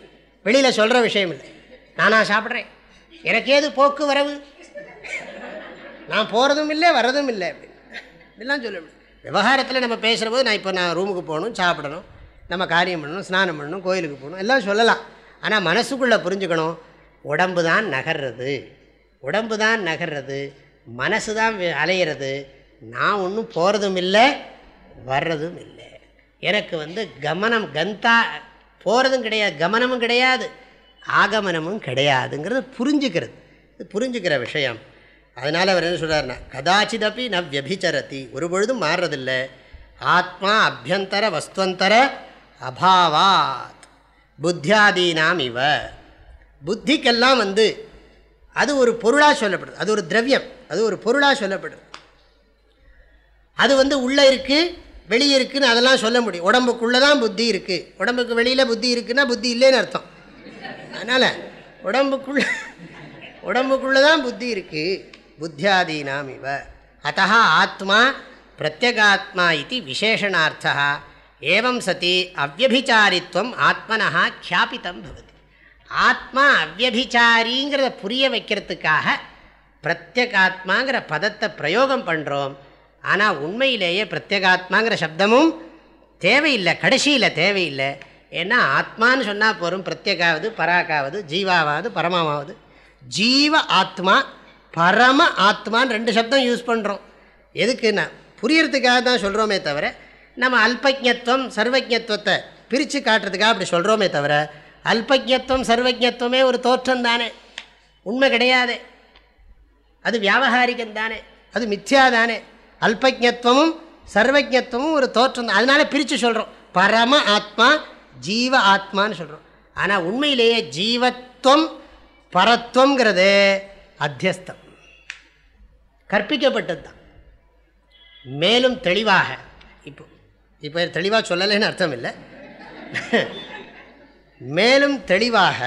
வெளியில் சொல்கிற விஷயம் இல்லை நானாக சாப்பிட்றேன். எனக்கு ஏது போக்கு வரவு? நான் போகிறதும் இல்லை வர்றதும் இல்லை அப்படின்னு. இதெல்லாம் சொல்ல முடியும் விவகாரத்தில் நம்ம பேசுகிற போது நான் இப்போ நான் ரூமுக்கு போகணும் சாப்பிடணும் நம்ம காரியம் பண்ணணும் ஸ்நானம் பண்ணணும் கோயிலுக்கு போகணும் எல்லாம் சொல்லலாம். ஆனால் மனசுக்குள்ளே புரிஞ்சுக்கணும் உடம்பு தான் நகர்றது. உடம்பு தான் நகர்றது. மனசு தான் அலையிறது. நான் ஒன்றும் போகிறதும் இல்லை வர்றதும் இல்லை. எனக்கு வந்து கமனம் கந்தா போகிறதும் கிடையாது கமனமும் கிடையாது ஆகமனமும் கிடையாதுங்கிறது புரிஞ்சுக்கிறது. இது புரிஞ்சுக்கிற விஷயம். அதனால் அவர் என்ன சொல்கிறார்னா கதாச்சிதப்பி ந வியபிச்சரதி ஒரு பொழுதும் மாறுறதில்லை. ஆத்மா அபியந்தர வஸ்துவந்தர அபாவாத். புத்தியாதீனாம் இவ. புத்திக்கெல்லாம் வந்து அது ஒரு பொருளாக சொல்லப்படுது. அது ஒரு திரவியம். அது ஒரு பொருளாக சொல்லப்படுது. அது வந்து உள்ளே இருக்குது வெளியே இருக்குதுன்னு அதெல்லாம் சொல்ல முடியும். உடம்புக்குள்ளே தான் புத்தி இருக்குது உடம்புக்கு வெளியில் புத்தி இருக்குன்னா புத்தி இல்லைன்னு அர்த்தம். அதனால் உடம்புக்குள்ள உடம்புக்குள்ளே தான் புத்தி இருக்குது புத்தியாதீனாம் இவ. அத்த ஆத்மா பிரத்யகாத்மா இது விசேஷணார்த்தா ஏவம் சதி அவ்வபிச்சாரித்வம் ஆத்மனா கியாபித்தம் பவதி. ஆத்மா அவ்வபிச்சாரிங்கிறத புரிய வைக்கிறதுக்காக பிரத்யேகாத்மாங்கிற பதத்தை பிரயோகம் பண்ணுறோம் ஆனால் உண்மையிலேயே பிரத்யேகாத்மாங்கிற சப்தமும் தேவையில்லை கடைசியில் தேவையில்லை. ஏன்னா ஆத்மான்னு சொன்னால் போகிறோம் பிரத்யேகாவது பராக்காவது ஜீவாவாவது பரமாவது ஜீவ ஆத்மா பரம ஆத்மான்னு ரெண்டு சப்தம் யூஸ் பண்ணுறோம் எதுக்குன்னா புரியறதுக்காக தான் சொல்கிறோமே தவிர நம்ம அல்பஜத்துவம் சர்வஜத்துவத்தை பிரித்து காட்டுறதுக்காக அப்படி சொல்கிறோமே தவிர அல்பஜத்துவம் சர்வஜத்துவமே ஒரு தோற்றம் தானே. உண்மை கிடையாது. அது வியாபகாரிகம் தானே. அது மித்யா தானே. அல்பஜத்துவமும் சர்வஜத்துவமும் ஒரு தோற்றம் தான். அதனால பிரித்து சொல்கிறோம் பரம ஆத்மா ஜீவ ஆத்மான்னு சொல்கிறோம் ஆனால் உண்மையிலேயே ஜீவத்துவம் பரத்துவங்கிறது அத்தியஸ்தம். கற்பிக்கப்பட்டது தான். மேலும் தெளிவாக இப்போ இப்போ தெளிவாக சொல்லலைன்னு அர்த்தம் இல்லை. மேலும் தெளிவாக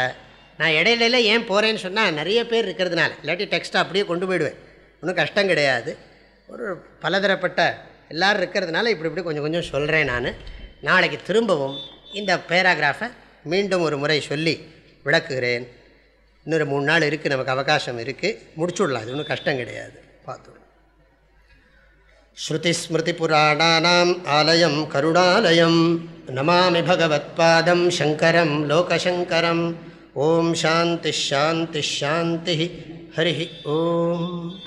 நான் இடையில ஏன் போகிறேன்னு சொன்னால் நிறைய பேர் இருக்கிறதுனால இல்லாட்டி டெக்ஸ்ட்டை அப்படியே கொண்டு போயிடுவேன். ஒன்றும் கஷ்டம் கிடையாது. ஒரு பலதரப்பட்ட எல்லோரும் இருக்கிறதுனால இப்படி இப்படி கொஞ்சம் கொஞ்சம் சொல்கிறேன் நான். நாளைக்கு திரும்பவும் இந்த பேராகிராஃபை மீண்டும் ஒரு முறை சொல்லி விளக்குகிறேன். இன்னொரு மூணு நாள் இருக்குது நமக்கு அவகாசம் இருக்குது முடிச்சுடலாம் அது ஒன்றும் கஷ்டம் கிடையாது. பார்த்துடும் ஸ்ருதிஸ்மிருதிபுராணானாம் ஆலயம் கருணாலயம். நமாமி பகவத்பாதம் சங்கரம் லோகசங்கரம். ஓம் சாந்தி ஷாந்தி ஷாந்தி ஹரி ஓம்.